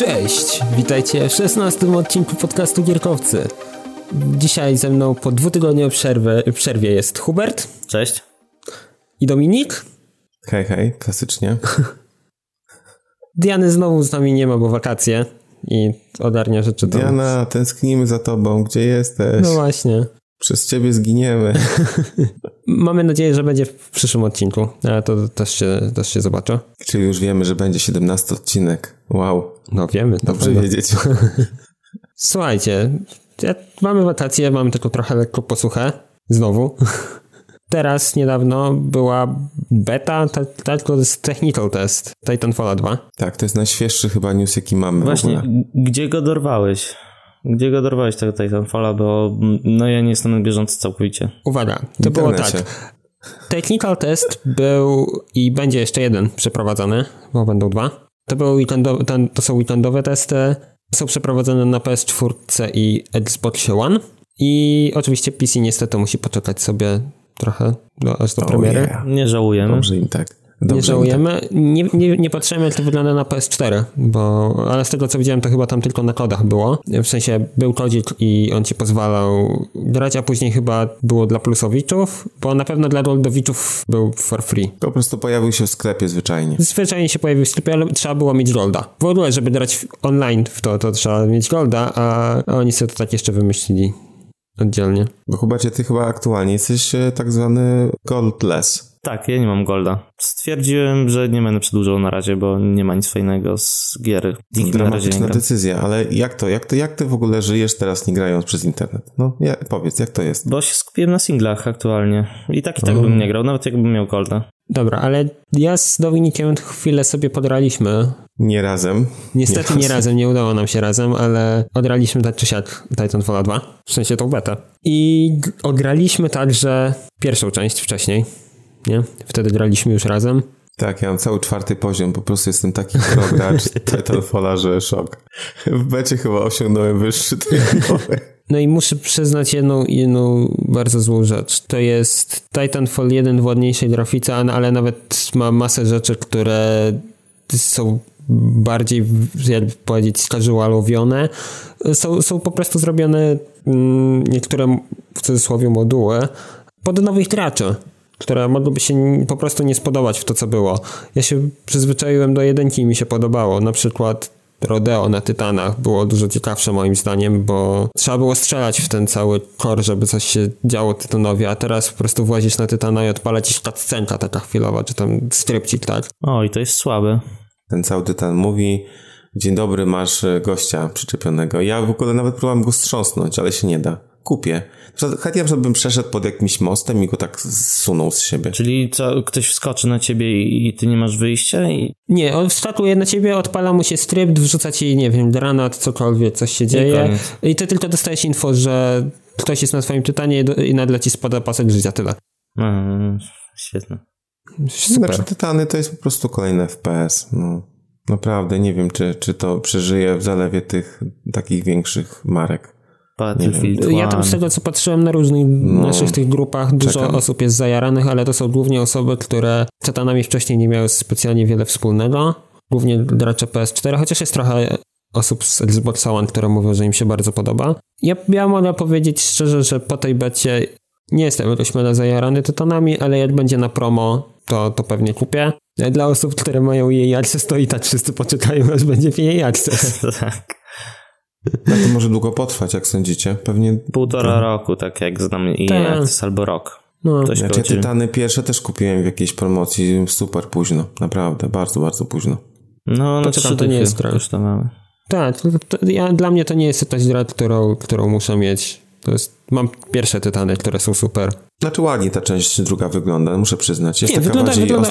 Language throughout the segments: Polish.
Cześć, witajcie w 16 odcinku podcastu Gierkowcy. Dzisiaj ze mną po dwutygodniowej przerwie, przerwie jest Hubert. Cześć. I Dominik. Hej, hej, klasycznie. Diany znowu z nami nie ma, bo wakacje i odarnia rzeczy do... Diana, tęsknimy za tobą, gdzie jesteś? No właśnie. Przez ciebie zginiemy. Mamy nadzieję, że będzie w przyszłym odcinku, ale to też się, też się zobaczy. Czyli już wiemy, że będzie 17 odcinek. Wow. No wiemy. Dobrze wiedzieć. Słuchajcie, mamy wakacje, mamy tylko trochę lekko posłuchę. Znowu. Teraz niedawno była beta, tak, to jest technical test Titanfall 2. Tak, to jest najświeższy chyba news, jaki mamy Właśnie, gdzie go dorwałeś? Gdzie go dorwałeś tego Titanfalla, bo no ja nie jestem na bieżąco całkowicie. Uwaga, to było tak. Technical test był i będzie jeszcze jeden przeprowadzony, bo będą dwa. To, był weekendowe, ten, to są weekendowe testy, są przeprowadzone na PS4 i Xbox One. I oczywiście PC niestety musi poczekać sobie trochę do, aż do oh premiery. Yeah. Nie żałujemy. Dobrze im tak. Dobrze nie żałujemy. Nie, nie, nie patrzymy, jak to wygląda na PS4, bo, ale z tego co widziałem, to chyba tam tylko na kodach było. W sensie był kodzik i on ci pozwalał grać, a później chyba było dla plusowiczów, bo na pewno dla goldowiczów był for free. Po prostu pojawił się w sklepie zwyczajnie. Zwyczajnie się pojawił w sklepie, ale trzeba było mieć golda. W ogóle, żeby grać online w to, to trzeba mieć golda, a oni sobie to tak jeszcze wymyślili oddzielnie. Bo chyba cię ty chyba aktualnie jesteś e, tak zwany goldless. Tak, ja nie mam golda. Stwierdziłem, że nie będę przedłużał na razie, bo nie ma nic fajnego z gier. Nikt Dramatyczna decyzja, ale jak to, jak to, jak ty w ogóle żyjesz teraz nie grając przez internet? No ja, powiedz, jak to jest? Bo się skupiłem na singlach aktualnie. I tak i tak bym nie grał, nawet jakbym miał golda. Dobra, ale ja z Dominikiem chwilę sobie podraliśmy. Nie razem. Niestety nie, nie razem, nie udało nam się razem, ale odraliśmy tak czy siak Titanfall 2, w sensie tą betę. I ograliśmy także pierwszą część wcześniej, nie? Wtedy graliśmy już razem. Tak, ja mam cały czwarty poziom, po prostu jestem taki progracz Titanfalla, że szok. W becie chyba osiągnąłem wyższy Titanfall. No i muszę przyznać jedną, jedną bardzo złą rzecz. To jest Titanfall 1 w ładniejszej grafice, ale nawet ma masę rzeczy, które są bardziej, jakby powiedzieć, casualowione. Są, są po prostu zrobione mm, niektóre, w cudzysłowie, moduły pod nowych graczy które mogłyby się po prostu nie spodobać w to, co było. Ja się przyzwyczaiłem do jedynki i mi się podobało. Na przykład Rodeo na Tytanach było dużo ciekawsze moim zdaniem, bo trzeba było strzelać w ten cały kor, żeby coś się działo Tytanowi, a teraz po prostu włazisz na Tytana i odpala ci cutscenka taka chwilowa, czy tam strypcik, tak? O, i to jest słabe. Ten cały Tytan mówi, dzień dobry, masz gościa przyczepionego. Ja w ogóle nawet próbowałem go strząsnąć, ale się nie da kupię. Chętnie bym przeszedł pod jakimś mostem i go tak zsunął z siebie. Czyli co, ktoś wskoczy na ciebie i ty nie masz wyjścia? I... Nie, on wskakuje na ciebie, odpala mu się strypt, wrzuca ci, nie wiem, granat, cokolwiek, coś się dzieje. I, I ty tylko dostajesz info, że ktoś jest na twoim tytanie i nagle ci spada pasek życia, tyle. No, świetne. Super. Znaczy, tytany to jest po prostu kolejny FPS. No, naprawdę nie wiem, czy, czy to przeżyje w zalewie tych takich większych marek. Battlefield Ja tam z tego, co patrzyłem na różnych no, naszych tych grupach, dużo czekam. osób jest zajaranych, ale to są głównie osoby, które z Titanami wcześniej nie miały specjalnie wiele wspólnego. Głównie gracze PS4, chociaż jest trochę osób z Xbox One, które mówią, że im się bardzo podoba. Ja, ja mogę powiedzieć szczerze, że po tej becie nie jestem jakoś mega zajarany Titanami, ale jak będzie na promo, to, to pewnie kupię. Dla osób, które mają jej access, to i tak wszyscy poczekają, aż będzie jej access. tak. No to może długo potrwać, jak sądzicie? Pewnie... Półtora to... roku, tak jak znam i tak. albo rok. No. Coś znaczy, ja Tytany pierwsze też kupiłem w jakiejś promocji super późno. Naprawdę, bardzo, bardzo późno. No, no to, to nie jest gra. Kosztowały. Tak, to, to, ja, dla mnie to nie jest jakaś gra, którą, którą muszę mieć. To jest, mam pierwsze Tytany, które są super. Znaczy ładnie ta część druga wygląda, muszę przyznać. Jest nie, wygląda, wygląda,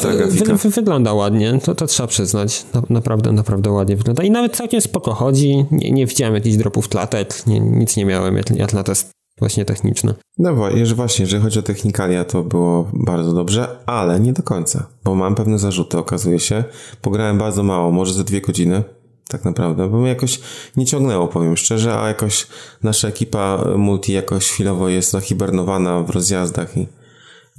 wy, wygląda ładnie, to, to trzeba przyznać. Na, naprawdę, naprawdę ładnie wygląda. I nawet całkiem spoko chodzi. Nie, nie widziałem jakichś dropów tlatek, nie, nic nie miałem, jak na test właśnie techniczny. No właśnie, jeżeli chodzi o technikalia, to było bardzo dobrze, ale nie do końca, bo mam pewne zarzuty, okazuje się. Pograłem bardzo mało, może ze dwie godziny, tak naprawdę, bo mnie jakoś nie ciągnęło, powiem szczerze, a jakoś nasza ekipa multi jakoś chwilowo jest zahibernowana w rozjazdach i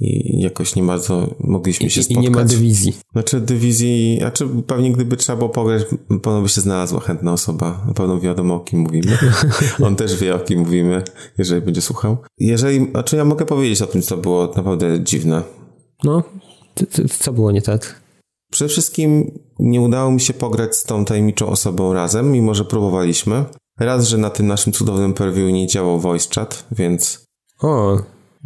i jakoś nie bardzo mogliśmy się I, spotkać. I nie ma dywizji. Znaczy dywizji, znaczy pewnie gdyby trzeba było pograć, pewno by się znalazła chętna osoba. Na pewno wiadomo o kim mówimy. On też wie o kim mówimy, jeżeli będzie słuchał. Jeżeli, znaczy ja mogę powiedzieć o tym, co było naprawdę dziwne. No, co było nie tak? Przede wszystkim nie udało mi się pograć z tą tajemniczą osobą razem, mimo że próbowaliśmy. Raz, że na tym naszym cudownym preview nie działał voice chat, więc... O,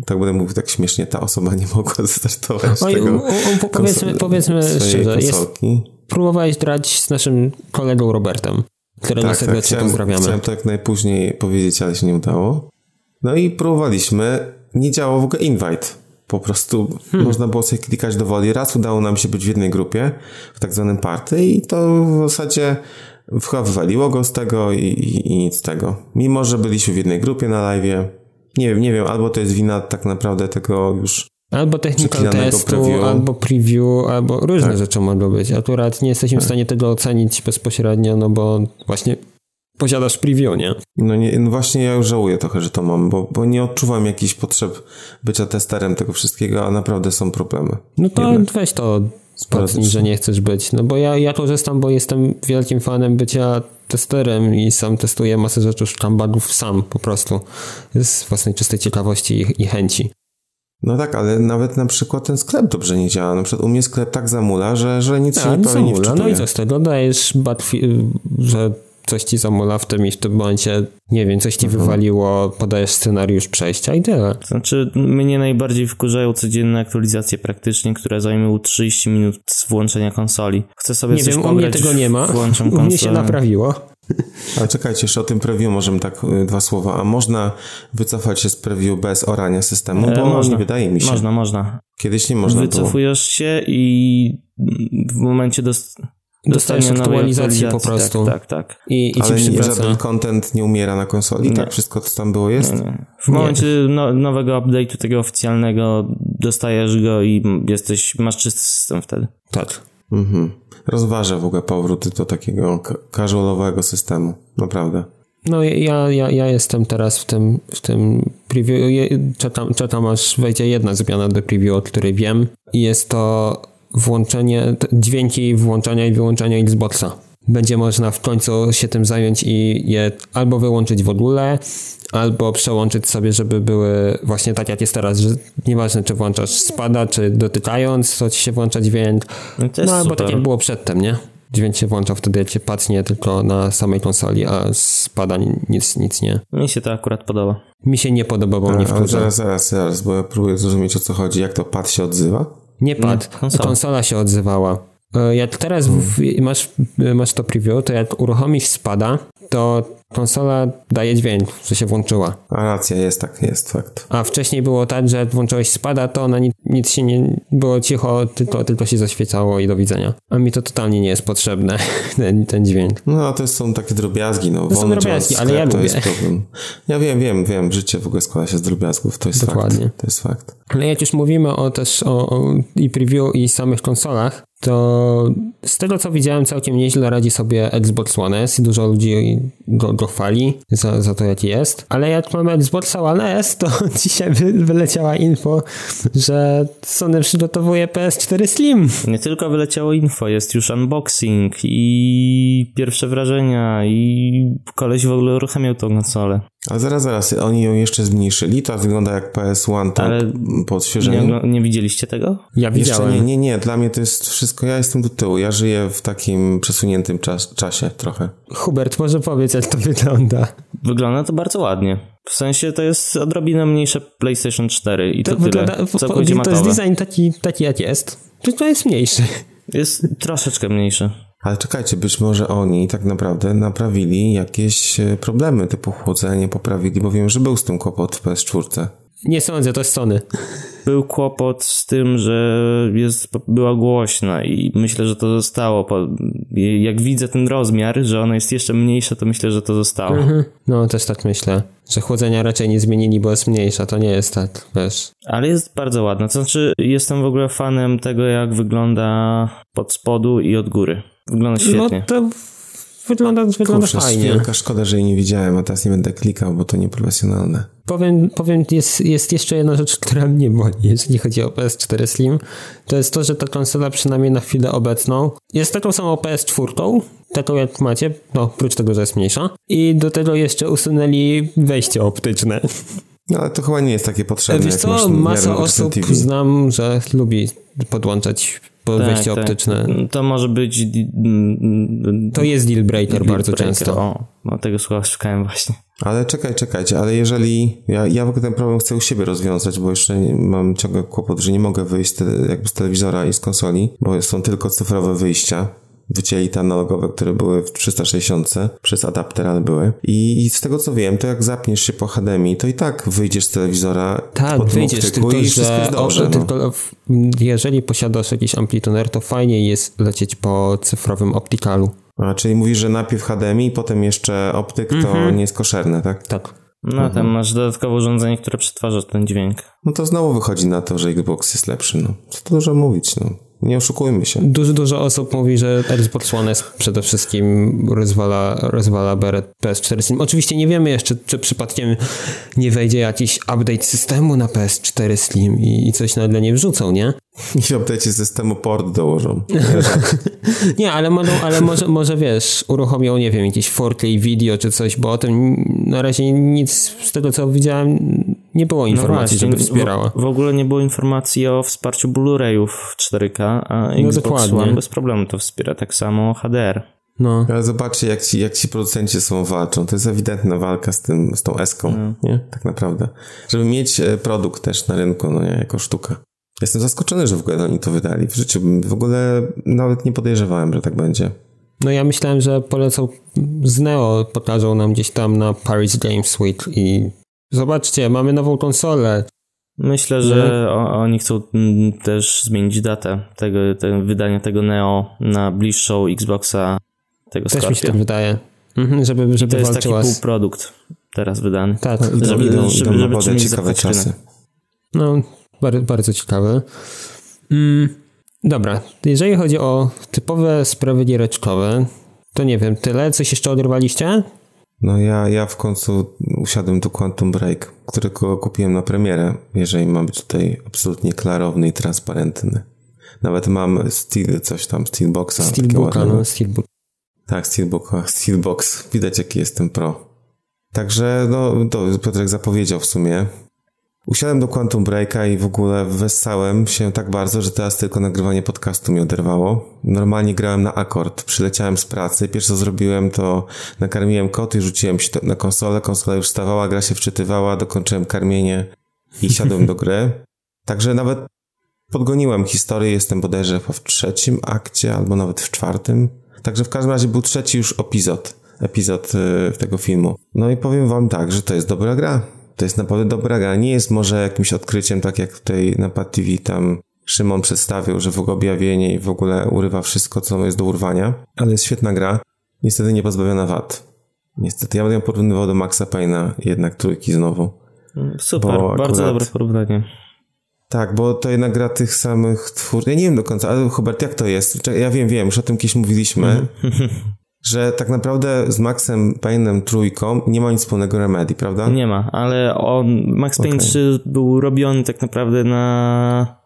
tak będę mówił tak śmiesznie, ta osoba nie mogła zastartować Oj, tego. O, o, powiedzmy, powiedzmy szczerze, jest, próbowałeś grać z naszym kolegą Robertem, którego tak, serdecznie tak, pozdrawiamy. Chciałem to jak najpóźniej powiedzieć, ale się nie udało. No i próbowaliśmy, nie działał w ogóle invite. Po prostu hmm. można było sobie klikać do woli. Raz udało nam się być w jednej grupie, w tak zwanym party i to w zasadzie chyba wywaliło go z tego i, i, i nic z tego. Mimo, że byliśmy w jednej grupie na live, nie wiem, nie wiem, albo to jest wina tak naprawdę tego już Albo technical testu, preview. albo preview, albo różne tak. rzeczy mogą być. Akurat nie jesteśmy tak. w stanie tego ocenić bezpośrednio, no bo właśnie posiadasz preview, nie? No, nie, no właśnie ja już żałuję trochę, że to mam, bo, bo nie odczuwam jakichś potrzeb bycia testerem tego wszystkiego, a naprawdę są problemy. No to Jednak. weź to sprawdź, że nie chcesz być. No bo ja, ja korzystam, bo jestem wielkim fanem bycia testerem i sam testuję masę rzeczy, szukam bugów sam po prostu z własnej czystej ciekawości i, i chęci. No tak, ale nawet na przykład ten sklep dobrze nie działa. Na przykład u mnie sklep tak zamula, że, że nic się nie, prawie nie wczytuje. No i co z tego? Dajesz bug, że coś ci zamula w tym i w tym momencie, nie wiem, coś ci mhm. wywaliło, podajesz scenariusz przejścia i tyle. Znaczy, mnie najbardziej wkurzają codzienne aktualizacje praktycznie, które zajmują 30 minut z włączenia konsoli. Chcę sobie nie coś wiem, pograć, u mnie tego nie ma. Włączam konsolę. U mnie się naprawiło. Ale czekajcie, jeszcze o tym preview możemy tak y, dwa słowa. A można wycofać się z preview bez orania systemu? Bo e, można, nie wydaje mi się. Można, można. Kiedyś nie można Wycofujesz było. się i w momencie dost Dostajesz aktualizację po prostu. Tak, tak, tak. I, i Ale nie, żaden content nie umiera na konsoli? Nie. Tak wszystko, co tam było jest? Nie, nie. W momencie no, nowego update'u tego oficjalnego dostajesz go i jesteś, masz czysty system wtedy. Tak. Mhm. Rozważę w ogóle powrót do takiego casualowego systemu. Naprawdę. No ja, ja, ja jestem teraz w tym, w tym preview, czekam, czekam aż wejdzie jedna zmiana do preview, o której wiem i jest to włączenie, dźwięki włączania i wyłączania Xboxa. Będzie można w końcu się tym zająć i je albo wyłączyć w ogóle, albo przełączyć sobie, żeby były właśnie tak jak jest teraz, że nieważne czy włączasz spada, czy dotykając, to ci się włącza dźwięk. No, no albo super. tak jak było przedtem, nie? Dźwięk się włącza wtedy, jak się patnie tylko na samej konsoli, a spada nic, nic nie. Mi się to akurat podoba. Mi się nie podoba, bo a, mnie wkurza. Zaraz, zaraz, zaraz, bo ja próbuję zrozumieć o co chodzi. Jak to pad się odzywa? Nie pad, nie, konsola. konsola się odzywała. E, jak teraz w, masz, masz to preview, to jak uruchomisz spada, to konsola daje dźwięk, że się włączyła. A racja, jest tak, jest fakt. A wcześniej było tak, że jak włączyłeś spada, to ona nic, nic się nie... było cicho, tylko, tylko się zaświecało i do widzenia. A mi to totalnie nie jest potrzebne, ten, ten dźwięk. No, to są takie drobiazgi, no. To są drobiazgi, ale ja lubię. To jest problem. Ja wiem, wiem, wiem, życie w ogóle składa się z drobiazgów, to jest Dokładnie. fakt. To jest fakt. Ale jak już mówimy o też o, o i preview i samych konsolach, to z tego co widziałem całkiem nieźle radzi sobie Xbox One S i dużo ludzi go, go chwali za, za to jaki jest, ale jak mamy Xbox One S to dzisiaj wy, wyleciała info, że Sony przygotowuje PS4 Slim. Nie tylko wyleciało info, jest już unboxing i pierwsze wrażenia i koleś w ogóle uruchamiał tą konsolę. A zaraz, zaraz, oni ją jeszcze zmniejszyli, to wygląda jak PS1 to Ale po odświeżeniu. Nie, nie widzieliście tego? Ja widziałem. Jeszcze nie, nie, nie, dla mnie to jest wszystko, ja jestem do tyłu, ja żyję w takim przesuniętym czas, czasie trochę. Hubert, może powiedz jak to wygląda. Wygląda to bardzo ładnie. W sensie to jest odrobinę mniejsze PlayStation 4 i to, to wygląda, tyle. Całkowicie to jest design taki, taki jak jest, czy to jest mniejszy? Jest troszeczkę mniejszy. Ale czekajcie, być może oni tak naprawdę naprawili jakieś e, problemy typu chłodzenie, poprawili, bo wiem, że był z tym kłopot w PS4. Nie sądzę, to jest Sony. Był kłopot z tym, że jest, była głośna i myślę, że to zostało. Jak widzę ten rozmiar, że ona jest jeszcze mniejsza, to myślę, że to zostało. Mhm. No, też tak myślę. Że chłodzenia raczej nie zmienili, bo jest mniejsza, to nie jest tak, wiesz. Ale jest bardzo ładna. To znaczy, jestem w ogóle fanem tego, jak wygląda pod spodu i od góry. Wygląda no świetnie. No to wygląda, wygląda Kurczę, fajnie. wielka szkoda, że jej nie widziałem, a teraz nie będę klikał, bo to nieprofesjonalne. Powiem, powiem jest, jest jeszcze jedna rzecz, która mnie boli, jeżeli chodzi o PS4 Slim. To jest to, że ta konsola przynajmniej na chwilę obecną jest taką samą PS4, taką jak macie, no oprócz tego, że jest mniejsza. I do tego jeszcze usunęli wejście optyczne. No ale to chyba nie jest takie potrzebne. Wiesz co, masa osób TV. znam, że lubi podłączać po wejście optyczne. To może być. To jest deal breaker deal bardzo breaker. często. O, no tego słowa szukałem właśnie. Ale czekaj, czekajcie, ale jeżeli ja, ja w ogóle ten problem chcę u siebie rozwiązać, bo jeszcze mam ciągle kłopot, że nie mogę wyjść te, jakby z telewizora i z konsoli, bo są tylko cyfrowe wyjścia. Wycięli te analogowe, które były w 360 przez adapter, ale były. I, I z tego co wiem, to jak zapniesz się po HDMI, to i tak wyjdziesz z telewizora Tak, po tym wyjdziesz, tylko i wszystko że jest dobrze. o, no. tylko jeżeli posiadasz jakiś amplituner, to fajniej jest lecieć po cyfrowym optikalu. A, czyli mówisz, że najpierw HDMI, potem jeszcze optyk, to Mhm. nie jest koszerne, tak? Tak. No tam masz dodatkowe urządzenie, które przetwarza ten dźwięk. No to znowu wychodzi na to, że Xbox jest lepszy. No. Co tu dużo mówić, no. Nie oszukujmy się. Dużo, dużo osób mówi, że Xbox One jest przede wszystkim rozwala, rozwala beret PS4 Slim. Oczywiście nie wiemy jeszcze, czy przypadkiem nie wejdzie jakiś update systemu na PS4 Slim i, i coś nagle nie wrzucą, nie? I w update'cie systemu port dołożą. Nie, ale, mogą, ale może, może wiesz, uruchomią, nie wiem, jakieś 4K video czy coś, bo o tym na razie nic z tego, co widziałem, nie było informacji, żeby wspierała. W, w ogóle nie było informacji o wsparciu Blu-rayów w 4K, a No Xbox dokładnie. One bez problemu to wspiera, tak samo HDR. No. Ale zobaczcie, jak ci, jak ci producenci są walczą. To jest ewidentna walka z tym, z tą eską, nie? Tak naprawdę. Żeby mieć e, produkt też na rynku, no nie, jako sztuka. Jestem zaskoczony, że w ogóle oni to wydali. W życiu bym w ogóle nawet nie podejrzewałem, że tak będzie. No ja myślałem, że polecą z Neo, pokażą nam gdzieś tam na Paris Games Week i zobaczcie, mamy nową konsolę. Myślę, że o, oni chcą też zmienić datę tego, tego wydania tego Neo na bliższą Xboxa tego Też mi się Scorpio. tak wydaje. Mhm, żeby To żeby jest taki z... półprodukt teraz wydany. Tak, Idą, Żeby- idą, żeby- idą żeby naprawdę czymś ciekawe czasy. no bardzo, bardzo ciekawe. Mm, dobra, jeżeli chodzi o typowe sprawy giereczkowe, to nie wiem, tyle? Coś jeszcze odrywaliście? No ja, ja w końcu usiadłem do Quantum Break, którego kupiłem na premierę, jeżeli mam być tutaj absolutnie klarowny i transparentny. Nawet mam Steel, coś tam, Steelboxa. Steelbooka, no, Steelbook. Tak, Steelbook, Steelbox. Widać, jaki jestem pro. Także, no, to Piotrek zapowiedział w sumie. Usiadłem do Quantum Breaka i w ogóle wessałem się tak bardzo, że teraz tylko nagrywanie podcastu mi oderwało. Normalnie grałem na akord. Przyleciałem z pracy. Pierwsze co zrobiłem to nakarmiłem kot i rzuciłem się na konsolę. Konsola już stawała, gra się wczytywała, dokończyłem karmienie i siadłem do gry. Także nawet podgoniłem historię. Jestem bodajże w trzecim akcie albo nawet w czwartym. Także w każdym razie był trzeci już epizod, epizod y, tego filmu. No i powiem wam tak, że to jest dobra gra. To jest naprawdę dobra gra. Nie jest może jakimś odkryciem, tak jak tutaj na Pad TV tam Szymon przedstawił, że w ogóle objawienie i w ogóle urywa wszystko, co jest do urwania. Ale jest świetna gra. Niestety nie pozbawiona wad. Niestety, ja będę ją porównywał do Maxa Payne'a, jednak trójki znowu. Super, Bo bardzo akurat- dobre porównanie. Tak, bo to jednak gra tych samych twórców. Ja nie wiem do końca, ale Hubert, jak to jest? Ja wiem, wiem, już o tym kiedyś mówiliśmy, że tak naprawdę z Maxem Payne'em trójką nie ma nic wspólnego Remedy, prawda? Nie ma, ale on, Max Payne Okej. 3 był robiony tak naprawdę na,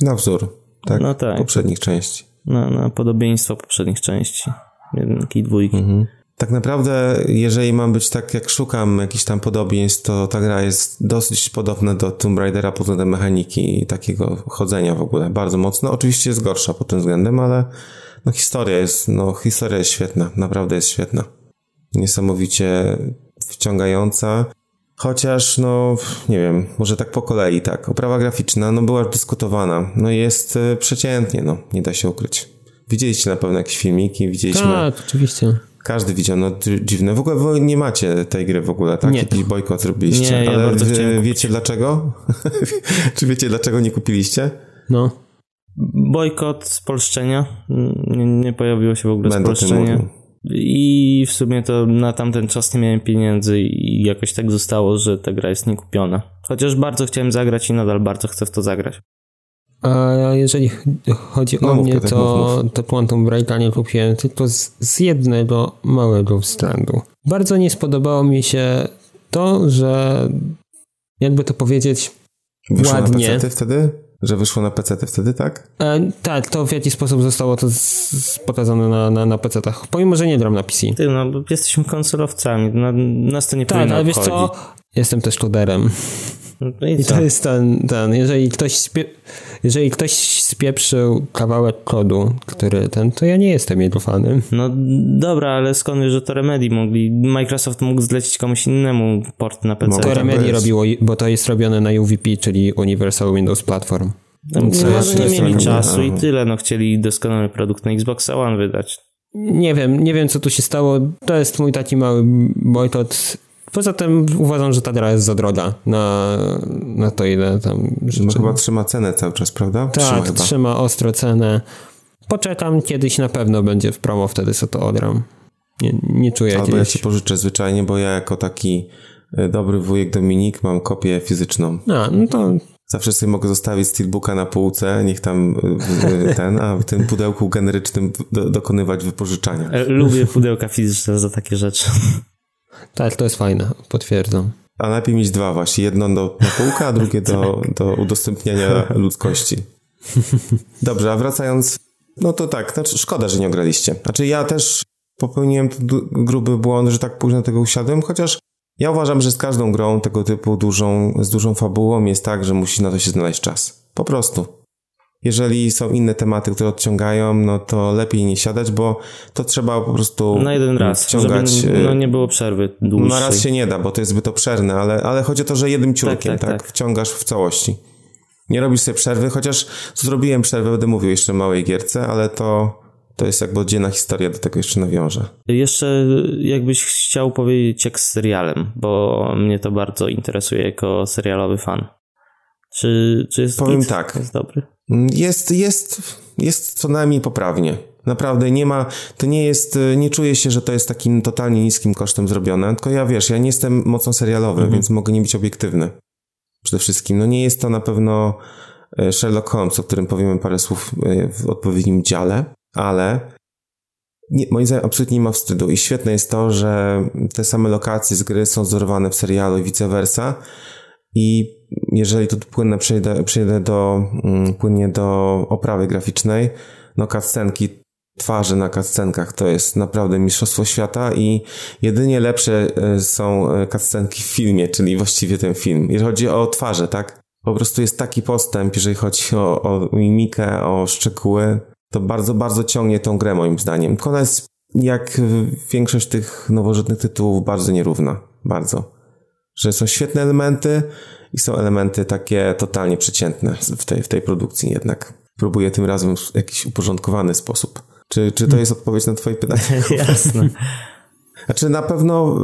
Na wzór, tak? No tak. Poprzednich części. na, na podobieństwo poprzednich części. Jedynki dwójki. Mhm. Tak naprawdę, jeżeli mam być tak, jak szukam jakichś tam podobieństw, to ta gra jest dosyć podobna do Tomb Raidera pod względem mechaniki i takiego chodzenia w ogóle. Bardzo mocno. Oczywiście jest gorsza pod tym względem, ale no historia jest, no historia jest świetna. Naprawdę jest świetna. Niesamowicie wciągająca. Chociaż, no, nie wiem, może tak po kolei, tak. Oprawa graficzna, no, była dyskutowana. No, jest e, przeciętnie, no, nie da się ukryć. Widzieliście na pewno jakieś filmiki, widzieliśmy. Tak, oczywiście. Każdy widział, no dzi- dziwne. W ogóle wy nie macie tej gry w ogóle, tak? Nie. Jakiś bojkot zrobiliście. Nie, ja Ale bardzo wiecie dlaczego? Czy wiecie dlaczego nie kupiliście? No. Bojkot spolszczenia. Nie, nie pojawiło się w ogóle Będę spolszczenie. I w sumie to na tamten czas nie miałem pieniędzy i jakoś tak zostało, że ta gra jest niekupiona. Chociaż bardzo chciałem zagrać i nadal bardzo chcę w to zagrać. A jeżeli chodzi no, o mnie, tak to, to Quantum Breaka nie kupiłem tylko z, z jednego małego względu. Bardzo nie spodobało mi się to, że jakby to powiedzieć Wyszło ładnie. Na wtedy? Że wyszło na PC wtedy, tak? E, tak, to w jaki sposób zostało to pokazane na, na, na PC-tach. Pomimo, że nie gram na PC. Ty, no, bo jesteśmy konsolowcami. Na, nas to nie tak, powinno ale wiesz co? Jestem też koderem. No i, I to jest ten, ten jeżeli ktoś spie, jeżeli ktoś spieprzył kawałek kodu, który ten, to ja nie jestem jego fanem. No dobra, ale skąd wiesz, że to Remedy mogli? Microsoft mógł zlecić komuś innemu port na PC. To Remedy robiło, bo to jest robione na UVP, czyli Universal Windows Platform. No, no, nie mieli czasu i tyle, no chcieli doskonały produkt na Xbox One wydać. Nie wiem, nie wiem co tu się stało. To jest mój taki mały bojkot Poza tym uważam, że ta gra jest za droga na, na to, ile tam... No chyba trzyma cenę cały czas, prawda? Tak, trzyma, trzyma ostro cenę. Poczekam, kiedyś na pewno będzie w promo, wtedy sobie to odram. Nie, nie czuję Albo gdzieś. ja ci pożyczę zwyczajnie, bo ja jako taki e, dobry wujek Dominik mam kopię fizyczną. A, no to... Zawsze sobie mogę zostawić steelbooka na półce, niech tam e, ten, a w tym pudełku generycznym do, dokonywać wypożyczania. E, lubię pudełka fizyczne za takie rzeczy. Tak, to jest fajne, potwierdzam. A najpierw mieć dwa właśnie, jedno do, na półkę, a drugie do, do udostępniania ludzkości. Dobrze, a wracając, no to tak, znaczy szkoda, że nie ograliście. Znaczy ja też popełniłem gruby błąd, że tak późno tego usiadłem, chociaż ja uważam, że z każdą grą tego typu dużą, z dużą fabułą jest tak, że musi na to się znaleźć czas. Po prostu. Jeżeli są inne tematy, które odciągają, no to lepiej nie siadać, bo to trzeba po prostu na jeden raz, wciągać. Żeby, no nie było przerwy dłuższej. Na raz się nie da, bo to jest zbyt obszerne, ale, ale chodzi o to, że jednym ciurkiem, tak, tak, tak, tak. wciągasz w całości. Nie robisz sobie przerwy, chociaż zrobiłem przerwę, będę mówił jeszcze małej gierce, ale to, to jest jakby oddzielna historia, do tego jeszcze nawiążę. Jeszcze jakbyś chciał powiedzieć jak z serialem, bo mnie to bardzo interesuje jako serialowy fan. Czy, czy jest Powiem tak. Jest dobry? Jest, jest, jest co najmniej poprawnie. Naprawdę nie ma, to nie jest, nie czuję się, że to jest takim totalnie niskim kosztem zrobione, tylko ja wiesz, ja nie jestem mocno serialowy, mhm. więc mogę nie być obiektywny. Przede wszystkim, no nie jest to na pewno e, Sherlock Holmes, o którym powiemy parę słów e, w odpowiednim dziale, ale nie, moim zdaniem absolutnie nie ma wstydu i świetne jest to, że te same lokacje z gry są wzorowane w serialu i vice versa i jeżeli tu płynne przejdę, przejdę do, mm, płynnie do oprawy graficznej, no cutscenki, twarze na cutscenkach to jest naprawdę mistrzostwo świata i jedynie lepsze e, są e, cutscenki w filmie, czyli właściwie ten film. Jeżeli chodzi o twarze, tak? Po prostu jest taki postęp, jeżeli chodzi o, o mimikę, o szczegóły, to bardzo, bardzo ciągnie tą grę moim zdaniem. Ona jest jak większość tych nowożytnych tytułów bardzo nierówna. Bardzo. Że są świetne elementy, i są elementy takie totalnie przeciętne w tej, w tej produkcji jednak. Próbuję tym razem w jakiś uporządkowany sposób. Czy, czy to jest odpowiedź na twoje pytanie? Jasne. Znaczy na pewno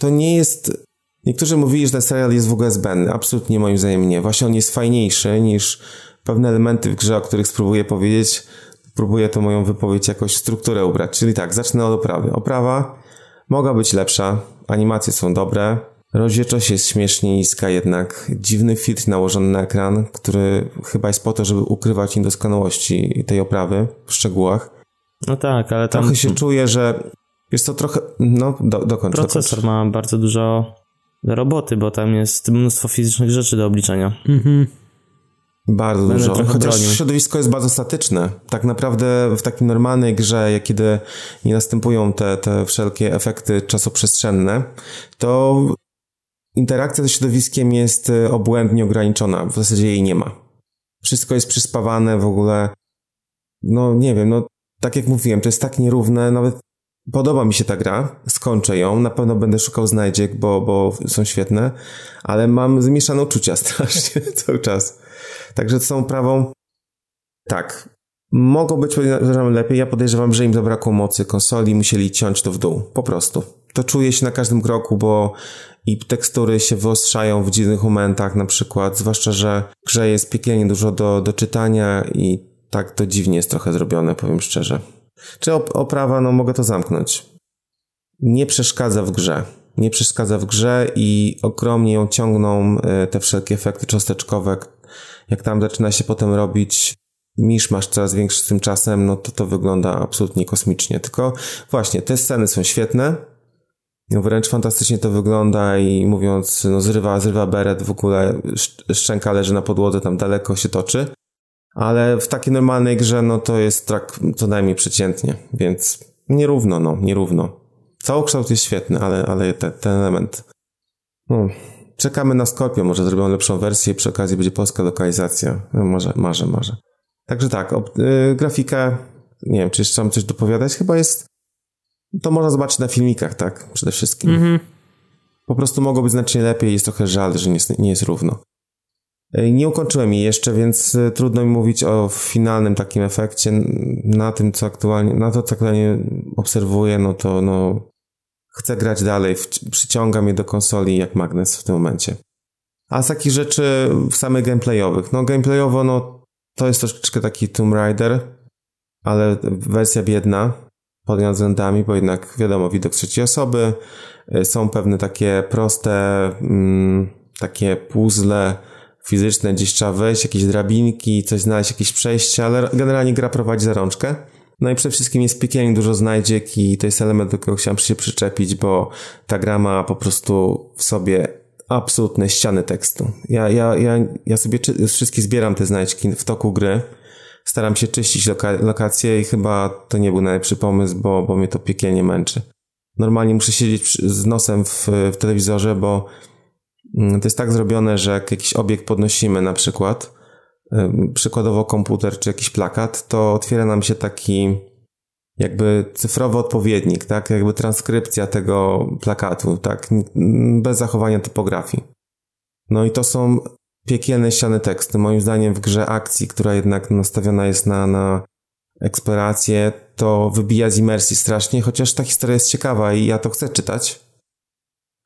to nie jest... Niektórzy mówili, że ten serial jest w ogóle zbędny. Absolutnie moim zdaniem nie. Właśnie on jest fajniejszy niż pewne elementy w grze, o których spróbuję powiedzieć. Próbuję to moją wypowiedź jakoś strukturę ubrać. Czyli tak, zacznę od oprawy. Oprawa mogła być lepsza, animacje są dobre, Rozdzielczość jest śmiesznie niska jednak. Dziwny filtr nałożony na ekran, który chyba jest po to, żeby ukrywać niedoskonałości tej oprawy w szczegółach. No tak, ale tam... Trochę się czuję, że jest to trochę... No, do, dokończ. Procesor ma bardzo dużo roboty, bo tam jest mnóstwo fizycznych rzeczy do obliczenia. Mhm. Bardzo Będę dużo. Chociaż bronił. środowisko jest bardzo statyczne. Tak naprawdę w takiej normalnej grze, kiedy nie następują te, te wszelkie efekty czasoprzestrzenne, to interakcja ze środowiskiem jest e, obłędnie ograniczona. W zasadzie jej nie ma. Wszystko jest przyspawane w ogóle. No nie wiem, no tak jak mówiłem, to jest tak nierówne, nawet podoba mi się ta gra, skończę ją, na pewno będę szukał znajdziek, bo, bo są świetne, ale mam zmieszane uczucia strasznie cały czas. Także są prawą, tak, mogą być podejrzewam lepiej, ja podejrzewam, że im zabrakło mocy konsoli, musieli ciąć to w dół, po prostu. To czuję się na każdym kroku, bo i tekstury się wyostrzają w dziwnych momentach, na przykład, zwłaszcza, że grze jest piekielnie dużo do, do czytania i tak to dziwnie jest trochę zrobione, powiem szczerze. Czy op oprawa, no mogę to zamknąć. Nie przeszkadza w grze. Nie przeszkadza w grze i ogromnie ją ciągną e, te wszelkie efekty cząsteczkowe, jak tam zaczyna się potem robić misz masz coraz większy z tym czasem, no to to wygląda absolutnie kosmicznie. Tylko właśnie, te sceny są świetne, wręcz fantastycznie to wygląda i mówiąc, no zrywa, zrywa beret, w ogóle szczęka leży na podłodze, tam daleko się toczy. Ale w takiej normalnej grze, no to jest tak co najmniej przeciętnie, więc nierówno, no, nierówno. Całokształt jest świetny, ale, ale te, ten element. No, czekamy na Scorpio, może zrobią lepszą wersję, przy okazji będzie polska lokalizacja. No, może, może, może. Także tak, ob, y, grafika, nie wiem, czy jeszcze mam coś dopowiadać, chyba jest, to można zobaczyć na filmikach, tak, przede wszystkim. Mhm. Po prostu mogło być znacznie lepiej, jest trochę żal, że nie jest, nie jest równo. Y, nie ukończyłem jej jeszcze, więc y, trudno mi mówić o finalnym takim efekcie. Na tym, co aktualnie, na to, co aktualnie obserwuję, no to no, chcę grać dalej, przyciąga mnie do konsoli jak magnes w tym momencie. A z takich rzeczy samych gameplayowych, no gameplayowo, no to jest troszeczkę taki Tomb Raider, ale wersja biedna pod względami, bo jednak wiadomo, widok trzeciej osoby, y, są pewne takie proste, mm, takie puzzle fizyczne, gdzieś trzeba wejść, jakieś drabinki, coś znaleźć, jakieś przejście, ale generalnie gra prowadzi za rączkę. No i przede wszystkim jest piekielnie dużo znajdziek i to jest element, do którego chciałem się przyczepić, bo ta gra ma po prostu w sobie absolutne ściany tekstu. Ja, ja, ja, ja sobie wszystkie zbieram te znajdźki w toku gry. Staram się czyścić loka lokacje i chyba to nie był najlepszy pomysł, bo, bo mnie to piekielnie męczy. Normalnie muszę siedzieć z nosem w, w telewizorze, bo mm, to jest tak zrobione, że jak jakiś obiekt podnosimy na przykład, przykładowo komputer czy jakiś plakat, to otwiera nam się taki jakby cyfrowy odpowiednik, tak? Jakby transkrypcja tego plakatu, tak? Bez zachowania typografii. No i to są piekielne ściany tekstu. Moim zdaniem w grze akcji, która jednak nastawiona jest na, na eksplorację, to wybija z imersji strasznie, chociaż ta historia jest ciekawa i ja to chcę czytać,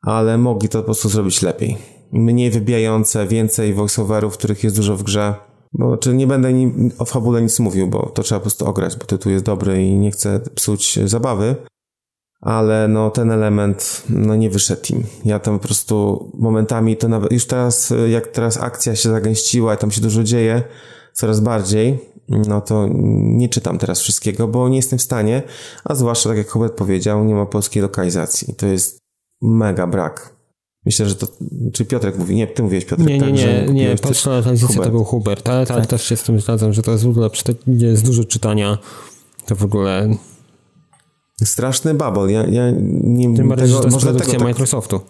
ale mogli to po prostu zrobić lepiej. Mniej wybijające, więcej voiceoverów, których jest dużo w grze bo czy nie będę ni o fabule nic mówił, bo to trzeba po prostu ograć, bo tytuł jest dobry i nie chcę psuć zabawy. Ale no ten element, no nie wyszedł im. Ja tam po prostu momentami to nawet, już teraz, jak teraz akcja się zagęściła i tam się dużo dzieje, coraz bardziej, no to nie czytam teraz wszystkiego, bo nie jestem w stanie, a zwłaszcza tak jak Hubert powiedział, nie ma polskiej lokalizacji. To jest mega brak. Myślę, że to, czy Piotrek mówi, nie, ty mówiłeś Piotrek. Nie, nie, tak, nie, nie, polska lokalizacja to był Hubert, ale tak, tak. też się z tym zgadzam, że to jest w ogóle, jest dużo czytania, to w ogóle... Straszny babol, ja, ja nie... Tym bardziej, tego, że to jest produkcja tak, Microsoftu.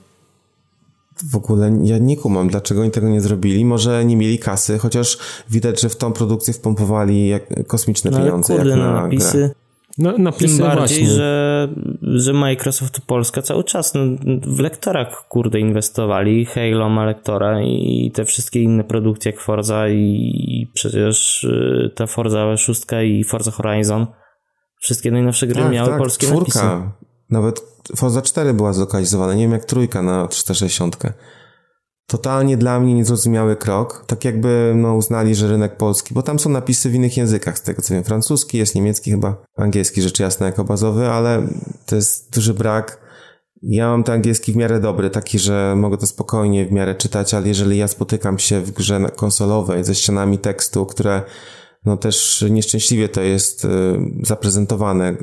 W ogóle ja nie kumam, dlaczego oni tego nie zrobili. Może nie mieli kasy, chociaż widać, że w tą produkcję wpompowali jak kosmiczne no, pieniądze. Kurde, jak na napisy. Grę. No, napisy Tym bardziej, że, że Microsoft Polska cały czas no, w lektorach, kurde, inwestowali. Halo ma lektora i te wszystkie inne produkcje jak Forza i przecież y, ta Forza 6 i Forza Horizon wszystkie najnowsze gry tak, miały tak, polskie czwórka. napisy. Nawet Forza 4 była zlokalizowana, nie wiem jak trójka na 360 totalnie dla mnie niezrozumiały krok. Tak jakby no, uznali, że rynek polski, bo tam są napisy w innych językach, z tego co wiem, francuski, jest niemiecki chyba, angielski rzecz jasna jako bazowy, ale to jest duży brak. Ja mam ten angielski w miarę dobry, taki, że mogę to spokojnie w miarę czytać, ale jeżeli ja spotykam się w grze konsolowej ze ścianami tekstu, które no też nieszczęśliwie to jest y, zaprezentowane.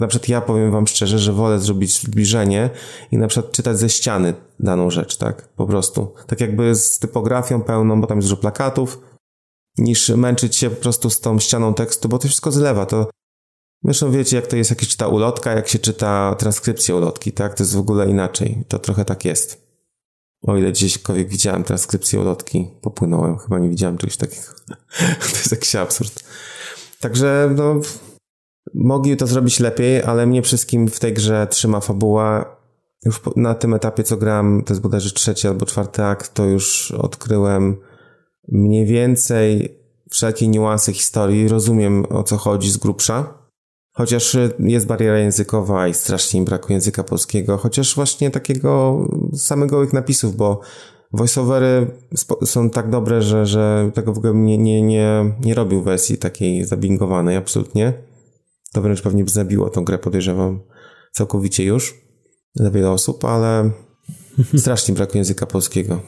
na przykład ja powiem wam szczerze, że wolę zrobić zbliżenie i na przykład czytać ze ściany daną rzecz, tak? Po prostu. Tak jakby z typografią pełną, bo tam jest dużo plakatów, niż męczyć się po prostu z tą ścianą tekstu, bo to wszystko zlewa. To Zresztą wiecie, jak to jest, jak się czyta ulotka, jak się czyta transkrypcję ulotki, tak? To jest w ogóle inaczej. To trochę tak jest. O ile gdzieśkolwiek widziałem transkrypcję ulotki, popłynąłem. Chyba nie widziałem czegoś takiego. to jest jakiś absurd. Także, no, mogli to zrobić lepiej, ale mnie wszystkim w tej grze trzyma fabuła. Już na tym etapie, co gram, to jest bodajże trzeci albo czwarty akt, to już odkryłem mniej więcej wszelkie niuanse historii. Rozumiem, o co chodzi z grubsza. Chociaż jest bariera językowa i strasznie im brakuje języka polskiego, chociaż właśnie takiego samego ich napisów, bo voiceovery są tak dobre, że, że tego w ogóle nie, nie, nie, nie robił wersji takiej zabingowanej, absolutnie. To wręcz pewnie by zabiło tą grę, podejrzewam, całkowicie już dla wielu osób, ale strasznie brakuje języka polskiego.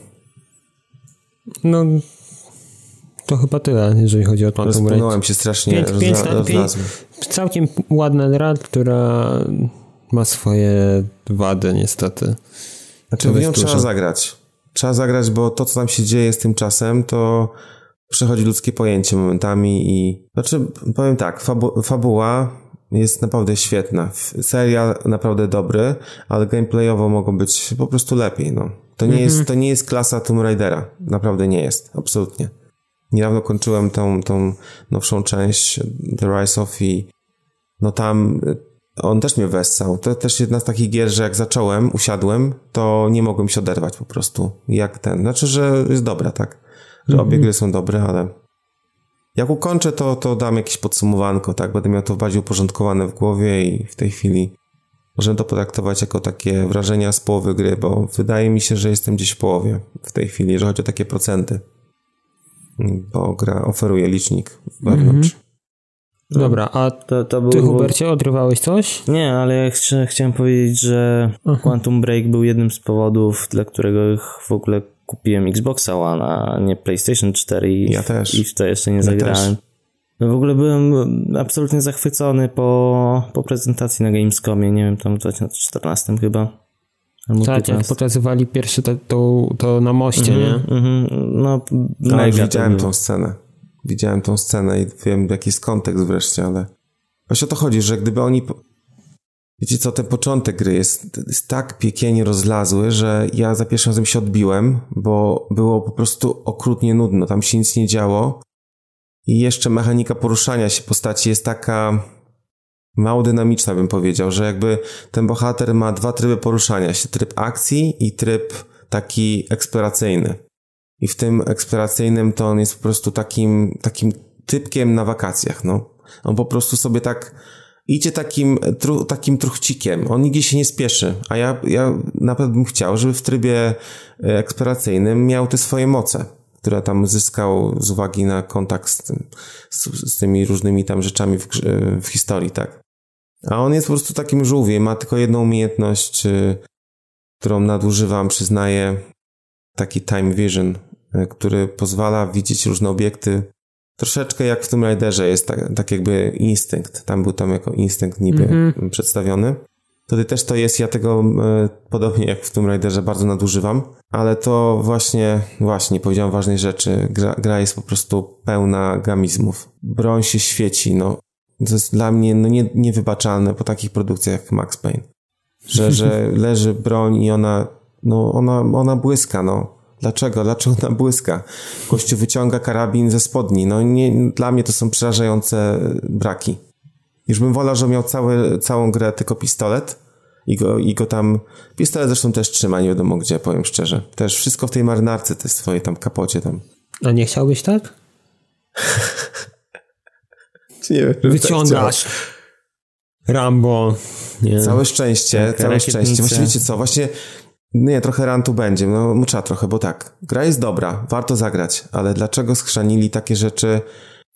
No, to chyba tyle, jeżeli chodzi o Quantum Break. się strasznie, pięć, pięć, rozlazłem. Całkiem ładna gra, która ma swoje wady niestety. Znaczy w nią trzeba zagrać. Trzeba zagrać, bo to, co tam się dzieje z tym czasem, to przechodzi ludzkie pojęcie momentami i... Znaczy, powiem tak, fabu fabuła jest naprawdę świetna. Serial naprawdę dobry, ale gameplayowo mogą być po prostu lepiej, no. To nie, mm -hmm. jest, to nie jest klasa Tomb Raidera. Naprawdę nie jest. Absolutnie. Niedawno kończyłem tą, tą nowszą część The Rise of i no tam on też mnie wessał. To też jedna z takich gier, że jak zacząłem, usiadłem, to nie mogłem się oderwać po prostu. Jak ten. Znaczy, że jest dobra, tak? Że obie mhm. gry są dobre, ale jak ukończę, to, to dam jakieś podsumowanko, tak? Będę miał to bardziej uporządkowane w głowie i w tej chwili możemy to potraktować jako takie wrażenia z połowy gry, bo wydaje mi się, że jestem gdzieś w połowie w tej chwili, jeżeli chodzi o takie procenty. Bo gra oferuje licznik wewnątrz. Mm -hmm. Dobra, a to, to był... ty Hubercie odrywałeś coś? Nie, ale ja chcia, chciałem powiedzieć, że Aha. Quantum Break był jednym z powodów, dla którego w ogóle kupiłem Xboxa One, a nie PlayStation 4 i, ja też. i w to jeszcze nie ja zagrałem. Też. No w ogóle byłem absolutnie zachwycony po, po prezentacji na Gamescomie, nie wiem, tam w 2014 chyba. Tak, 15. jak pokazywali pierwsze to, to, to na moście, mm -hmm, nie? Mm -hmm. No, no mega widziałem tą scenę widziałem tą scenę i wiem, jaki jest kontekst wreszcie, ale właśnie o to chodzi, że gdyby oni... Wiecie co, ten początek gry jest, jest tak piekielnie rozlazły, że ja za pierwszym razem się odbiłem, bo było po prostu okrutnie nudno, tam się nic nie działo i jeszcze mechanika poruszania się postaci jest taka mało dynamiczna, bym powiedział, że jakby ten bohater ma dwa tryby poruszania się, tryb akcji i tryb taki eksploracyjny. I w tym eksploracyjnym to on jest po prostu takim, takim typkiem na wakacjach, no. On po prostu sobie tak idzie takim, tru, takim truchcikiem. On nigdzie się nie spieszy. A ja, ja naprawdę bym chciał, żeby w trybie e, eksploracyjnym miał te swoje moce, które tam zyskał z uwagi na kontakt z, tym, z, z tymi różnymi tam rzeczami w, w historii, tak. A on jest po prostu takim żółwiem, ma tylko jedną umiejętność, y, którą nadużywam, przyznaję, taki time vision, e, który pozwala widzieć różne obiekty. Troszeczkę jak w tym Raiderze jest tak, tak jakby instynkt. Tam był tam jako instynkt niby mm -hmm. przedstawiony. Tutaj też to jest, ja tego e, podobnie jak w tym Raiderze bardzo nadużywam, ale to właśnie, właśnie powiedziałem ważnej rzeczy. Gra, gra jest po prostu pełna gamizmów. Broń się świeci, no. To jest dla mnie no, nie, niewybaczalne po takich produkcjach jak Max Payne. Że, że leży broń i ona no ona, ona błyska, no. Dlaczego? Dlaczego ona błyska? Kościół wyciąga karabin ze spodni. No nie, dla mnie to są przerażające braki. Już bym wolał, że miał cały, całą grę tylko pistolet i go, i go tam... Pistolet zresztą też trzyma, nie wiadomo gdzie, powiem szczerze. Też wszystko w tej marynarce, tej swojej tam kapocie tam. A nie chciałbyś tak? nie wiem. Wyciągasz. Rambo. Nie. Całe szczęście, tak, całe szczęście. Właściwie wiecie co, właśnie nie, trochę rantu będzie, no trzeba trochę, bo tak, gra jest dobra, warto zagrać, ale dlaczego schrzanili takie rzeczy,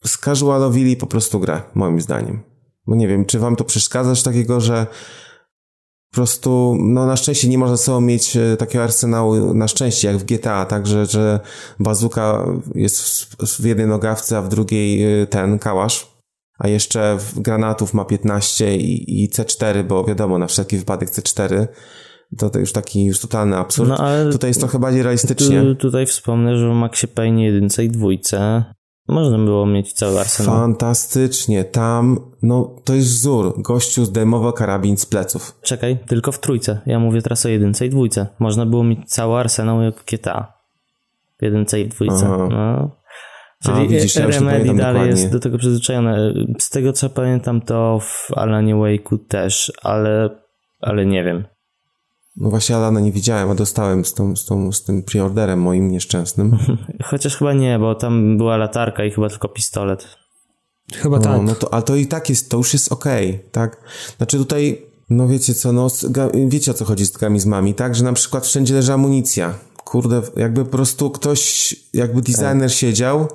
skazualowili po prostu grę, moim zdaniem. Bo nie wiem, czy wam to przeszkadza coś takiego, że po prostu, no na szczęście nie można sobą mieć e, takiego arsenału, na szczęście, jak w GTA, tak, że, że bazuka jest w, w jednej nogawce, a w drugiej e, ten, kałasz, a jeszcze granatów ma 15 i, i C4, bo wiadomo, na wszelki wypadek C4, to, to już taki już totalny absurd. No, ale tutaj jest trochę bardziej realistycznie. Tu, tutaj wspomnę, że w Maxie Payne jedynce i dwójce można było mieć cały arsenał. Fantastycznie. Tam, no, to jest wzór. Gościu zdejmował karabin z pleców. Czekaj, tylko w trójce. Ja mówię teraz o jedynce i dwójce. Można było mieć cały arsenał jak GTA. W jedynce i w dwójce. No. Czyli A, widzisz, ja Remedy dalej jest do tego przyzwyczajone. Z tego co pamiętam, to w Alanie Wake'u też, ale, ale nie wiem. No właśnie Alana nie widziałem, a dostałem z, tą, z, tą, z tym preorderem moim nieszczęsnym. Chociaż chyba nie, bo tam była latarka i chyba tylko pistolet. Chyba no, tak. No to, ale to i tak jest, to już jest okej, okay, tak? Znaczy tutaj, no wiecie co, no wiecie o co chodzi z gamizmami, tak? Że na przykład wszędzie leży amunicja. Kurde, jakby po prostu ktoś, jakby designer tak. siedział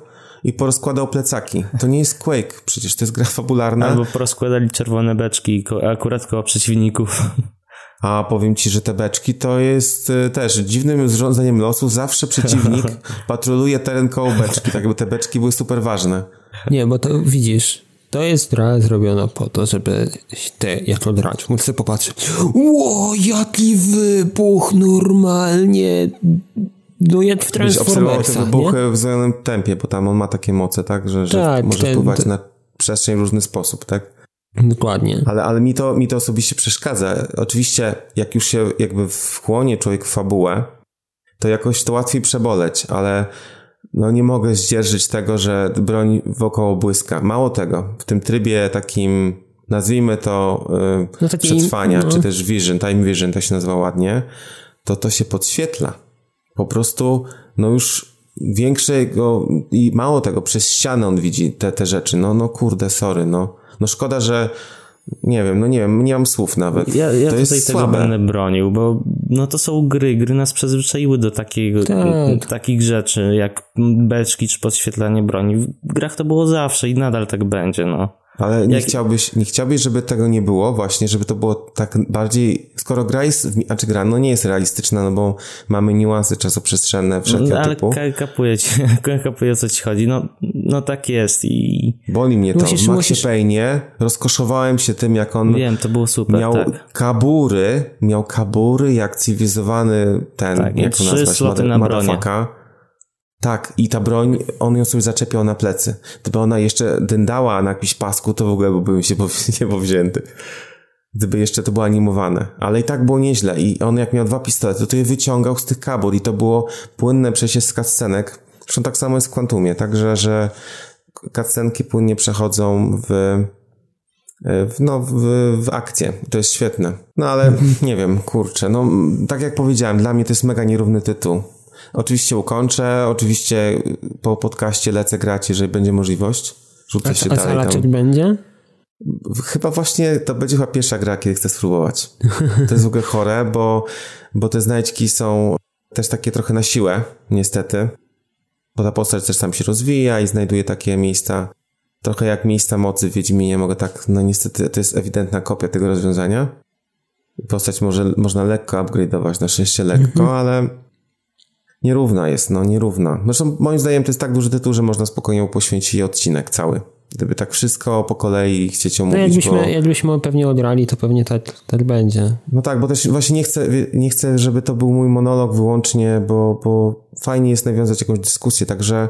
i porozkładał plecaki. To nie jest Quake, przecież to jest gra fabularna. Albo porozkładali czerwone beczki akurat koło przeciwników. A powiem ci, że te beczki to jest y, też dziwnym zrządzeniem losu. Zawsze przeciwnik patroluje teren koło beczki, tak jakby te beczki były super ważne. Nie, bo to widzisz, to jest gra zrobiona po to, żeby te, jako gracz móc sobie popatrzeć Ło, jaki wybuch normalnie jak w Transformersach, te wybuchy nie? w zwanym tempie, bo tam on ma takie moce, tak, że, że tak, może ten, wpływać na przestrzeń w różny sposób, tak? Dokładnie. Ale, ale mi, to, mi to osobiście przeszkadza. Oczywiście, jak już się jakby wchłonie człowiek w fabułę, to jakoś to łatwiej przeboleć, ale no nie mogę zdzierżyć tego, że broń wokoło błyska. Mało tego, w tym trybie takim, nazwijmy to yy, no przetrwania, no. czy też vision, time vision, to się nazywa ładnie, to to się podświetla. Po prostu, no już większego i mało tego, przez ścianę on widzi te, te rzeczy. No, no kurde, sorry, no. No szkoda, że nie wiem, no nie wiem, nie mam słów nawet. Ja, ja to tutaj jest tego słabe. będę bronił, bo no to są gry, gry nas przyzwyczaiły do takiego, tak. takich rzeczy, jak beczki czy podświetlanie broni. W grach to było zawsze i nadal tak będzie, no. Ale nie, Jak... chciałbyś, nie chciałbyś, żeby tego nie było, właśnie, żeby to było tak bardziej, skoro gra jest, a czy gra, no nie jest realistyczna, no bo mamy niuanse czasoprzestrzenne wszelkiego ale typu. Ale kapuję, ci, kapuję o co ci chodzi, no, no tak jest i... Boli mnie to. Musisz, w Maxie musisz... Payne rozkoszowałem się tym, jak on... Wiem, to było super, Miał tak. kabury, miał kabury jak cywilizowany ten, tak, jak to nazwać, na tak, i ta broń, on ją sobie zaczepiał na plecy. Gdyby ona jeszcze dyndała na jakimś pasku, to w ogóle byłbym się nie powzięty. Gdyby jeszcze to było animowane. Ale i tak było nieźle. I on jak miał dwa pistolety, to je wyciągał z tych kabur i to było płynne przejście z cutscenek. Zresztą tak samo jest w Quantumie, także, że cutscenki płynnie przechodzą w, w, no, w, w akcję. To jest świetne. No ale nie wiem, kurczę, no tak jak powiedziałem, dla mnie to jest mega nierówny tytuł. Oczywiście ukończę, oczywiście po podcaście lecę grać, jeżeli będzie możliwość. Rzucę a, się a dalej. A będzie? Chyba właśnie to będzie chyba pierwsza gra, kiedy chcę spróbować. To jest w ogóle chore, bo, bo te znajdźki są też takie trochę na siłę, niestety. Bo ta postać też tam się rozwija i znajduje takie miejsca, trochę jak miejsca mocy w Wiedźminie. Mogę tak, no niestety to jest ewidentna kopia tego rozwiązania. Postać może, można lekko upgrade'ować, na szczęście lekko, mhm. ale nierówna jest, no nierówna. Zresztą moim zdaniem to jest tak duży tytuł, że można spokojnie poświęcić odcinek cały. Gdyby tak wszystko po kolei chcieć omówić. No jakbyśmy, bo... jakbyśmy pewnie odrali, to pewnie tak, tak będzie. No tak, bo też właśnie nie chcę, nie chcę, żeby to był mój monolog wyłącznie, bo, bo fajnie jest nawiązać jakąś dyskusję, także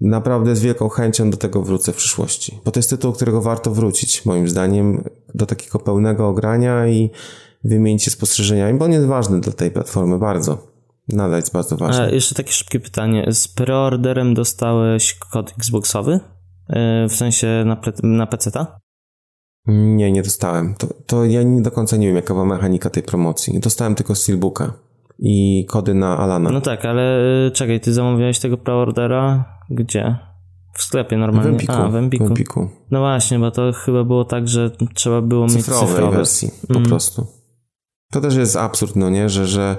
naprawdę z wielką chęcią do tego wrócę w przyszłości. Bo to jest tytuł, którego warto wrócić, moim zdaniem, do takiego pełnego ogrania i wymienić się spostrzeżeniami, bo on jest ważny dla tej platformy bardzo. Nadal jest bardzo ważne. A jeszcze takie szybkie pytanie. Z preorderem dostałeś kod Xboxowy? E, w sensie na, na PC-ta? Nie, nie dostałem. To, to ja nie do końca nie wiem, jaka była mechanika tej promocji. Dostałem tylko Steelbooka i kody na Alana. No tak, ale e, czekaj, ty zamawiałeś tego preordera gdzie? W sklepie normalnie. W Empiku. A, w Empiku. W Empiku. No właśnie, bo to chyba było tak, że trzeba było cyfrowej mieć cyfrowe. wersji, po mm. prostu. To też jest absurd, no nie, że, że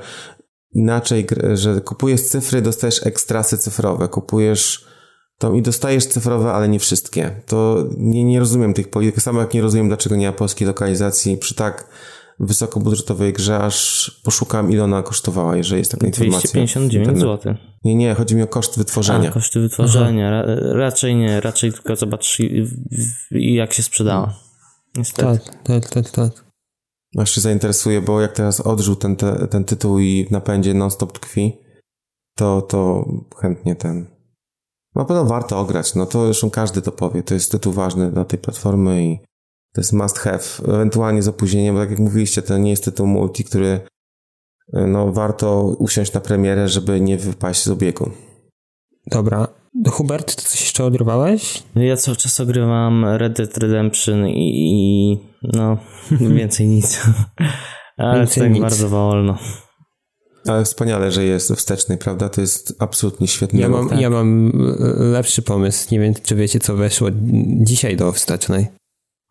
inaczej, że kupujesz cyfry, dostajesz ekstrasy cyfrowe, kupujesz to i dostajesz cyfrowe, ale nie wszystkie. To nie, nie rozumiem tych polityk, samo jak nie rozumiem, dlaczego nie ma polskiej lokalizacji przy tak wysokobudżetowej grze, aż poszukam ile ona kosztowała, jeżeli jest taka informacja. 259 zł. Nie, nie, chodzi mi o koszt wytworzenia. A, koszty wytworzenia. Ra raczej nie, raczej tylko zobacz jak się sprzedała. Niestety. Tak, tak, tak, tak. Aż się zainteresuje, bo jak teraz odżył ten, te, ten tytuł i w napędzie non-stop tkwi, to, to chętnie ten... Na pewno warto ograć, no to zresztą każdy to powie, to jest tytuł ważny dla tej platformy i to jest must have, ewentualnie z opóźnieniem, bo tak jak mówiliście, to nie jest tytuł multi, który no warto usiąść na premierę, żeby nie wypaść z obiegu. Dobra. Hubert, ty coś jeszcze odrywałeś? Ja cały czas ogrywam Red Dead Redemption i, i no, więcej nic. Ale więcej tak nic. bardzo wolno. Ale wspaniale, że jest wstecznej, prawda? To jest absolutnie świetny ja mam, tak. ja mam lepszy pomysł. Nie wiem, czy wiecie, co weszło dzisiaj do wstecznej.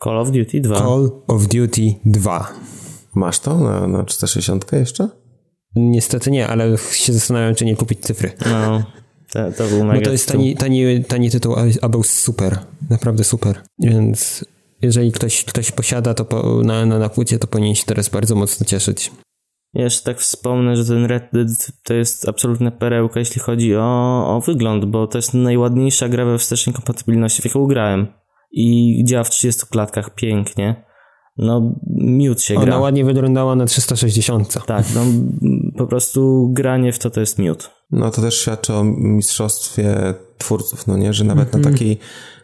Call of Duty 2. Call of Duty 2. Masz to na, na 460 jeszcze? Niestety nie, ale się zastanawiam, czy nie kupić cyfry. No, to, to był mega Bo to jest tani, tani, tani tytuł, a był super. Naprawdę super. Więc jeżeli ktoś, ktoś posiada to po, na, na napłycie, to powinien się teraz bardzo mocno cieszyć. Ja jeszcze tak wspomnę, że ten Red Dead to jest absolutna perełka, jeśli chodzi o, o wygląd, bo to jest najładniejsza gra we wstecznej kompatybilności, w jaką grałem. I działa w 30 klatkach pięknie. No, miód się Ona gra. Ona ładnie wyglądała na 360. Tak, no po prostu granie w to to jest miód. No to też świadczy o mistrzostwie twórców, no nie? Że nawet mm -hmm. na mhm. takiej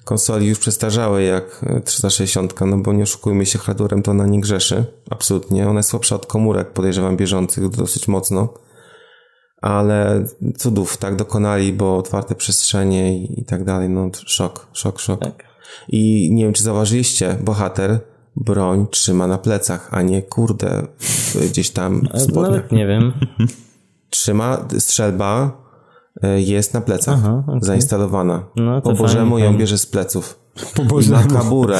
konsoli już przestarzałej jak 360, no bo nie oszukujmy się, hardwarem to ona nie grzeszy, absolutnie. Ona jest słabsza od komórek, podejrzewam, bieżących dosyć mocno. Ale cudów tak dokonali, bo otwarte przestrzenie i, i tak dalej, no szok, szok, szok. Tak. I nie wiem, czy zauważyliście, bohater broń trzyma na plecach, a nie kurde gdzieś tam w spodniach. Nawet nie wiem. Trzyma, strzelba e, jest na plecach Aha, okay. zainstalowana. No, po Bożemu fajnie, ją fajnie. bierze z pleców. Po Bożemu. Ma kaburę,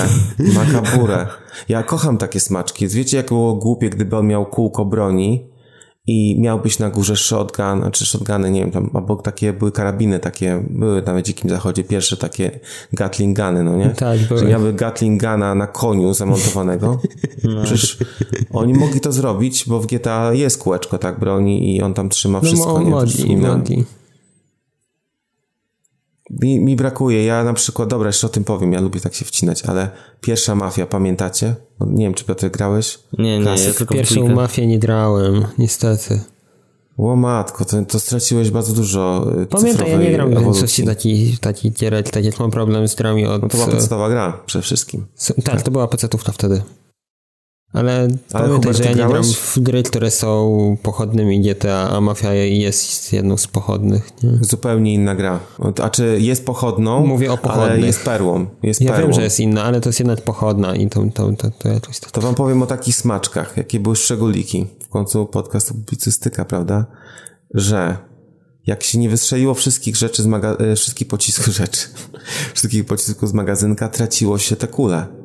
ma kaburę. Ja kocham takie smaczki. Wiecie, jak było głupie, gdyby on miał kółko broni i miałbyś na górze shotgun, czy shotguny, nie wiem, tam, albo takie były karabiny, takie, były na Dzikim Zachodzie, pierwsze takie Gatling guny, no nie? Tak, były. Że miałby Gatling guna na koniu zamontowanego. No. Przecież oni mogli to zrobić, bo w GTA jest kółeczko, tak, broni i on tam trzyma no, wszystko, no, nie? Mogli, mogli. Mi, mi brakuje, ja na przykład, dobra, jeszcze o tym powiem, ja lubię tak się wcinać, ale pierwsza mafia, pamiętacie? No, nie wiem, czy Piotr grałeś? Nie, nie, Klasyk. ja tylko Pierwszą mafię nie grałem, niestety. O matko, to, to straciłeś bardzo dużo y, Pamiętaj, ja nie gram w większości taki, taki gier, tak jak mam problem z grami od... No to była podstawowa gra, przede wszystkim. Tak, tak. to była pecetówka wtedy. Ale, Ale pamiętaj, że ja nie gram w gry, które są pochodnymi GTA, a Mafia jest jedną z pochodnych. Nie? Zupełnie inna gra. A czy jest pochodną? Mówię o pochodnych. Ale jest perłą. Jest ja perłą. wiem, że jest inna, ale to jest jednak pochodna i to, to, to, to jakoś tak. To wam powiem o takich smaczkach, jakie były szczególiki. W końcu podcast publicystyka, prawda? Że jak się nie wystrzeliło wszystkich rzeczy z maga- e, wszystkich pocisków rzeczy, wszystkich pocisków z magazynka, traciło się te kule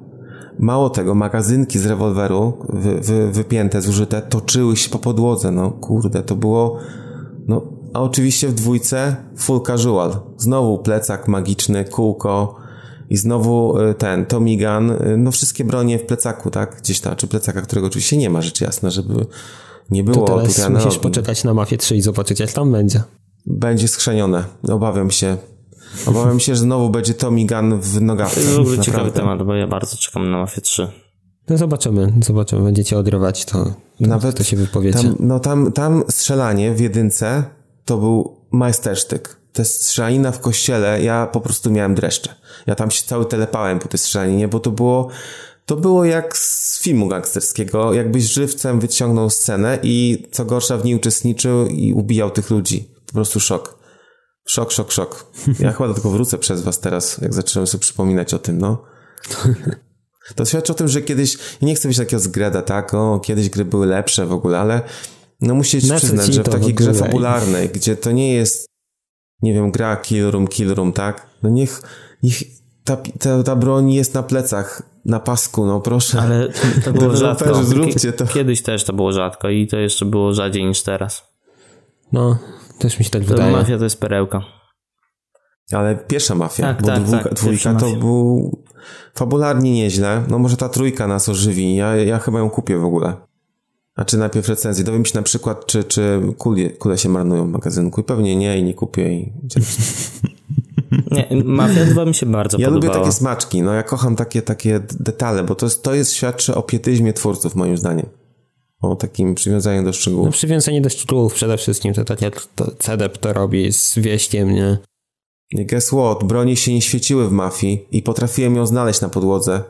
Mało tego, magazynki z rewolweru wy, wy, wypięte, zużyte, toczyły się po podłodze. No kurde, to było... No, a oczywiście w dwójce full casual. Znowu plecak magiczny, kółko i znowu y, ten Tommy Gun. No wszystkie bronie w plecaku, tak? Gdzieś tam, czy plecaka, którego oczywiście nie ma, rzecz jasna, żeby nie było... To teraz musisz poczekać na Mafię 3 i zobaczyć, jak tam będzie. Będzie skrzenione. Obawiam się. Obawiam się, że znowu będzie Tommy Gun w nogawce. To jest w ogóle ciekawy temat, bo ja bardzo czekam na Mafia 3. No zobaczymy, zobaczymy. Będziecie odrywać, to, Nawet to się wypowiecie. Tam, no tam, tam strzelanie w jedynce to był majstersztyk. Te strzelanina w kościele, ja po prostu miałem dreszcze. Ja tam się cały telepałem po tej strzelaninie, bo to było, to było jak z filmu gangsterskiego, jakbyś żywcem wyciągnął scenę i co gorsza w niej uczestniczył i ubijał tych ludzi. Po prostu szok. Szok, szok, szok. Ja chyba do tego wrócę przez was teraz, jak zacząłem sobie przypominać o tym, no. To świadczy o tym, że kiedyś, ja nie chcę być takiego zgreda, tak, o, kiedyś gry były lepsze w ogóle, ale no musisz przyznać, że w takiej w grze fabularnej, gdzie to nie jest, nie wiem, gra kill room, kill room, tak, no niech, niech ta, ta, ta broń jest na plecach, na pasku, no proszę. Ale to było rzadko. Zróbcie to. Kiedyś też to było rzadko i to jeszcze było rzadziej niż teraz. No, też mi się tak to wydaje. Mafia to jest perełka. Ale pierwsza mafia, tak, bo tak, dwójka, tak, dwójka to mafia. był fabularnie nieźle. No może ta trójka nas ożywi. Ja, ja chyba ją kupię w ogóle. A czy najpierw recenzję? Dowiem się na przykład, czy, czy kule, kule się marnują w magazynku. I pewnie nie i nie kupię. I... nie, Mafia 2 mi się bardzo ja podobała. Ja lubię takie smaczki. No ja kocham takie, takie detale, bo to jest, to jest świadczy o pietyzmie twórców moim zdaniem o takim przywiązaniu do szczegółów. No, przywiązanie do szczegółów przede wszystkim, to tak jak to CDEP to robi z wieściem, nie? Guess what? Broni się nie świeciły w mafii i potrafiłem ją znaleźć na podłodze.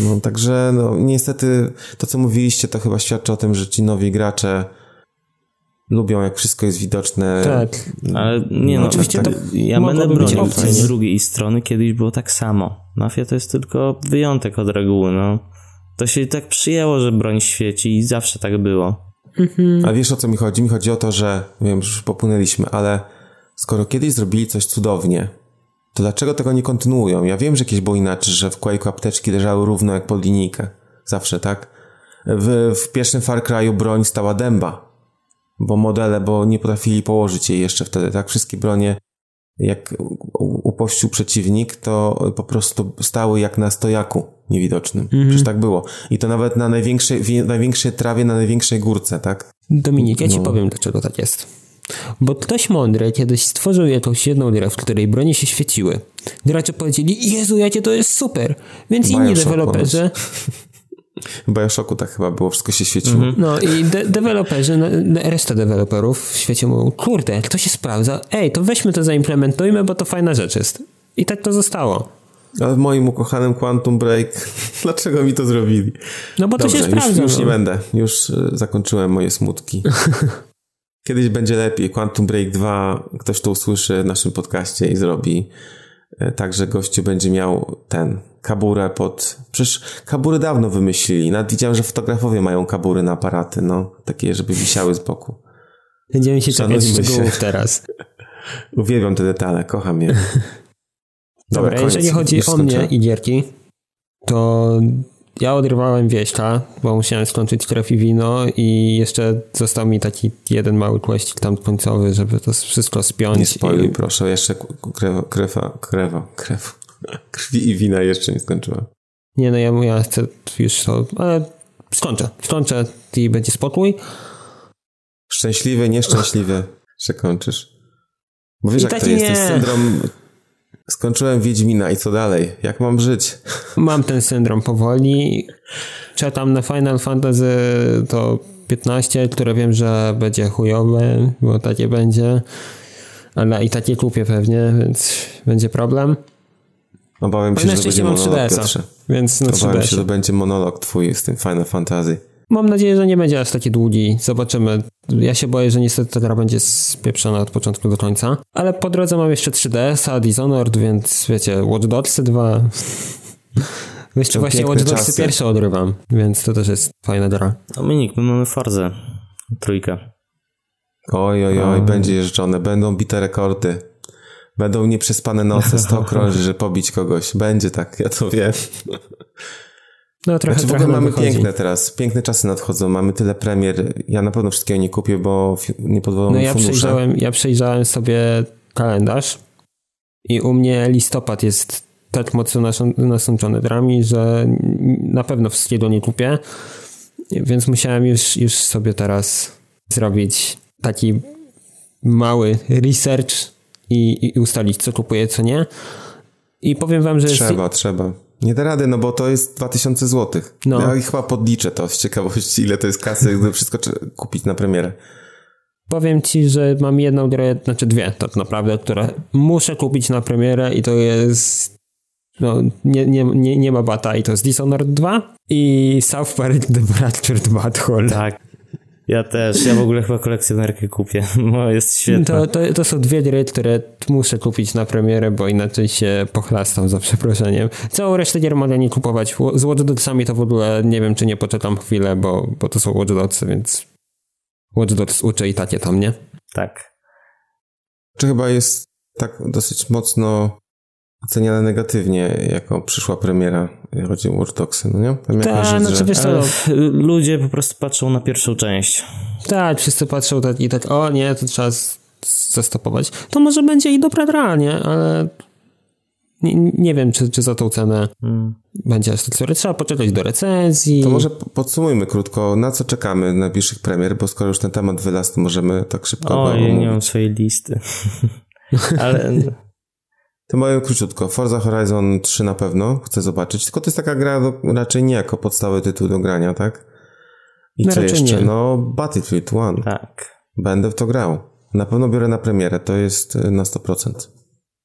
No także, no niestety, to co mówiliście, to chyba świadczy o tym, że ci nowi gracze lubią, jak wszystko jest widoczne. Tak, ale nie no, no oczywiście tak, ja będę bronił z drugiej strony, kiedyś było tak samo. Mafia to jest tylko wyjątek od reguły, no. To się tak przyjęło, że broń świeci i zawsze tak było. Mhm. A wiesz o co mi chodzi? Mi chodzi o to, że wiem, już popłynęliśmy, ale skoro kiedyś zrobili coś cudownie, to dlaczego tego nie kontynuują? Ja wiem, że kiedyś było inaczej, że w Quake'u apteczki leżały równo jak pod linijkę. Zawsze, tak? W, w pierwszym Far Cry'u broń stała dęba. Bo modele, bo nie potrafili położyć jej jeszcze wtedy, tak? Wszystkie bronie, jak upościł przeciwnik, to po prostu stały jak na stojaku niewidocznym. Mhm. Przecież tak było. I to nawet na największej, największej trawie, na największej górce, tak? Dominik, ja ci no. powiem, dlaczego tak jest. Bo ktoś mądry kiedyś stworzył jakąś jedną grę, w której bronie się świeciły. Gracze powiedzieli, Jezu, jakie to jest super! Więc Bioshock inni deweloperzy... W Bioshocku tak chyba było, wszystko się świeciło. Mhm. No i de deweloperzy, no, reszta deweloperów w świecie mówią, kurde, to się sprawdza, ej, to weźmy to zaimplementujmy, bo to fajna rzecz jest. I tak to zostało. Ale w moim ukochanym Quantum Break, dlaczego mi to zrobili? No bo Dobrze, to się sprawdza. Już, już no. nie będę, już e, zakończyłem moje smutki. Kiedyś będzie lepiej. Quantum Break 2, ktoś to usłyszy w naszym podcaście i zrobi e, tak, że gościu będzie miał ten kaburę pod... Przecież kabury dawno wymyślili. Nawet widziałem, że fotografowie mają kabury na aparaty, no. Takie, żeby wisiały z boku. Będziemy się czepiać szczegółów teraz. Uwielbiam te detale, kocham je. Dobra, Dobra jeżeli chodzi o mnie i gierki, to ja odrywałem wieśla, bo musiałem skończyć krew i wino i jeszcze został mi taki jeden mały kłeścik tam końcowy, żeby to wszystko spiąć. Nie spoiluj i... proszę, jeszcze krewa, krewa, krewa, krew, krwi i wina jeszcze nie skończyłem. Nie no, ja, ja chcę już to, ale skończę, skończę i będzie spokój. Szczęśliwy, nieszczęśliwy, że kończysz. Bo wiesz I jak to jest, nie... syndrom Skończyłem Wiedźmina i co dalej? Jak mam żyć? Mam ten syndrom powoli. Czekam na Final Fantasy to 15, które wiem, że będzie chujowe, bo takie będzie. Ale i takie kupię pewnie, więc będzie problem. Obawiam się, że będzie monolog, Piotrze. Więc na Obawiam się, że będzie monolog twój z tym Final Fantasy. Mam nadzieję, że nie będzie aż taki długi. Zobaczymy. Ja się boję, że niestety ta gra będzie spieprzona od początku do końca. Ale po drodze mam jeszcze 3DS-a, Dishonored, więc wiecie, Watch Dogs 2. Jeszcze właśnie Watch Dogs pierwszy odrywam, więc to też jest fajna gra. Dominik, my mamy Forzę. Trójkę. Oj, oj, oj, um. będzie jeżdżone. Będą bite rekordy. Będą nieprzespane noce, 100 krąży, że pobić kogoś. Będzie tak, ja to wiem. No, trochę, znaczy, w ogóle mamy wychodzi. piękne teraz, piękne czasy nadchodzą, mamy tyle premier. Ja na pewno wszystkiego nie kupię, bo nie podwolą no, ja Przejrzałem, ja przejrzałem sobie kalendarz i u mnie listopad jest tak mocno nasączony drami, że na pewno wszystkiego nie kupię, więc musiałem już, już sobie teraz zrobić taki mały research i, i ustalić, co kupuję, co nie. I powiem wam, że... Trzeba, jest... trzeba. Nie da rady, no bo to jest 2000 zł. No. Ja chyba podliczę to z ciekawości, ile to jest kasy, gdy wszystko kupić na premierę. Powiem ci, że mam jedną grę, znaczy dwie tak naprawdę, które muszę kupić na premierę i to jest no, nie, nie, nie, nie ma bata i to jest Dishonored 2 i South Park The Fractured Butthole. Tak. Ja też, ja w ogóle chyba kolekcjonerkę kupię, bo jest świetna. To, to, to są dwie gry, które muszę kupić na premierę, bo inaczej się pochlastam za przeproszeniem. Całą resztę gier mogę nie kupować. Z Watch Dogsami to w ogóle nie wiem, czy nie poczekam chwilę, bo, bo to są Watch Dogsy, więc Watch Dogs uczy i takie tam, nie? Tak. Czy chyba jest tak dosyć mocno oceniane negatywnie jako przyszła premiera, jeżeli chodzi o Watch Dogsy, no nie? Tak, znaczy wiesz co, ludzie po prostu patrzą na pierwszą część. Tak, wszyscy patrzą tak i tak, o nie, to trzeba zastopować. To może będzie i dobra gra, nie? Ale nie, nie wiem, czy, czy za tą cenę hmm. będzie aż tak Trzeba poczekać do recenzji. To może podsumujmy krótko, na co czekamy na najbliższych premier, bo skoro już ten temat wylazł, to możemy tak szybko O, ja nie mam swojej listy. Ale... To moje króciutko. Forza Horizon 3 na pewno chcę zobaczyć, tylko to jest taka gra do, raczej nie jako podstawowy tytuł do grania, tak? I no co jeszcze? Nie. No Battlefield 1. Tak. Będę w to grał. Na pewno biorę na premierę, to jest y, na 100%.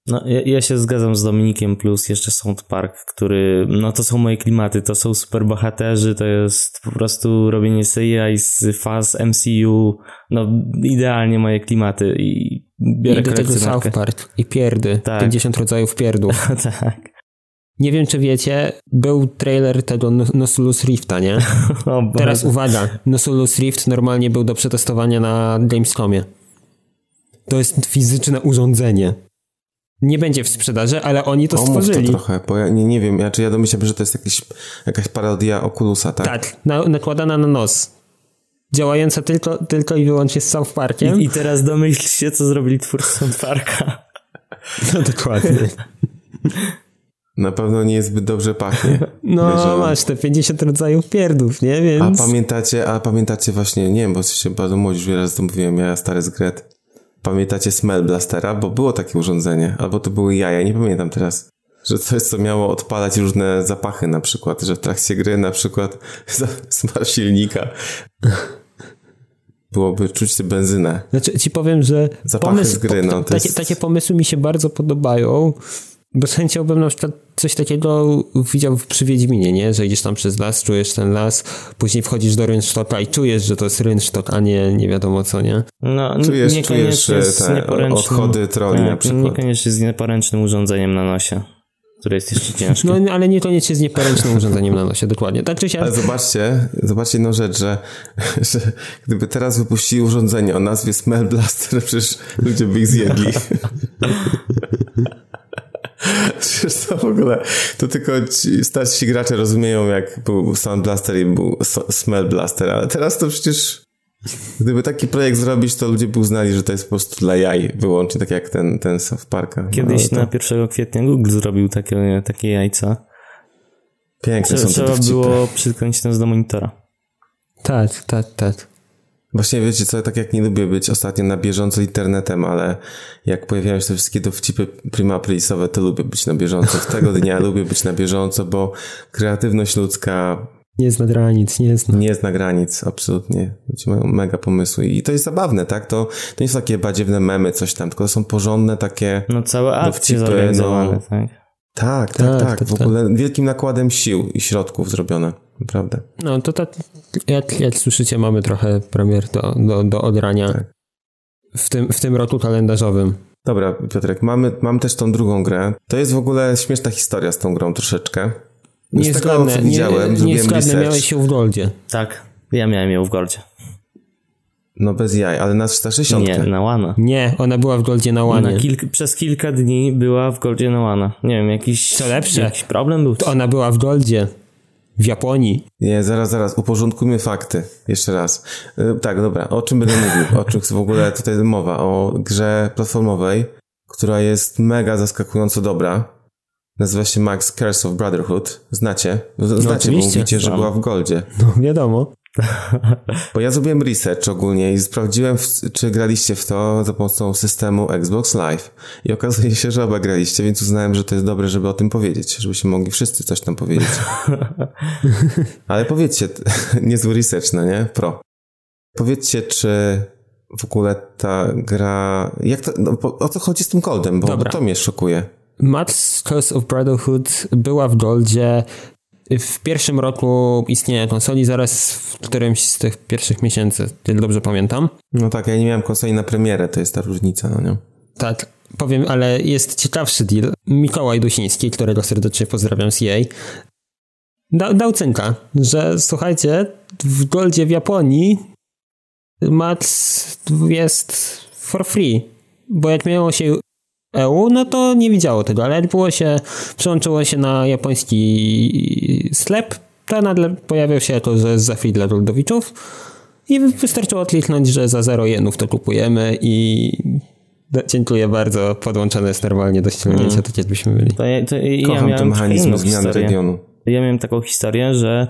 No, ja, ja, się zgadzam z Dominikiem, plus jeszcze Sound Park, który, no to są moje klimaty, to są super bohaterzy, to jest po prostu robienie CI z faz MCU, no idealnie moje klimaty i biorę I do tego South Park i pierdy, tak. 50 rodzajów pierdów. tak. Nie wiem, czy wiecie, był trailer tego Nosulus Rifta, nie? Teraz uwaga, Nosulus Rift normalnie był do przetestowania na Gamescomie. To jest fizyczne urządzenie. Nie będzie w sprzedaży, ale oni to Omów stworzyli. to trochę, bo ja nie, nie wiem, ja, czy ja domyślam, że to jest jakiś, jakaś parodia Oculusa, tak? Tak, na, nakładana na nos. Działająca tylko, tylko i wyłącznie z South Parkiem. I, I, teraz domyśl się, co zrobili twórcy South Parka. No dokładnie. Na pewno nie jest zbyt dobrze pachnie. No, masz te 50 rodzajów pierdów, nie? Więc... A pamiętacie, a pamiętacie właśnie, nie wiem, bo się bardzo młodzież wiele razy to mówiłem, ja stary zgret. Pamiętacie Smell Blastera? Bo było takie urządzenie, albo to były jaja, nie pamiętam teraz. Że coś, co miało odpalać różne zapachy na przykład, że w trakcie gry na przykład smar silnika byłoby czuć tę benzynę. Znaczy ci powiem, że Zapachy pomysł, z gry, no, takie, jest... takie pomysły mi się bardzo podobają, bo z chęcią bym na przykład coś takiego widział przy Wiedźminie, nie? Że idziesz tam przez las, czujesz ten las, później wchodzisz do Rynsztota i czujesz, że to jest Rynsztot, a nie nie wiadomo co, nie? No, czujesz, czujesz te odchody troli tak, na przykład. Niekoniecznie z nieporęcznym urządzeniem na nosie które jest jeszcze ciężkie. No, ale niekoniecznie z nieporęcznym urządzeniem na nosie, dokładnie. Tak czy siak... Ale zobaczcie, zobaczcie jedną rzecz, że, że gdyby teraz wypuścili urządzenie o nazwie Smell Blaster, przecież ludzie by ich zjedli. Przecież to w ogóle, to tylko ci starsi gracze rozumieją, jak był Sound Blaster i był Smell Blaster, ale teraz to przecież Gdyby taki projekt zrobić, to ludzie by uznali, że to jest po prostu dla jaj wyłącznie, tak jak ten, ten South Parka. No, Kiedyś no, to... na 1 kwietnia Google zrobił takie, takie jajca. Piękne Trzeba, są te Trzeba było przykręcić nas do monitora. Tak, tak, tak. Właśnie wiecie co, tak jak nie lubię być ostatnio na bieżąco internetem, ale jak pojawiają się te wszystkie dowcipy prima aprilisowe, to lubię być na bieżąco. W tego dnia lubię być na bieżąco, bo kreatywność ludzka nie zna granic, nie zna. Nie zna granic, absolutnie. Ludzie mają mega pomysły i to jest zabawne, tak? To, to nie są takie badziewne memy, coś tam, tylko to są porządne takie... No całe akcje zorganizowane, no, tak? Tak, tak, tak, tak. W ogóle wielkim nakładem sił i środków zrobione. Naprawdę. No to tak, jak, jak słyszycie, mamy trochę premier do, do, do odrania tak. w, tym, w tym roku kalendarzowym. Dobra, Piotrek, mamy, mamy też tą drugą grę. To jest w ogóle śmieszna historia z tą grą troszeczkę. Nie z tego, co widziałem, nie, nie zgadnę, miałeś ją w Goldzie. Tak, ja miałem ją w Goldzie. No bez jaj, ale na 360. Nie, na Łana. Nie, ona była w Goldzie na Łanie. Kilk, przez kilka dni była w Goldzie na Łana. Nie wiem, jakiś... Co lepsze. Jakiś problem był. To ona była w Goldzie. W Japonii. Nie, zaraz, zaraz, uporządkujmy fakty. Jeszcze raz. Yy, tak, dobra, o czym będę mówił? O czym w ogóle tutaj mowa? O grze platformowej, która jest mega zaskakująco dobra Nazywa się Max Curse of Brotherhood. Znacie? No, znacie, no, bo mówicie, że była w Goldzie. No wiadomo. Bo ja zrobiłem research ogólnie i sprawdziłem, czy graliście w to za pomocą systemu Xbox Live. I okazuje się, że oba graliście, więc uznałem, że to jest dobre, żeby o tym powiedzieć, żebyśmy mogli wszyscy coś tam powiedzieć. Ale powiedzcie, niezły research, no nie? Pro. Powiedzcie, czy w ogóle ta gra... Jak to, no, o co chodzi z tym koldem? Bo Dobra. to mnie szokuje. Matt's Curse of Brotherhood była w Goldzie w pierwszym roku istnienia konsoli, zaraz w którymś z tych pierwszych miesięcy, jak dobrze pamiętam. No tak, ja nie miałem konsoli na premierę, to jest ta różnica, no nie? Tak, powiem, ale jest ciekawszy deal. Mikołaj Dusiński, którego serdecznie pozdrawiam z jej, da, dał cynka, że słuchajcie, w Goldzie w Japonii Mats jest for free, bo jak miało się EU, no to nie widziało tego, ale było się, przełączyło się na japoński sklep, to nagle pojawiał się jako, że jest za free dla Roldowiczów i wystarczyło kliknąć, że za 0 jenów to kupujemy i dziękuję bardzo, podłączone jest normalnie do ściągnięcia, mm. tak jakbyśmy byli. To ja, to ja Kocham miałem mechanizm zmiany regionu. Ja miałem taką historię, że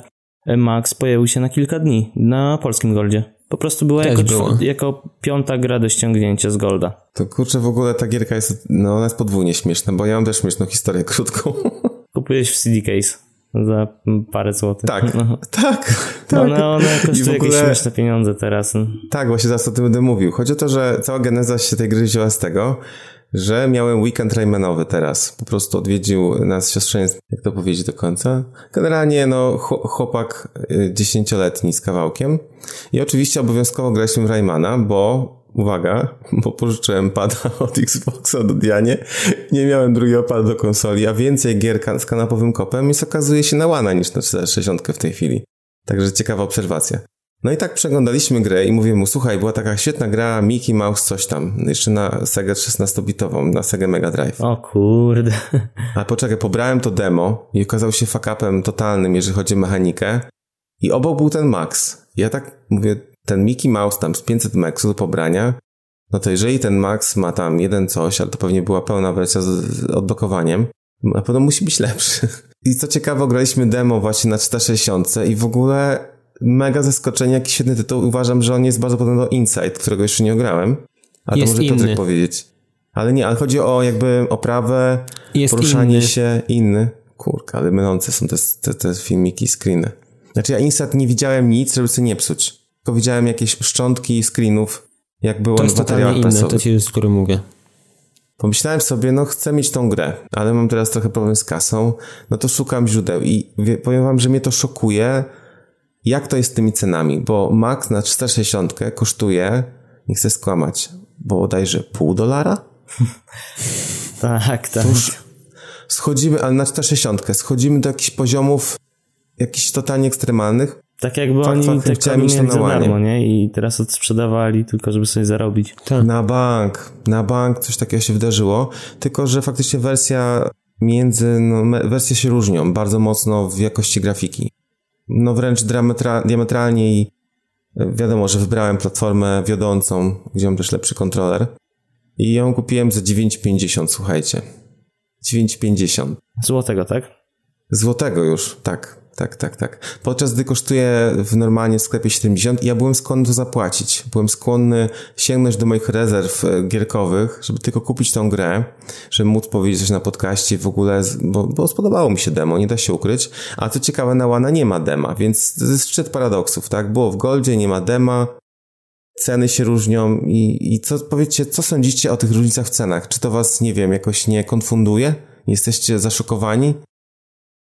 Max pojawił się na kilka dni na polskim Goldzie. Po prostu była jako, jako, piąta gra do ściągnięcia z Golda. To kurczę, w ogóle ta gierka jest, no ona jest podwójnie śmieszna, bo ja mam też śmieszną historię krótką. Kupujesz w CD Case za parę złotych. Tak, no. tak, tak. One, one kosztują ogóle... jakieś śmieszne pieniądze teraz. Tak, właśnie zaraz o tym będę mówił. Chodzi o to, że cała geneza się tej gry wzięła z tego, że miałem weekend Raymanowy teraz. Po prostu odwiedził nas siostrzeniec, jak to powiedzieć do końca. Generalnie, no, chłopak y, dziesięcioletni z kawałkiem. I oczywiście obowiązkowo graliśmy w Raymana, bo uwaga, bo pożyczyłem pada od Xboxa do Dianie, nie miałem drugiego pada do konsoli, a więcej gier z kanapowym kopem, więc okazuje się na łana niż na 460 w tej chwili. Także ciekawa obserwacja. No i tak przeglądaliśmy grę i mówię mu, słuchaj, była taka świetna gra Mickey Mouse coś tam, jeszcze na Sega 16-bitową, na Sega Mega Drive. O kurde. A poczekaj, pobrałem to demo i okazał się fakapem totalnym, jeżeli chodzi o mechanikę. I obok był ten Max. Ja tak mówię, ten Mickey Mouse tam z 500 meksu do pobrania, no to jeżeli ten Max ma tam jeden coś, ale to pewnie była pełna wersja z odblokowaniem, Na pewno musi być lepszy. I co ciekawe, graliśmy demo właśnie na 460 i w ogóle mega zaskoczenie, jaki świetny tytuł. Uważam, że on jest bardzo podobny do Insight, którego jeszcze nie ograłem. A to jest może Piotrek powiedzieć. Ale nie, ale chodzi o jakby oprawę, jest poruszanie inny. się, inny. Kurka, ale mylące są te, te, te filmiki, screeny. Znaczy ja Insat nie widziałem nic, żeby sobie nie psuć. Tylko widziałem jakieś szczątki screenów, jak było to jest w materiałach prasowych. To jest, o którym mówię. Pomyślałem sobie, no chcę mieć tą grę, ale mam teraz trochę problem z kasą, no to szukam źródeł i powiem wam, że mnie to szokuje, jak to jest z tymi cenami, bo Max na 360 kosztuje, nie chcę skłamać, bodajże pół dolara? tak, tak. schodzimy, ale na 460 schodzimy do jakichś poziomów jakichś totalnie ekstremalnych. Tak jakby fakt, oni fakt, te chciałem mieć za darmo, nie? I teraz odsprzedawali tylko, żeby sobie zarobić. Tak. Na bank, na bank coś takiego się wydarzyło, tylko że faktycznie wersja między, no, wersje się różnią bardzo mocno w jakości grafiki. No wręcz diametralnie i wiadomo, że wybrałem platformę wiodącą, gdzie mam też lepszy kontroler. I ją kupiłem za 9,50, słuchajcie. 9,50. Złotego, tak? Złotego już, tak. Tak, tak, tak. Podczas gdy kosztuje w normalnie sklepie 70 ja byłem skłonny to zapłacić. Byłem skłonny sięgnąć do moich rezerw e, gierkowych, żeby tylko kupić tą grę, żeby móc powiedzieć coś na podcaście w ogóle, bo, bo spodobało mi się demo, nie da się ukryć. A co ciekawe, na Łana nie ma dema, więc to jest szczyt paradoksów, tak? Było w Goldzie, nie ma dema, ceny się różnią i, i co powiedzcie, co sądzicie o tych różnicach w cenach? Czy to was, nie wiem, jakoś nie konfunduje? Jesteście zaszokowani?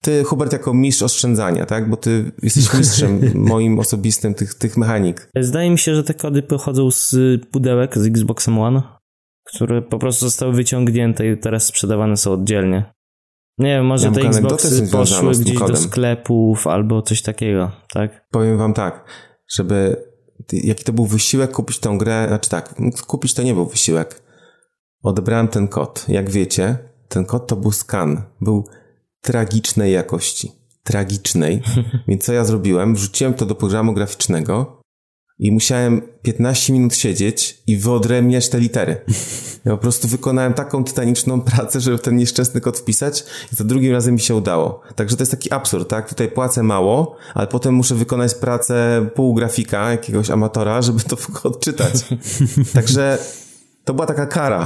Ty, Hubert, jako mistrz oszczędzania, tak? Bo ty jesteś mistrzem moim osobistym tych, tych mechanik. Zdaje mi się, że te kody pochodzą z pudełek z Xbox One, które po prostu zostały wyciągnięte i teraz sprzedawane są oddzielnie. Nie wiem, może ja te Xboxy poszły gdzieś kodem. do sklepów albo coś takiego, tak? Powiem wam tak, żeby jaki to był wysiłek kupić tą grę, znaczy tak, kupić to nie był wysiłek. Odebrałem ten kod. Jak wiecie, ten kod to był skan. Był tragicznej jakości. Tragicznej. Więc co ja zrobiłem? Wrzuciłem to do programu graficznego i musiałem 15 minut siedzieć i wyodrębniać te litery. Ja po prostu wykonałem taką tytaniczną pracę, żeby ten nieszczęsny kod wpisać i za drugim razem mi się udało. Także to jest taki absurd, tak? Tutaj płacę mało, ale potem muszę wykonać pracę pół grafika, jakiegoś amatora, żeby to odczytać. Także to była taka kara.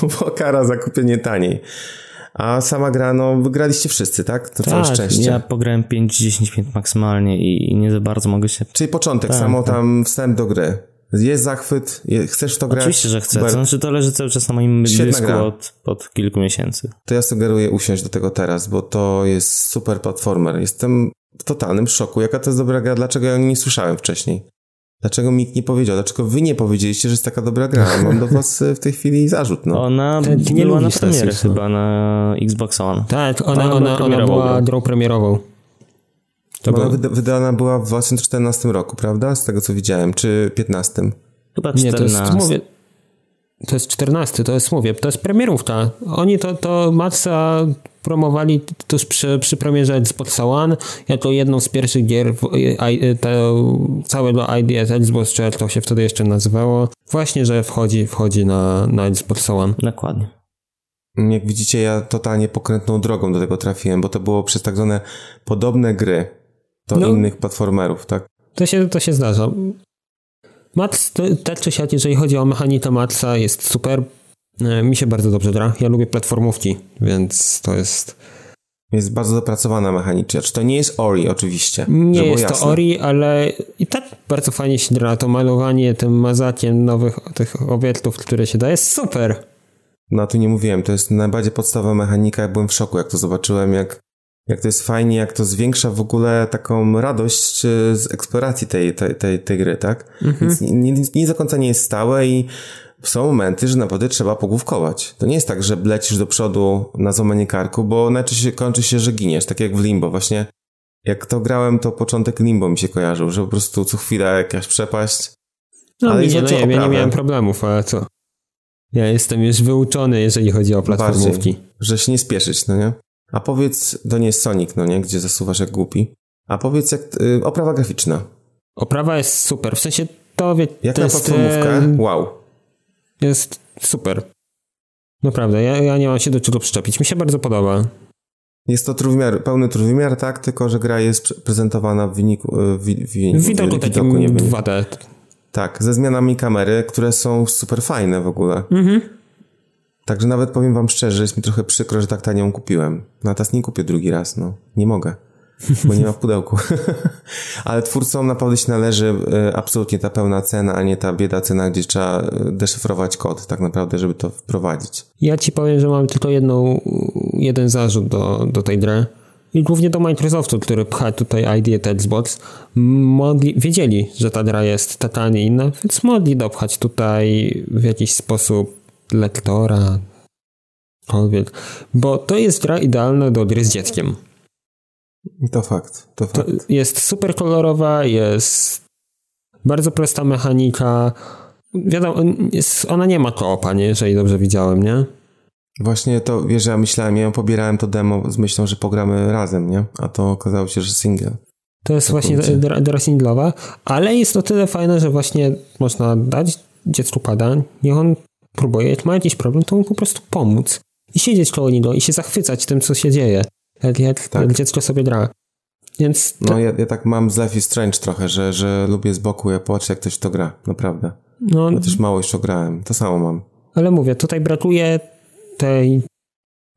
to była kara za kupienie taniej. A sama gra, no wygraliście wszyscy, tak? To tak, całe szczęście. ja pograłem 5-10 minut maksymalnie i nie za bardzo mogę się... Czyli początek, tak, samo tak. tam wstęp do gry. Jest zachwyt, chcesz to grać? Oczywiście, że chcę. To znaczy to leży cały czas na moim Świetna dysku od, od kilku miesięcy. To ja sugeruję usiąść do tego teraz, bo to jest super platformer. Jestem w totalnym szoku. Jaka to jest dobra gra? Dlaczego ja nie słyszałem wcześniej? Dlaczego mi nie powiedział? Dlaczego wy nie powiedzieliście, że jest taka dobra gra? Mam do was w tej chwili zarzut. No. Ona Ty nie była na premierę chyba na Xbox One. Tak, ona, ona, ona, ona była grą premierową. To była... wydana była w 2014 roku, prawda? Z tego co widziałem, czy 15? Chyba 14. Nie, to jest, mówię, to jest 14, to jest, mówię, to jest premierówka. Oni to, to Matsa promowali tuż przy, przy premierze Xbox One jako jedną z pierwszych gier, to całego IDS Xbox, czy jak to się wtedy jeszcze nazywało, właśnie, że wchodzi, wchodzi na, na Xbox One. Dokładnie. Jak widzicie, ja totalnie pokrętną drogą do tego trafiłem, bo to było przez tak zwane podobne gry do no, innych platformerów, tak? To się, to się zdarza. Mats, tak czy siak, jeżeli chodzi o mechanikę Matsa, jest super. E, mi się bardzo dobrze gra. Ja lubię platformówki, więc to jest... Jest bardzo dopracowana mechanicznie. Czy to nie jest Ori oczywiście? Nie jest jasne. to Ori, ale i tak bardzo fajnie się gra. To malowanie tym mazakiem nowych tych obiektów, które się da, jest super. No tu nie mówiłem, to jest najbardziej podstawowa mechanika. Ja byłem w szoku, jak to zobaczyłem, jak jak to jest fajnie, jak to zwiększa w ogóle taką radość z eksploracji tej, tej, tej, tej gry, tak? Mhm. Więc nie, nie, nie do końca nie jest stałe i są momenty, że naprawdę trzeba pogłówkować. To nie jest tak, że lecisz do przodu na złamanie karku, bo najczęściej kończy się, że giniesz, tak jak w Limbo właśnie. Jak to grałem, to początek Limbo mi się kojarzył, że po prostu co chwila jakaś przepaść. No ale nie, no nie, ja nie miałem problemów, ale co? Ja jestem już wyuczony, jeżeli chodzi o platformówki. Bardziej, że się nie spieszyć, no nie? A powiedz, to nie jest Sonic, no nie? Gdzie zasuwasz jak głupi. A powiedz, jak y, oprawa graficzna. Oprawa jest super, w sensie to wie, Jak to na jest, platformówkę? Wow. Jest super. Naprawdę, ja, ja nie mam się do czego przyczepić. Mi się bardzo podoba. Jest to trójwymiar, pełny trójwymiar, tak, tylko że gra jest prezentowana w wyniku, w, w, w, w widoku takim nie 2D. Tak, ze zmianami kamery, które są super fajne w ogóle. Mhm. Także nawet powiem wam szczerze, jest mi trochę przykro, że tak tanią kupiłem. Teraz nie kupię drugi raz, no. Nie mogę. Bo nie ma w pudełku. Ale twórcom naprawdę się należy e, absolutnie ta pełna cena, a nie ta bieda cena, gdzie trzeba e, deszyfrować kod tak naprawdę, żeby to wprowadzić. Ja ci powiem, że mam tylko jedną, jeden zarzut do, do tej gry. I głównie do Microsoftu, który pcha tutaj ID Xbox, mogli, wiedzieli, że ta gra jest totalnie inna, więc mogli dopchać tutaj w jakiś sposób lektora, bo to jest gra idealna do gry z dzieckiem. To fakt, to fakt. To jest super kolorowa, jest bardzo prosta mechanika. Wiadomo, jest, ona nie ma koopa, nie? jeżeli dobrze widziałem, nie? Właśnie to, wiesz, ja myślałem, ja pobierałem to demo z myślą, że pogramy razem, nie? A to okazało się, że single. To jest właśnie gra singlowa, ale jest to tyle fajne, że właśnie można dać dziecku pada, niech on próbuje, jak ma jakiś problem, to mu po prostu pomóc i siedzieć koło niego i się zachwycać tym, co się dzieje jak, jak, tak. jak dziecko sobie gra. Więc to... No ja, ja, tak mam z Life is Strange trochę, że, że lubię z boku, ja patrzę jak ktoś to gra, naprawdę. No, ja też mało jeszcze grałem, to samo mam. Ale mówię, tutaj brakuje tej,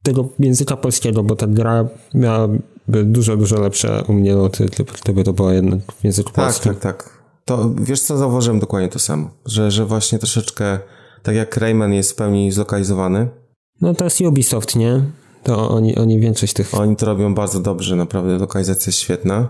tego języka polskiego, bo ta gra miałaby dużo, dużo lepsze u mnie noty, gdyby to było jednak w języku tak, polskim. Tak, tak, tak. To wiesz co, zauważyłem dokładnie to samo, że, że właśnie troszeczkę, tak jak Rayman jest w pełni zlokalizowany. No to jest Ubisoft, nie? To oni, oni większość tych... Oni to robią bardzo dobrze, naprawdę. Lokalizacja jest świetna.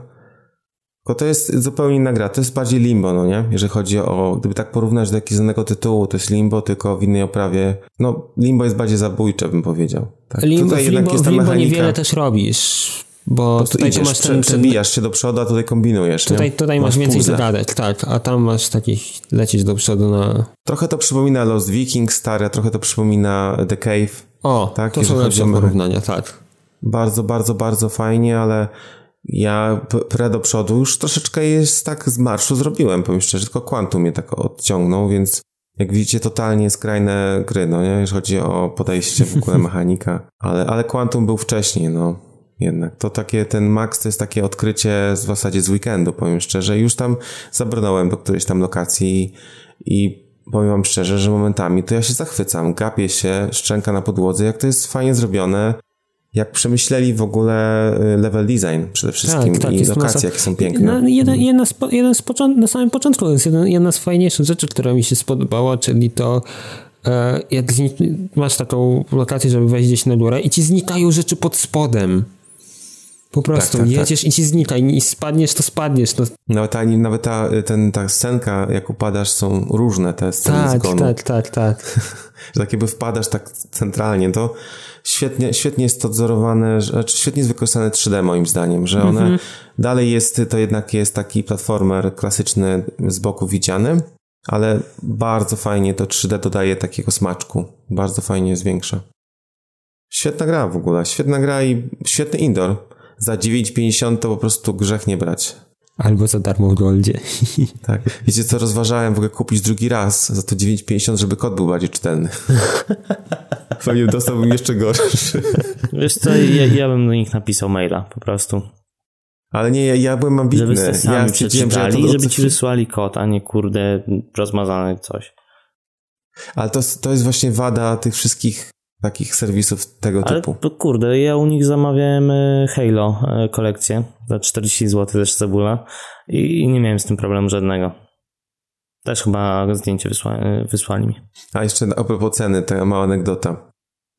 Tylko to jest zupełnie inna gra. To jest bardziej limbo, no nie? Jeżeli chodzi o... Gdyby tak porównać do jakiegoś znanego tytułu, to jest limbo, tylko w innej oprawie. No, limbo jest bardziej zabójcze, bym powiedział. Tak. Limbo, tutaj jednak limbo, jest ta limbo niewiele też robisz. Bo tutaj idziesz, masz ten, przebijasz się do przodu, a tutaj kombinujesz. Tutaj, tutaj masz, masz więcej zagadek, tak, a tam masz takich lecieć do przodu na. Trochę to przypomina Lost Vikings stare, trochę to przypomina The Cave. O, tak, to są lepsze porównania, tak. Bardzo, bardzo, bardzo fajnie, ale ja pre do przodu już troszeczkę jest tak z marszu zrobiłem, powiem szczerze, tylko Quantum mnie tak odciągnął, więc jak widzicie, totalnie skrajne gry, no nie? Jeżeli chodzi o podejście w ogóle mechanika. Ale, ale Quantum był wcześniej, no. Jednak. To takie, ten Max to jest takie odkrycie w zasadzie z weekendu, powiem szczerze. Już tam zabrnąłem do którejś tam lokacji i, powiem wam szczerze, że momentami to ja się zachwycam, gapię się, szczęka na podłodze, jak to jest fajnie zrobione, jak przemyśleli w ogóle y, level design przede wszystkim tak, tak, i lokacje, masa... jakie są piękne. No, jeden, jedna z, jeden z początku, na samym początku jest jeden, jedna z fajniejszych rzeczy, która mi się spodobała, czyli to e, jak masz taką lokację, żeby wejść gdzieś na górę i ci znikają rzeczy pod spodem. Po prostu tak, tak, jedziesz tak. i ci znika i spadniesz, to spadniesz. No. Nawet, ta, nawet ta, ten, ta scenka, jak upadasz, są różne te sceny tak, zgonu. Tak, tak, tak. że tak jakby wpadasz tak centralnie, to świetnie, świetnie jest to odzorowane, znaczy świetnie jest wykorzystane 3D moim zdaniem, że one mhm. dalej jest, to jednak jest taki platformer klasyczny z boku widziany, ale bardzo fajnie to 3D dodaje takiego smaczku. Bardzo fajnie zwiększa. Świetna gra w ogóle, świetna gra i świetny indoor za 9,50 to po prostu grzech nie brać. Albo za darmo w Goldzie. Tak. Wiecie co, rozważałem w ogóle kupić drugi raz za to 9,50, żeby kod był bardziej czytelny. Pewnie dostałbym jeszcze gorszy. Wiesz co, ja, ja bym do nich napisał maila po prostu. Ale nie, ja, ja byłem ambitny. Żeby sami ja przeczytali ja żeby ci wysłali kod, a nie kurde rozmazane coś. Ale to, to jest właśnie wada tych wszystkich takich serwisów tego Ale, typu. To kurde, ja u nich zamawiałem e, Halo e, kolekcję za 40 zł też cebula i nie miałem z tym problemu żadnego. Też chyba zdjęcie wysła, e, wysłali mi. A jeszcze a propos ceny, taka mała anegdota.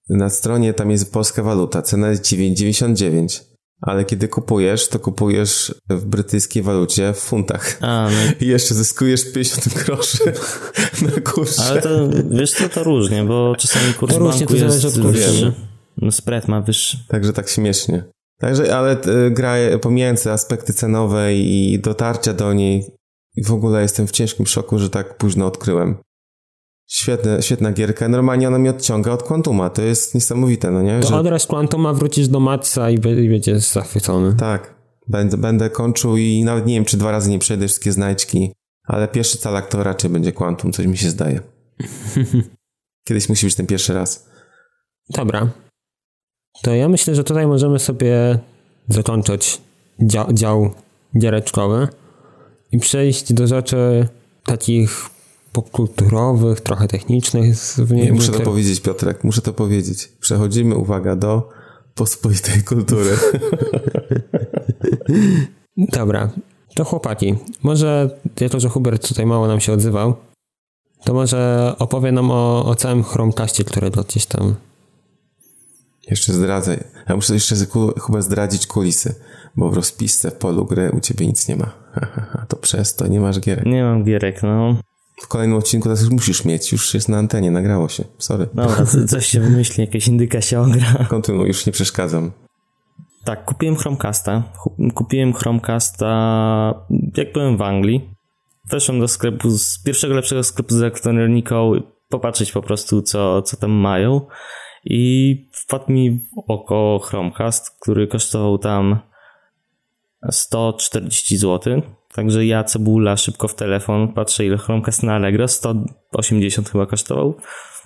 Na stronie tam jest polska waluta, cena jest 9,99. Ale kiedy kupujesz, to kupujesz w brytyjskiej walucie w funtach. A, no. I jeszcze zyskujesz 50 groszy na kursie. Ale to, wiesz co, to różnie, bo czasami kurs to banku jest od wyższy. No spread ma wyższy. Także tak śmiesznie. Także, ale y, gra, pomijając aspekty cenowe i dotarcia do niej, w ogóle jestem w ciężkim szoku, że tak późno odkryłem. Świetne, świetna gierka. Normalnie ona mnie odciąga od Quantuma. To jest niesamowite, no nie? To że... adres Quantuma wrócisz do Matsa i, i będziesz zachwycony. Tak. Będę, będę kończył i nawet nie wiem, czy dwa razy nie przejdę wszystkie znajdźki, ale pierwszy calak to raczej będzie Quantum, coś mi się zdaje. Kiedyś musi być ten pierwszy raz. Dobra. To ja myślę, że tutaj możemy sobie zakończyć dział, dział giereczkowy i przejść do rzeczy takich popkulturowych, trochę technicznych. Nie, muszę to powiedzieć, Piotrek, muszę to powiedzieć. Przechodzimy, uwaga, do pospolitej kultury. Dobra, to chłopaki. Może, jako że Hubert tutaj mało nam się odzywał, to może opowie nam o, o całym Chromecastie, który gdzieś tam... Jeszcze zdradzaj. Ja muszę jeszcze chyba zdradzić kulisy, bo w rozpisce w polu gry u ciebie nic nie ma. to przez to nie masz gierek. Nie mam gierek, no. W kolejnym odcinku teraz już musisz mieć, już jest na antenie, nagrało się. Sorry. Dobra, coś się wymyśli, jakaś indyka się ogra. Kontynuuj, już nie przeszkadzam. Tak, kupiłem Chromecasta. Kupiłem Chromecasta, jak byłem w Anglii. Weszłem do sklepu, z pierwszego lepszego sklepu z elektroniką, popatrzeć po prostu, co, co tam mają. I wpadł mi w oko Chromecast, który kosztował tam 140 zł. Także ja cebula szybko w telefon, patrzę ile Chromecast na Allegro, 180 chyba kosztował.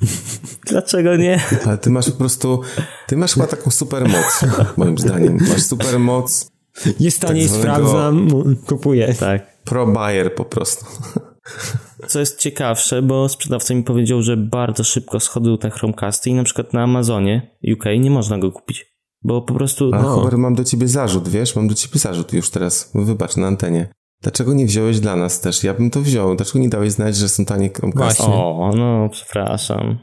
Dlaczego nie? Ale ty masz po prostu, ty masz chyba taką super moc, moim zdaniem. Masz super moc. Jest taniej, tak sprawdzam, kupuję. Tak. Pro buyer po prostu. Co jest ciekawsze, bo sprzedawca mi powiedział, że bardzo szybko schodzą te Chromecasty i na przykład na Amazonie UK nie można go kupić. Bo po prostu... A no. Hubert, mam do ciebie zarzut, wiesz? Mam do ciebie zarzut już teraz. Wybacz, na antenie. Dlaczego nie wziąłeś dla nas też? Ja bym to wziął. Dlaczego nie dałeś znać, że są tanie Chromecasty? O, no przepraszam.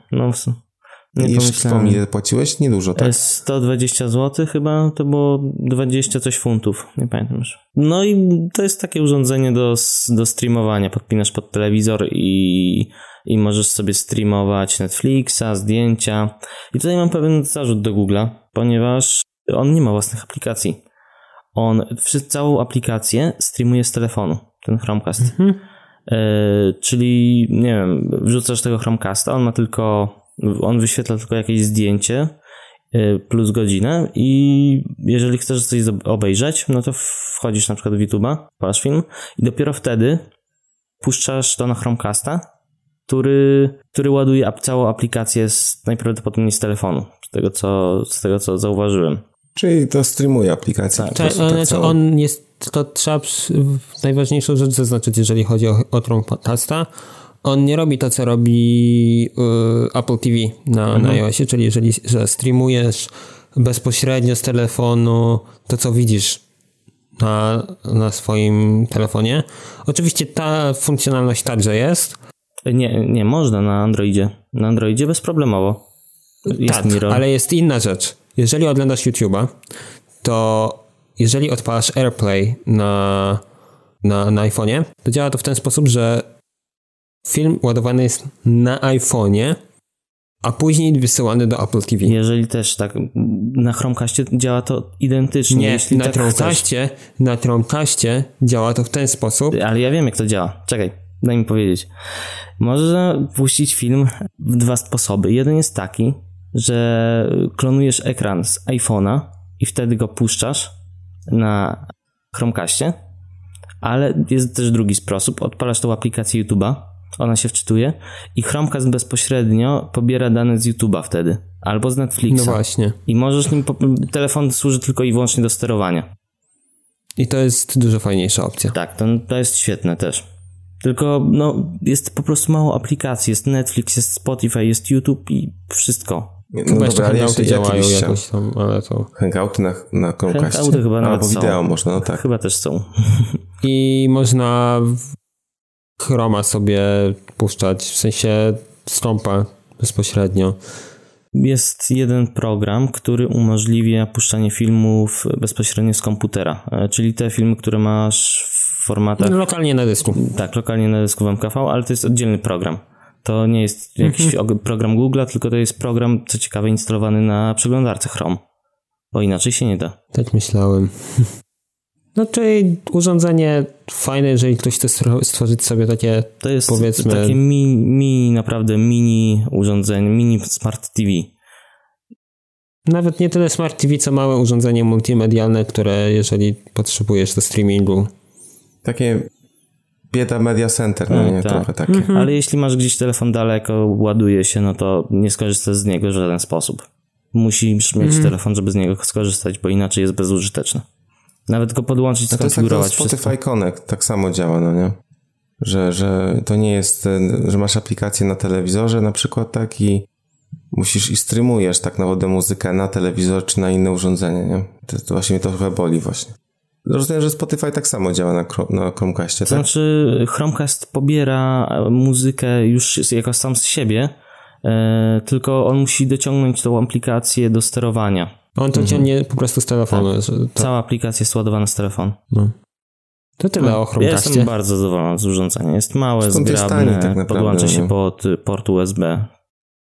No, nie I jeszcze wspomnij, ile płaciłeś? Niedużo, tak? 120 zł chyba, to było 20 coś funtów, nie pamiętam już. No i to jest takie urządzenie do, do streamowania. Podpinasz pod telewizor i, i możesz sobie streamować Netflixa, zdjęcia. I tutaj mam pewien zarzut do Google'a, ponieważ on nie ma własnych aplikacji. On całą aplikację streamuje z telefonu, ten Chromecast. Mhm. E, czyli, nie wiem, wrzucasz tego Chromecasta, on ma tylko on wyświetla tylko jakieś zdjęcie y, plus godzinę i jeżeli chcesz coś obejrzeć, no to wchodzisz na przykład w YouTube'a, palasz film i dopiero wtedy puszczasz to na Chromecasta, który, który ładuje całą aplikację z, najprawdopodobniej z telefonu, z tego co, z tego co zauważyłem. Czyli to streamuje aplikację. Tak, tak, tak znaczy on jest, to trzeba najważniejszą rzecz zaznaczyć, jeżeli chodzi o, o Chromecasta, on nie robi to, co robi y, Apple TV na, mhm. na iOSie, czyli jeżeli że streamujesz bezpośrednio z telefonu to, co widzisz na, na swoim telefonie. Oczywiście ta funkcjonalność także jest. Nie, nie można na Androidzie. Na Androidzie bezproblemowo. Jest tak, Miro. ale jest inna rzecz. Jeżeli oglądasz YouTube'a, to jeżeli odpalasz AirPlay na, na, na iPhone'ie, to działa to w ten sposób, że film ładowany jest na iPhone'ie, a później wysyłany do Apple TV. Jeżeli też tak na Chromecastie działa to identycznie. Nie, jeśli na tak Chromecastie, na Chromecastie działa to w ten sposób. Ale ja wiem jak to działa. Czekaj, daj mi powiedzieć. Można puścić film w dwa sposoby. Jeden jest taki, że klonujesz ekran z iPhone'a i wtedy go puszczasz na Chromecastie, ale jest też drugi sposób. Odpalasz tą aplikację YouTube'a ona się wczytuje i Chromecast bezpośrednio pobiera dane z YouTube'a wtedy, albo z Netflixa. No właśnie. I możesz nim, telefon służy tylko i wyłącznie do sterowania. I to jest dużo fajniejsza opcja. Tak, to, to jest świetne też. Tylko no, jest po prostu mało aplikacji. Jest Netflix, jest Spotify, jest YouTube i wszystko. No chyba jeszcze hangouty działają jakoś tam, ale to... Hangouty na, na Chromecastie? Hangouty chyba nawet Albo są. wideo można, no tak. Chyba też są. I można Chroma sobie puszczać, w sensie skąpa bezpośrednio. Jest jeden program, który umożliwia puszczanie filmów bezpośrednio z komputera, e, czyli te filmy, które masz w formatach... Lokalnie na dysku. Tak, lokalnie na dysku w MKV, ale to jest oddzielny program. To nie jest jakiś mhm. program Google'a, tylko to jest program, co ciekawe, instalowany na przeglądarce Chrome. Bo inaczej się nie da. Tak myślałem. No czyli urządzenie fajne, jeżeli ktoś chce stworzyć sobie takie, to jest powiedzmy... takie mini, mini, naprawdę mini urządzenie, mini smart TV. Nawet nie tyle smart TV, co małe urządzenie multimedialne, które jeżeli potrzebujesz do streamingu. Takie bieda media center, no, nie, tak. trochę takie. Mhm. Ale jeśli masz gdzieś telefon daleko, ładuje się, no to nie skorzystasz z niego w żaden sposób. Musisz mieć mm. telefon, żeby z niego skorzystać, bo inaczej jest bezużyteczny. Nawet go podłączyć, skonfigurować. To jest tak Spotify Connect tak samo działa, no nie? Że, że to nie jest, że masz aplikację na telewizorze na przykład tak i musisz i streamujesz tak naprawdę muzykę na telewizor czy na inne urządzenie, nie? To, to właśnie mnie to trochę boli właśnie. Rozumiem, że Spotify tak samo działa na, na Chromecastie, tak? Znaczy Chromecast pobiera muzykę już jako sam z siebie, e, tylko on musi dociągnąć tą aplikację do sterowania. On to mhm. ciągnie po prostu z telefonu. Tak. To... Cała aplikacja jest ładowana z telefonu. No. To tyle no, o Chromecastie. Ja jestem bardzo zadowolony z urządzenia. Jest małe, Skąd zgrabne, jest tak podłącza się no. pod port USB.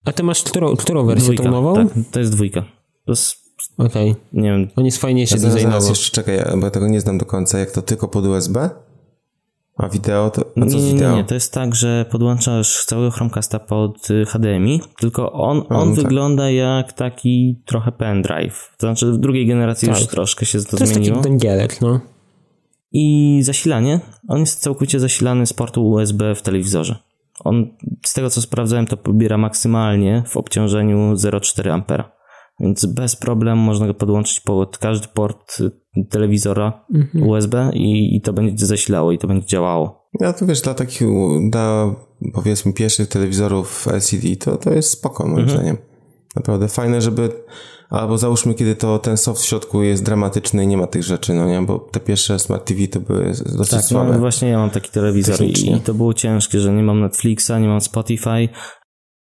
A ty masz którą, którą wersję dwójka, tą nową? Tak, to jest dwójka. To jest Okej. Okay. Nie wiem. On jest fajniejszy ja designowo. Zaraz jeszcze czekaj, bo ja tego nie znam do końca. Jak to tylko pod USB? A wideo to. A co nie, nie, wideo? nie, to jest tak, że podłączasz całego Chromecasta pod y, HDMI, tylko on, on no, wygląda tak. jak taki trochę pendrive. To znaczy w drugiej generacji tak. już troszkę się to, to zmieniło. To jest taki węgielek, no. I zasilanie, on jest całkowicie zasilany z portu USB w telewizorze. On, z tego co sprawdzałem, to pobiera maksymalnie w obciążeniu 0,4 A. Więc bez problemu można go podłączyć pod każdy port telewizora mhm. USB i, i to będzie zasilało i to będzie działało. Ja to wiesz, dla takich, dla powiedzmy pierwszych telewizorów LCD to, to jest spoko moim mhm. zdaniem. Naprawdę fajne, żeby albo załóżmy, kiedy to ten soft w środku jest dramatyczny i nie ma tych rzeczy, no nie? Bo te pierwsze Smart TV to były dosyć tak, słabe. No właśnie ja mam taki telewizor i, i to było ciężkie, że nie mam Netflixa, nie mam Spotify,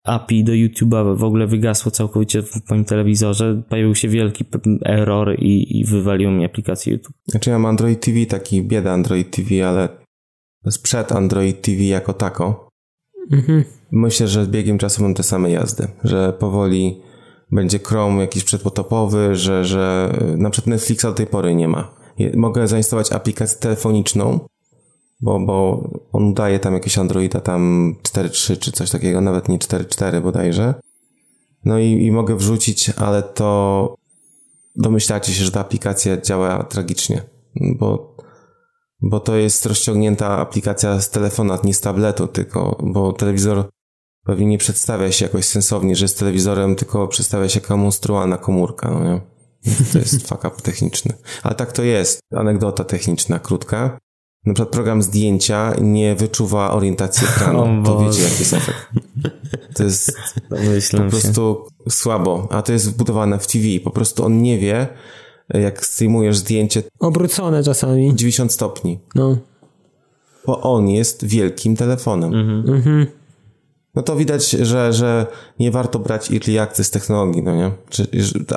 API do YouTube'a w ogóle wygasło całkowicie w moim telewizorze. Pojawił się wielki error i, i wywalił mi aplikację YouTube. Znaczy ja mam Android TV, taki bieda Android TV, ale sprzed Android TV jako tako. Mhm. Myślę, że z biegiem czasu mam te same jazdy, że powoli będzie Chrome jakiś przedpotopowy, że, że na przykład Netflixa do tej pory nie ma. Mogę zainstalować aplikację telefoniczną, bo, bo on daje tam jakieś Androida tam 4.3 czy coś takiego, nawet nie 4.4 bodajże. No i, i mogę wrzucić, ale to domyślacie się, że ta aplikacja działa tragicznie, bo, bo to jest rozciągnięta aplikacja z telefonu, nie z tabletu, tylko, bo telewizor pewnie nie przedstawia się jakoś sensownie, że jest telewizorem, tylko przedstawia się jako monstrualna komórka, no nie? To jest fuck techniczny. Ale tak to jest. Anegdota techniczna, krótka na przykład program zdjęcia nie wyczuwa orientacji ekranu, to wiecie jaki jest efekt. To jest Domyślam po prostu się. słabo, a to jest wbudowane w TV. Po prostu on nie wie, jak streamujesz zdjęcie. Obrócone czasami. 90 stopni. No. Bo on jest wielkim telefonem. Mhm. mhm. No to widać, że, że nie warto brać early access technologii, no nie?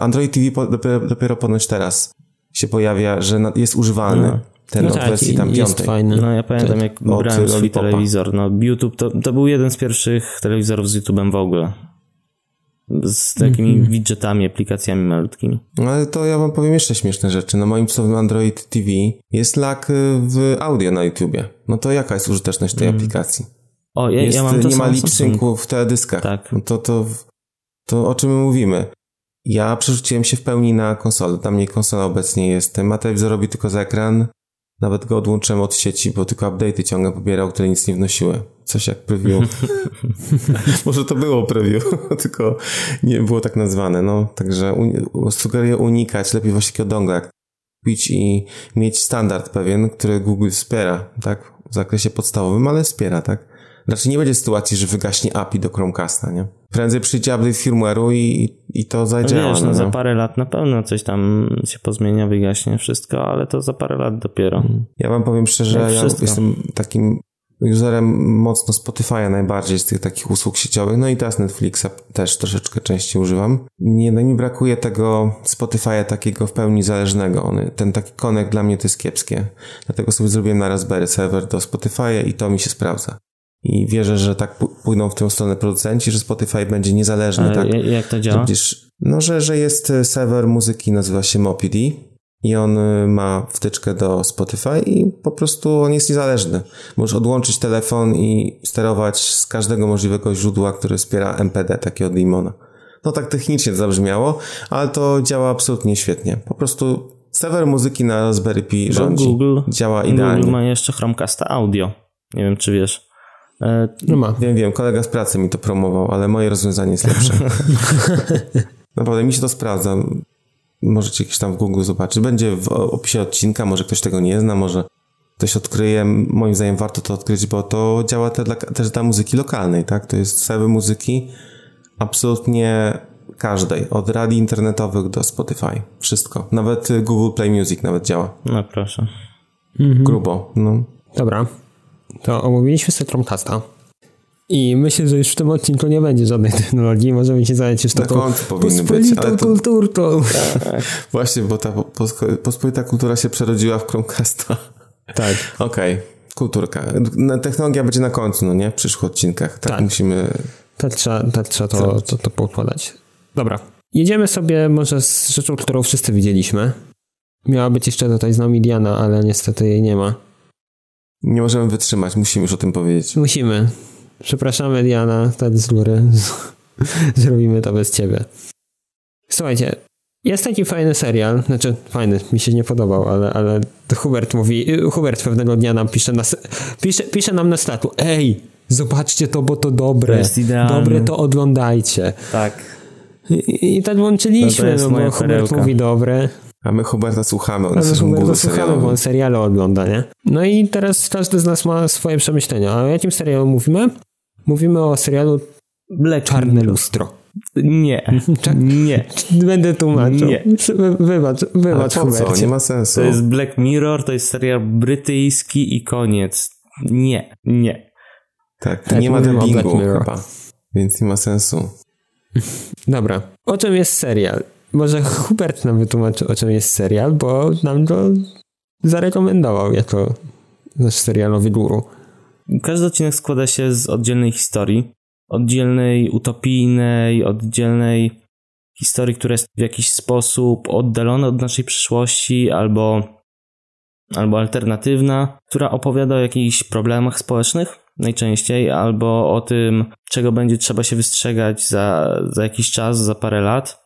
Android TV dopiero, dopiero ponoć teraz się pojawia, że jest używalny. No ten no od tak, wersji tam piątej. Fajny. No ja pamiętam tak. jak brałem swój telewizor. No YouTube to, to był jeden z pierwszych telewizorów z YouTube'em w ogóle. Z takimi mm -hmm. widgetami, aplikacjami malutkimi. No ale to ja wam powiem jeszcze śmieszne rzeczy. Na moim słownym Android TV jest lag y, w audio na YouTubie. No to jaka jest użyteczność tej mm. aplikacji? O, ja, jest, ja mam to Nie ma liczynku w teledyskach. Tak. No to, to, to o czym my mówimy? Ja przerzuciłem się w pełni na konsolę. Dla mnie konsola obecnie jest. Ma telewizor robi tylko za ekran, nawet go odłączyłem od sieci, bo tylko update'y ciągle pobierał, które nic nie wnosiły. Coś jak preview. Może to było preview, tylko nie było tak nazwane. No, także sugeruję unikać lepiej właśnie takiego dongla, kupić i mieć standard pewien, który Google wspiera, tak? W zakresie podstawowym, ale wspiera, tak? Znaczy nie będzie sytuacji, że wygaśnie API do Chromecasta, nie? Prędzej przyjdzie update firmware'u i, i to zadziała. No wiesz, no, no, za parę lat na pewno coś tam się pozmienia, wygaśnie wszystko, ale to za parę lat dopiero. Ja wam powiem szczerze, ja jestem takim userem mocno Spotify'a najbardziej z tych takich usług sieciowych, no i teraz Netflixa też troszeczkę częściej używam. Nie, no mi brakuje tego Spotify'a takiego w pełni zależnego. ten taki connect dla mnie to jest kiepskie. Dlatego sobie zrobiłem na Raspberry serwer do Spotify'a i to mi się sprawdza. I wierzę, że tak pójdą w tę stronę producenci, że Spotify będzie niezależny. tak? Jak to działa? no, że, że jest e, serwer muzyki, nazywa się Mopd i on e, ma wtyczkę do Spotify i po prostu on jest niezależny. Możesz odłączyć telefon i sterować z każdego możliwego źródła, które wspiera MPD, takie od Limona. No tak technicznie to zabrzmiało, ale to działa absolutnie świetnie. Po prostu serwer muzyki na Raspberry Pi rządzi. Google, działa idealnie. Google ma jeszcze Chromecasta Audio. Nie wiem, czy wiesz. No ma. Wiem, wiem, kolega z pracy mi to promował, ale moje rozwiązanie jest lepsze. Naprawdę mi się to sprawdza. Możecie gdzieś tam w Google zobaczyć. Będzie w opisie odcinka, może ktoś tego nie zna, może ktoś odkryje. Moim zdaniem warto to odkryć, bo to działa te dla, też dla muzyki lokalnej, tak? To jest serwy muzyki absolutnie każdej, od radii internetowych do Spotify. Wszystko. Nawet Google Play Music nawet działa. No proszę. Mhm. Grubo, no. Dobra. To omówiliśmy sobie Chromecasta. I myślę, że już w tym odcinku nie będzie żadnej technologii. Możemy się zająć już taką pospolitą to... kulturą. Tak. Właśnie, bo ta pospolita kultura się przerodziła w Chromecasta. Tak. Okej. Okay. Kulturka. Technologia będzie na końcu, no nie? W przyszłych odcinkach. Tak, tak. musimy... Tak trzeba, tak trzeba to, to, to poukładać. Dobra. Jedziemy sobie może z rzeczą, którą wszyscy widzieliśmy. Miała być jeszcze tutaj z nami Diana, ale niestety jej nie ma. Nie możemy wytrzymać, musimy już o tym powiedzieć. Musimy. Przepraszamy Diana, tak z góry. Zrobimy to bez ciebie. Słuchajcie, jest taki fajny serial, znaczy fajny, mi się nie podobał, ale, ale Hubert mówi, Hubert pewnego dnia nam pisze, na, pisze, pisze nam na statu, ej, zobaczcie to, bo to dobre, to jest idealne. dobre to oglądajcie. Tak. I, i tak włączyliśmy, no, no bo Hubert mówi dobre. A my Huberta słuchamy, on jest Huberta słuchamy, bo on seriale ogląda, nie? No i teraz każdy z nas ma swoje przemyślenia. A o jakim serialu mówimy? Mówimy o serialu Black Czarne Lustro. Nie. Nie. Będę tłumaczył. Nie. Wybacz, wybacz Ale po co? Nie ma sensu. To jest Black Mirror, to jest serial brytyjski i koniec. Nie. Nie. Tak, tak nie ma dubbingu chyba. Więc nie ma sensu. Dobra. O czym jest serial? Może Hubert nam wytłumaczy, o czym jest serial, bo nam go zarekomendował jako nasz serialowy guru. Każdy odcinek składa się z oddzielnej historii. Oddzielnej, utopijnej, oddzielnej historii, która jest w jakiś sposób oddalona od naszej przyszłości albo, albo alternatywna, która opowiada o jakichś problemach społecznych najczęściej, albo o tym, czego będzie trzeba się wystrzegać za, za jakiś czas, za parę lat.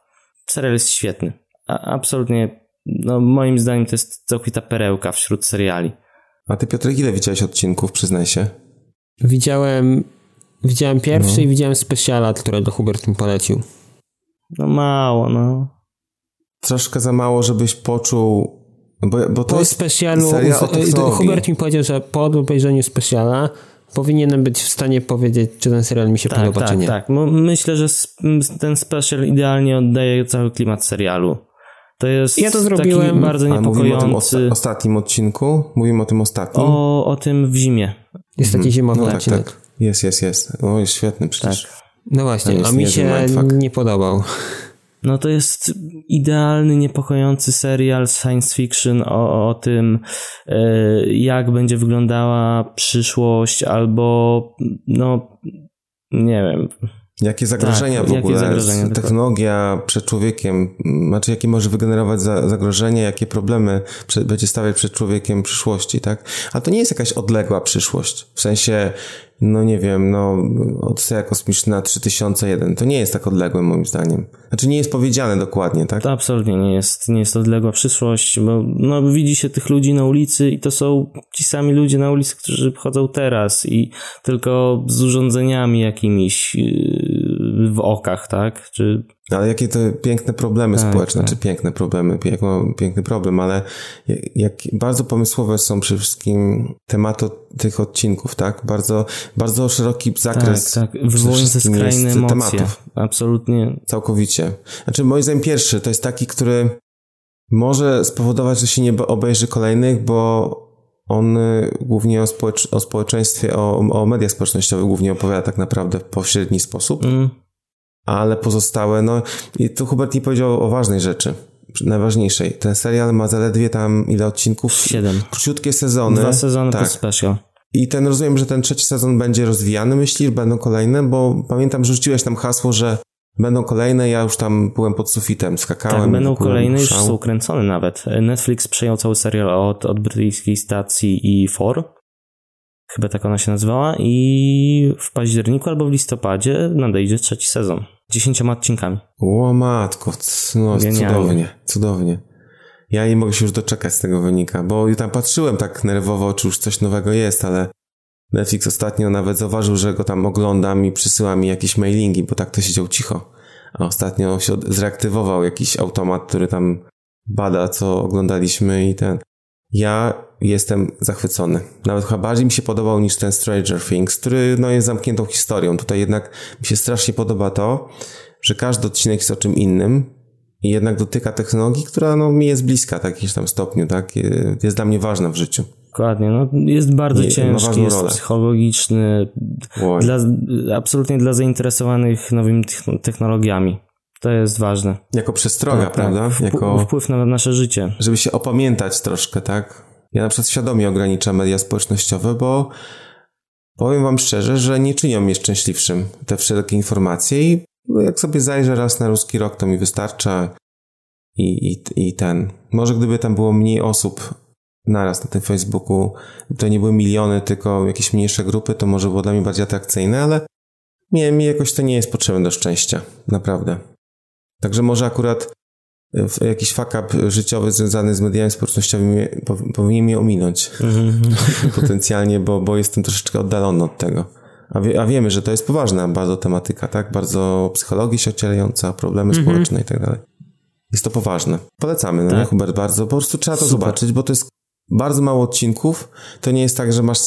Serial jest świetny. A, absolutnie, no moim zdaniem to jest całkowita perełka wśród seriali. A ty Piotr, ile widziałeś odcinków, przyznaj się? Widziałem, widziałem pierwszy no. i widziałem specjala, którego Hubert mi polecił. No mało, no. Troszkę za mało, żebyś poczuł, bo, bo to po jest specjalu, Hubert mi powiedział, że po obejrzeniu specjala powinienem być w stanie powiedzieć, czy ten serial mi się tak, podoba, tak, czy nie. Tak, tak. Myślę, że ten special idealnie oddaje cały klimat serialu. To jest ja to zrobiłem bardzo niepokojący. Mówimy o tym osta ostatnim odcinku? Mówimy o tym ostatnim? O, o tym w zimie. Jest taki mhm. zimowy no, tak, odcinek. Tak. Jest, jest, jest. O, jest świetny przecież. Tak. No właśnie, a mi się nie podobał. No to jest idealny, niepokojący serial science fiction o, o tym, e, jak będzie wyglądała przyszłość, albo no nie wiem. Jakie zagrożenia tak, w ogóle, zagrożenia, technologia przed człowiekiem, znaczy jakie może wygenerować za, zagrożenie, jakie problemy będzie stawiać przed człowiekiem w przyszłości, tak? A to nie jest jakaś odległa przyszłość, w sensie no nie wiem, no Odyseja Kosmiczna 3001, to nie jest tak odległe moim zdaniem. Znaczy nie jest powiedziane dokładnie, tak? To absolutnie nie jest, nie jest odległa przyszłość, bo no, widzi się tych ludzi na ulicy i to są ci sami ludzie na ulicy, którzy chodzą teraz i tylko z urządzeniami jakimiś yy, w okach, tak? Czy ale jakie to piękne problemy tak, społeczne, tak. czy piękne problemy, piękny problem, ale jak, bardzo pomysłowe są przede wszystkim tematy tych odcinków, tak? Bardzo, bardzo szeroki zakres. Tak, tak. Wywołujące skrajne emocje. Tematów. Absolutnie. Całkowicie. Znaczy, moim zdaniem pierwszy to jest taki, który może spowodować, że się nie obejrzy kolejnych, bo on głównie o, społecz o społeczeństwie, o, o mediach społecznościowych głównie opowiada tak naprawdę w pośredni sposób. Mm ale pozostałe, no i tu Hubert nie powiedział o ważnej rzeczy, najważniejszej. Ten serial ma zaledwie tam ile odcinków? Siedem. Króciutkie sezony. Dwa sezony tak. special. I ten rozumiem, że ten trzeci sezon będzie rozwijany, myślisz, będą kolejne, bo pamiętam, że rzuciłeś tam hasło, że będą kolejne, ja już tam byłem pod sufitem, skakałem. Tak, będą kolejne, już są kręcone nawet. Netflix przejął cały serial od, od brytyjskiej stacji E4 chyba tak ona się nazywała i w październiku albo w listopadzie nadejdzie trzeci sezon. Dziesięcioma odcinkami. O matko, no cudownie, cudownie. Ja nie mogę się już doczekać z tego wynika, bo tam patrzyłem tak nerwowo, czy już coś nowego jest, ale Netflix ostatnio nawet zauważył, że go tam oglądam i przysyła mi jakieś mailingi, bo tak to siedział cicho. A ostatnio się zreaktywował jakiś automat, który tam bada, co oglądaliśmy i ten. Ja jestem zachwycony. Nawet chyba bardziej mi się podobał niż ten Stranger Things, który no, jest zamkniętą historią. Tutaj jednak mi się strasznie podoba to, że każdy odcinek jest o czym innym i jednak dotyka technologii, która no, mi jest bliska w jakimś tam stopniu, tak? Jest dla mnie ważna w życiu. Dokładnie, no, jest bardzo Nie, ciężki, jest rolę. psychologiczny, dla, absolutnie dla zainteresowanych nowymi technologiami. To jest ważne. Jako przestroga, tak, tak. prawda? Tak. Jako... Wpływ na nasze życie. Żeby się opamiętać troszkę, tak? Ja na przykład świadomie ograniczam media społecznościowe, bo powiem wam szczerze, że nie czynią mnie szczęśliwszym te wszelkie informacje i jak sobie zajrzę raz na ruski rok, to mi wystarcza i, i, i ten. Może gdyby tam było mniej osób naraz na tym Facebooku, to nie były miliony, tylko jakieś mniejsze grupy, to może było dla mnie bardziej atrakcyjne, ale mi, mi jakoś to nie jest potrzebne do szczęścia. Naprawdę. Także może akurat e, jakiś fuck up życiowy związany z mediami społecznościowymi powinien mnie ominąć. Mhm. Potencjalnie, bo, bo jestem troszeczkę oddalony od tego. A, wie, a, wiemy, że to jest poważna bardzo tematyka, tak? Bardzo psychologii się ocierająca, problemy mhm. społeczne i tak dalej. Jest to poważne. Polecamy, no tak. nie, Hubert, bardzo. Po prostu trzeba to Super. zobaczyć, bo to jest bardzo mało odcinków. To nie jest tak, że masz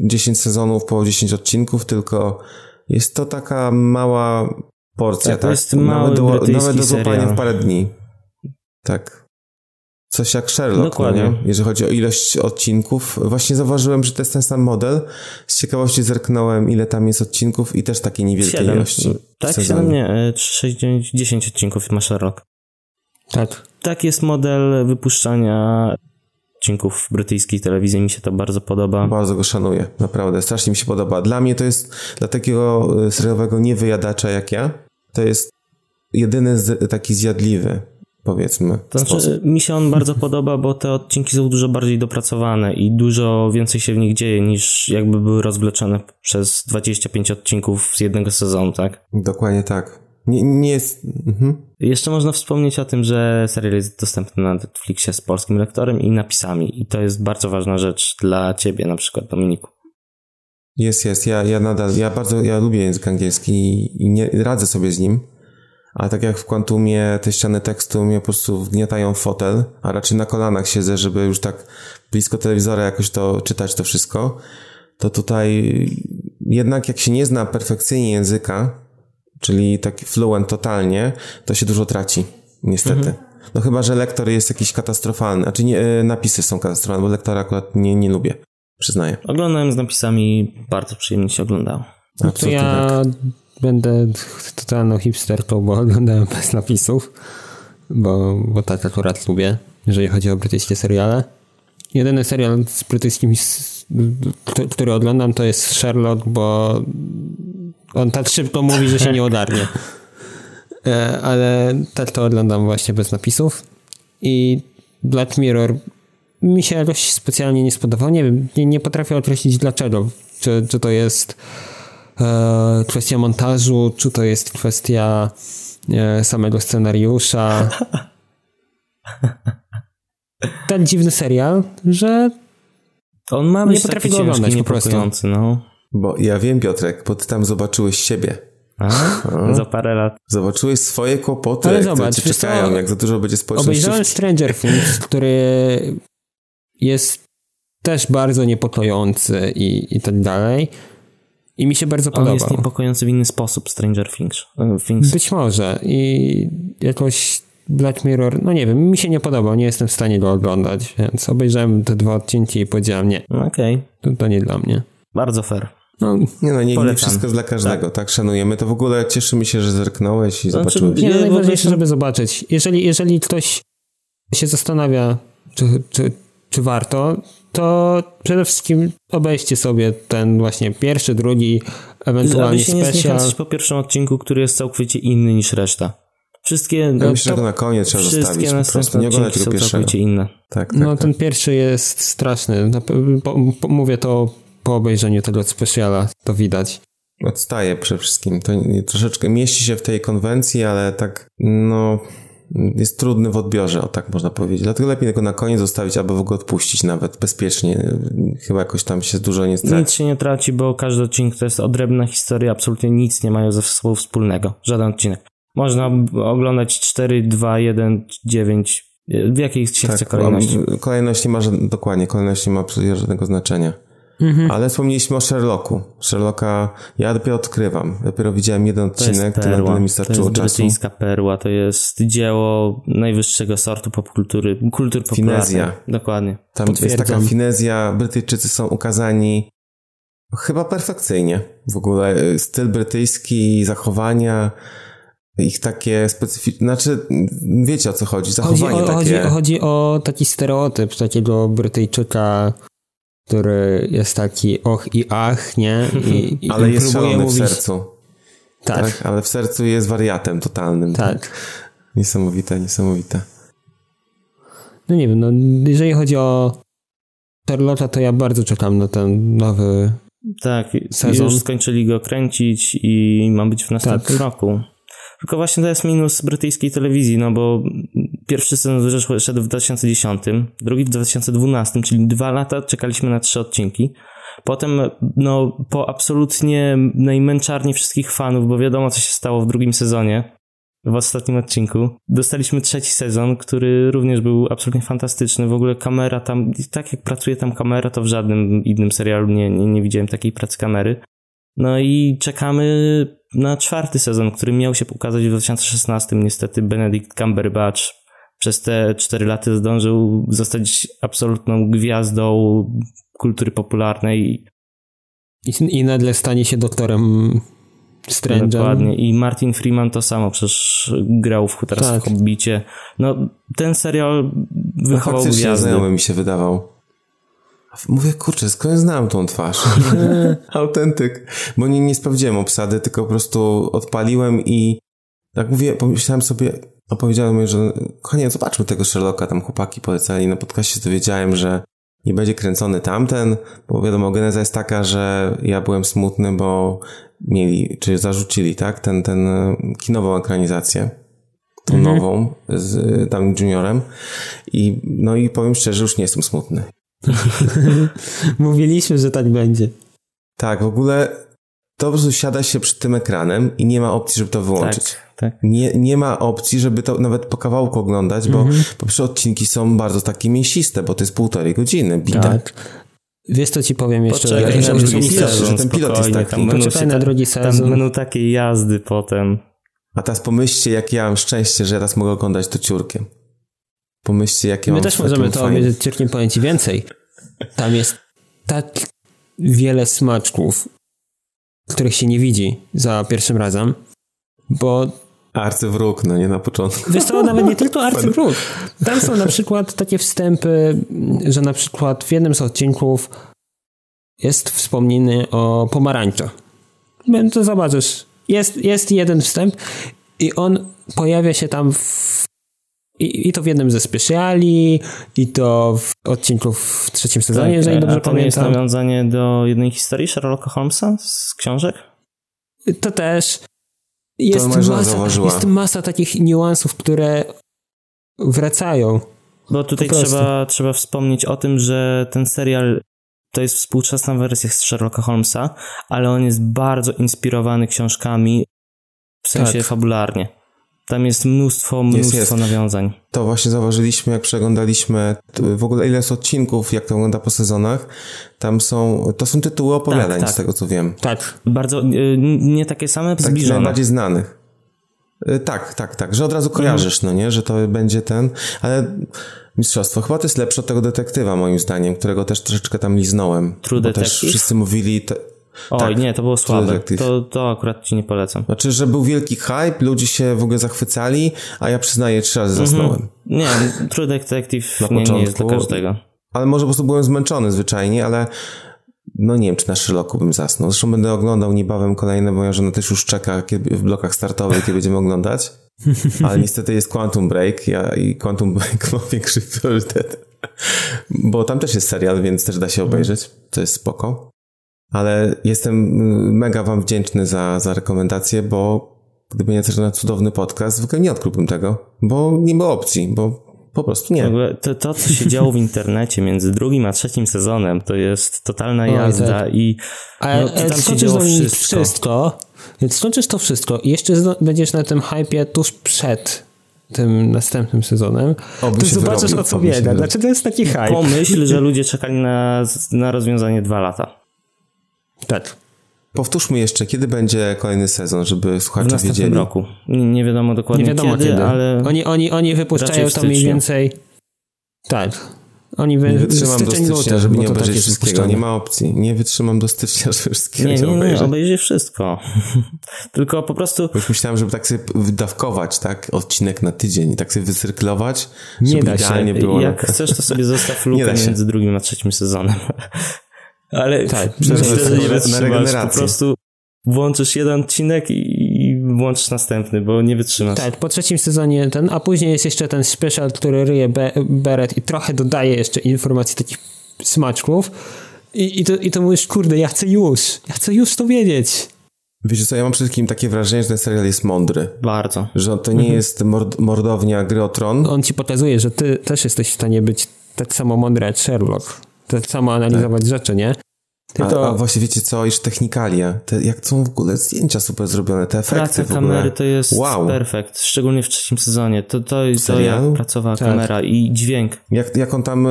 10 sezonów po 10 odcinków, tylko jest to taka mała porcja, tak? To jest mały nawet do, nawet do złapania w parę dni. Tak. Coś jak Sherlock, no Dokładnie. No jeżeli chodzi o ilość odcinków. Właśnie zauważyłem, że to jest ten sam model. Z ciekawości zerknąłem, ile tam jest odcinków i też takie niewielkie 7. ilości. Tak, 7, nie, 6, 9, 10 odcinków ma Sherlock. Tak. Tak jest model wypuszczania odcinków brytyjskiej telewizji. Mi się to bardzo podoba. Bardzo go szanuję, naprawdę. Strasznie mi się podoba. Dla mnie to jest, dla takiego e, serialowego niewyjadacza jak ja, to jest jedyny z, taki zjadliwy powiedzmy. To znaczy, mi się on bardzo podoba, bo te odcinki są dużo bardziej dopracowane i dużo więcej się w nich dzieje niż jakby były rozwleczone przez 25 odcinków z jednego sezonu, tak? Dokładnie tak. Nie, nie jest. Mhm. Jeszcze można wspomnieć o tym, że serial jest dostępny na Netflixie z polskim lektorem i napisami. I to jest bardzo ważna rzecz dla ciebie, na przykład, Dominiku. Jest, jest. Ja, ja nadal, ja bardzo, ja lubię język angielski i nie radzę sobie z nim. A tak jak w Quantumie te ściany tekstu mnie po prostu wgniatają w fotel, a raczej na kolanach siedzę, żeby już tak blisko telewizora jakoś to czytać to wszystko, to tutaj jednak jak się nie zna perfekcyjnie języka, czyli taki fluent totalnie, to się dużo traci, niestety. Mhm. No chyba, że lektor jest jakiś katastrofalny, znaczy nie, e, napisy są katastrofalne, bo lektora akurat nie, nie lubię, przyznaję. Oglądałem z napisami, bardzo przyjemnie się oglądało. No to ja tak. będę totalną hipsterką, bo oglądałem bez napisów, bo, bo tak akurat lubię, jeżeli chodzi o brytyjskie seriale. Jedyny serial z brytyjskimi, który oglądam, to jest Sherlock, bo on tak szybko mówi, że się nie odarnie. E, ale tak to oglądam właśnie bez napisów. I Black Mirror mi się jakoś specjalnie nie spodobał. Nie wiem, nie, nie potrafię określić dlaczego. Czy, czy to jest e, kwestia montażu, czy to jest kwestia e, samego scenariusza. Ten dziwny serial, że on ma być nie potrafię go oglądać po prostu. No. Bo ja wiem, Piotrek, bo ty tam zobaczyłeś siebie. A? A? Za parę lat. Zobaczyłeś swoje kłopoty, Ale zobacz, które cię czekają, co? jak za dużo będzie społeczności. Obejrzałem Stranger Things, który jest też bardzo niepokojący i, i tak dalej. I mi się bardzo podobał. On jest niepokojący w inny sposób, Stranger Things. Things. Być może. I jakoś Black Mirror, no nie wiem, mi się nie podobał, nie jestem w stanie go oglądać, więc obejrzałem te dwa odcinki i powiedziałem nie. Okej. Okay. To, to nie dla mnie. Bardzo fair. No, nie no, nie, nie wszystko jest dla każdego, tak. tak. szanujemy. To w ogóle cieszymy się, że zerknąłeś i znaczy, zobaczyłeś. Nie, no, najważniejsze, żeby zobaczyć. Jeżeli, jeżeli ktoś się zastanawia, czy, czy, czy warto, to przede wszystkim obejście sobie ten właśnie pierwszy, drugi, ewentualnie Aby się special. nie po pierwszym odcinku, który jest całkowicie inny niż reszta. Wszystkie. Ja no, myślę, że to na koniec trzeba zostawić. Po prostu nie oglądać tego pierwszego. całkowicie inne. Tak, tak, no tak. ten pierwszy jest straszny. Po, po, mówię to po obejrzeniu tego specjala to widać. Odstaje przede wszystkim. To troszeczkę mieści się w tej konwencji, ale tak, no, jest trudny w odbiorze, o tak można powiedzieć. Dlatego lepiej tego na koniec zostawić, albo go odpuścić nawet bezpiecznie. Chyba jakoś tam się dużo nie straci. Nic się nie traci, bo każdy odcinek to jest odrębna historia, absolutnie nic nie mają ze sobą wspólnego. Żaden odcinek. Można oglądać 4, 2, 1, 9. W jakiej się tak, chce kolejności? Kolejność nie ma, dokładnie, kolejność nie ma żadnego znaczenia. Mhm. Ale wspomnieliśmy o Sherlocku. Sherlocka ja dopiero odkrywam. Dopiero widziałem jeden odcinek, to na tyle mi starczyło to jest brytyjska perła, to jest dzieło najwyższego sortu popkultury, kultur popularnej. Finezja. Dokładnie. Tam jest taka finezja, Brytyjczycy są ukazani chyba perfekcyjnie. W ogóle y, styl brytyjski, zachowania, ich takie specyficzne, znaczy wiecie o co chodzi, zachowanie chodzi o, takie. Chodzi, chodzi o taki stereotyp takiego Brytyjczyka który jest taki och i ach, nie? I, i ale jest szalony mówić... w sercu. Tak. tak. Ale w sercu jest wariatem totalnym. Tak. tak. Niesamowite, niesamowite. No nie wiem, no jeżeli chodzi o Charlotte, to ja bardzo czekam na ten nowy tak, sezon. już skończyli go kręcić i ma być w następnym tak. roku. Tylko właśnie to jest minus brytyjskiej telewizji, no bo pierwszy sezon wyszedł w 2010, drugi w 2012, czyli dwa lata czekaliśmy na trzy odcinki. Potem, no, po absolutnie najmęczarni wszystkich fanów, bo wiadomo, co się stało w drugim sezonie, w ostatnim odcinku. Dostaliśmy trzeci sezon, który również był absolutnie fantastyczny. W ogóle kamera tam, tak jak pracuje tam kamera, to w żadnym innym serialu nie, nie, nie widziałem takiej pracy kamery. No i czekamy na czwarty sezon, który miał się ukazać w 2016. Niestety Benedict Cumberbatch przez te cztery lata zdążył zostać absolutną gwiazdą kultury popularnej. I, i nagle stanie się doktorem Strange'em. Dokładnie. I Martin Freeman to samo, przecież grał w, teraz tak. w Hobbicie. No, ten serial wychował no, gwiazdy. znajomy mi się wydawał. Mówię, kurczę, skąd znałem tą twarz? Autentyk. Bo nie, nie sprawdziłem obsady, tylko po prostu odpaliłem i tak mówię, pomyślałem sobie, opowiedziałem mi, że kochanie, zobaczmy tego Sherlocka, tam chłopaki polecali na podcaście, dowiedziałem, że nie będzie kręcony tamten, bo wiadomo, geneza jest taka, że ja byłem smutny, bo mieli, czy zarzucili, tak, ten, ten e, kinową ekranizację, tą mhm. nową z tam juniorem i no i powiem szczerze, już nie jestem smutny. Mówiliśmy, że tak będzie. Tak, w ogóle to po prostu siada się przed tym ekranem i nie ma opcji, żeby to wyłączyć. Tak, tak. Nie, nie ma opcji, żeby to nawet po kawałku oglądać, bo mm -hmm. po pierwsze odcinki są bardzo takie mięsiste, bo to jest półtorej godziny. Bite. Tak. Wiesz co ci powiem jeszcze? Poczekaj, że, na drugi sezon, że ten pilot jest taki. Tam Poczekaj na drugi sezon. Tam będą takie jazdy potem. A teraz pomyślcie, jak ja mam szczęście, że ja teraz mogę oglądać to ciurkiem. Pomyślcie, jakie My też możemy to obejrzeć ciurkiem, powiem ci więcej. Tam jest tak wiele smaczków, których się nie widzi za pierwszym razem, bo Arcywróg, no nie na początku. Wiesz co, nawet nie tylko arcywróg. Tam są na przykład takie wstępy, że na przykład w jednym z odcinków jest wspomnienie o pomarańczach. To zobaczysz. Jest, jest jeden wstęp i on pojawia się tam w i, I to w jednym ze specjali, i to w odcinku w trzecim sezonie, tak, jeżeli dobrze a to pamiętam. jest nawiązanie do jednej historii Sherlocka Holmesa z książek? To też. Jest, to masa, jest masa takich niuansów, które wracają. Bo tutaj trzeba, trzeba wspomnieć o tym, że ten serial to jest współczesna wersja z Sherlocka Holmesa, ale on jest bardzo inspirowany książkami w sensie tak. fabularnie. Tam jest mnóstwo, mnóstwo jest, jest. nawiązań. To właśnie zauważyliśmy, jak przeglądaliśmy w ogóle ile jest odcinków, jak to wygląda po sezonach. Tam są, to są tytuły opowiadań, tak, tak. z tego co wiem. Tak, bardzo, y, nie takie same, tak, zbliżone. najbardziej znanych. Y, tak, tak, tak, że od razu kojarzysz, no nie, że to będzie ten, ale mistrzostwo. Chyba to jest lepsze od tego detektywa, moim zdaniem, którego też troszeczkę tam liznąłem. True bo Detective? też wszyscy mówili... Te, Oj, tak, nie, to było słabe. To, to akurat ci nie polecam. Znaczy, że był wielki hype, ludzie się w ogóle zachwycali, a ja przyznaję, trzy razy zasnąłem. Mm -hmm. Nie, True Detective Na nie, początku, nie jest dla każdego. Ale może po prostu byłem zmęczony zwyczajnie, ale no nie wiem, czy na Sherlocku bym zasnął. Zresztą będę oglądał niebawem kolejne, moja żona też już czeka kiedy, w blokach startowych, kiedy będziemy oglądać. Ale niestety jest Quantum Break ja, i Quantum Break ma większy priorytet. Bo tam też jest serial, więc też da się obejrzeć, to jest spoko ale jestem y, mega wam wdzięczny za, za rekomendację, bo gdyby nie też na cudowny podcast, w ogóle nie odkryłbym tego, bo nie ma opcji, bo Po prostu nie. To, to, co się działo w internecie między drugim a trzecim sezonem, to jest totalna jazda tak. i no, tam się działo wszystko. wszystko. Więc skończysz to wszystko i jeszcze będziesz na tym hypie tuż przed tym następnym sezonem, Oby to zobaczysz wyrobił, o co biega. Znaczy to jest taki hype. Pomyśl, że ludzie czekali na, na rozwiązanie dwa lata. Tak. Powtórzmy jeszcze, kiedy będzie kolejny sezon, żeby słuchacze w wiedzieli. W roku. Nie, nie wiadomo dokładnie nie wiadomo kiedy, kiedy, ale... Oni, oni, oni wypuszczają to mniej więcej... Tak. Oni wy... Nie wytrzymam do stycznia, luty, żeby nie obejrzeć wszystkiego. Nie ma opcji. Nie wytrzymam do stycznia, żeby wszystkiego nie, nie, nie, nie obejrzeć wszystko. Tylko po prostu... Bo już myślałem, żeby tak sobie wydawkować, tak? Odcinek na tydzień i tak sobie wycyrklować, nie żeby da idealnie się. było. Jak chcesz, to sobie zostaw lukę między drugim a trzecim sezonem. Ale tak, myślę, że nie wytrzymasz. Po prostu włączysz jeden odcinek i włączysz następny, bo nie wytrzymasz. Tak, po trzecim sezonie ten, a później jest jeszcze ten special, który ryje Be Beret i trochę dodaje jeszcze informacji takich smaczków i, i, to, i to mówisz, kurde, ja chcę już, ja chcę już to wiedzieć. Wiecie co, ja mam przede wszystkim takie wrażenie, że ten serial jest mądry. Bardzo. Że to nie mhm. jest mord mordownia gry o tron. On ci pokazuje, że ty też jesteś w stanie być tak samo mądry jak Sherlock. Tak samo analizować tak. rzeczy, nie? To... A, a, właśnie wiecie co, już technikalia, te, jak są w ogóle zdjęcia super zrobione, te efekty Praca w kamery to jest wow. perfekt, szczególnie w trzecim sezonie. To, to, to jak pracowała tak. kamera i dźwięk. Jak, jak on tam y,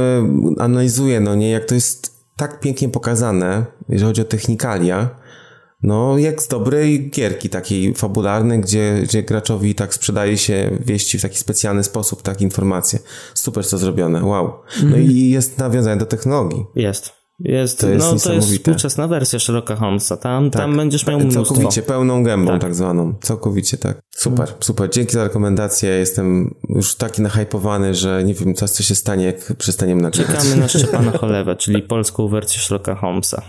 analizuje, no nie, jak to jest tak pięknie pokazane, jeżeli chodzi o technikalia, no jak z dobrej gierki takiej fabularnej, gdzie, gdzie graczowi tak sprzedaje się wieści w taki specjalny sposób, tak informacje. Super co zrobione, wow. No mm. i jest nawiązanie do technologii. Jest. Jest, to jest, no, to jest współczesna wersja Sherlocka Holmesa. Tam, tak, tam będziesz miał mnóstwo. Całkowicie, pełną gębą tak. tak zwaną. Całkowicie tak. Super, hmm. super. Dzięki za rekomendację. Jestem już taki nahypowany, że nie wiem, co, co się stanie, jak przestaniemy nagrywać. Czekamy na Szczepana Cholewę, czyli polską wersję Sherlocka Holmesa.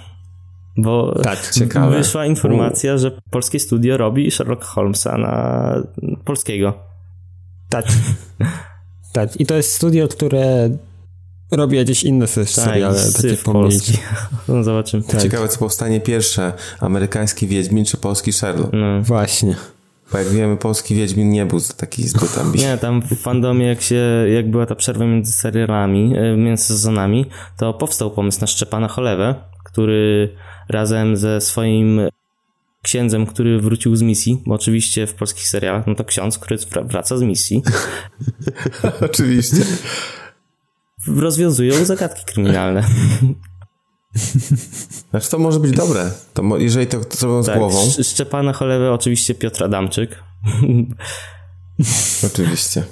Bo tak, ciekawe. wyszła informacja, U. że polskie studio robi Sherlocka Holmesa na polskiego. Tak. tak. I to jest studio, które robi jakieś inne tak, seriale, takie pomniejsze. No zobaczymy. Tak. Ciekawe, co powstanie pierwsze, amerykański Wiedźmin czy polski Sherlock? No. Właśnie. Bo jak wiemy, polski Wiedźmin nie był taki zbyt ambitny. Nie, tam w fandomie, jak się, jak była ta przerwa między serialami, e, między sezonami, to powstał pomysł na Szczepana Cholewę, który razem ze swoim księdzem, który wrócił z misji, bo oczywiście w polskich serialach, no to ksiądz, który wraca z misji. oczywiście rozwiązują zagadki kryminalne. Znaczy to może być dobre, to jeżeli to zrobią z tak, głową. Szczepana Cholewę oczywiście Piotr Adamczyk. Oczywiście.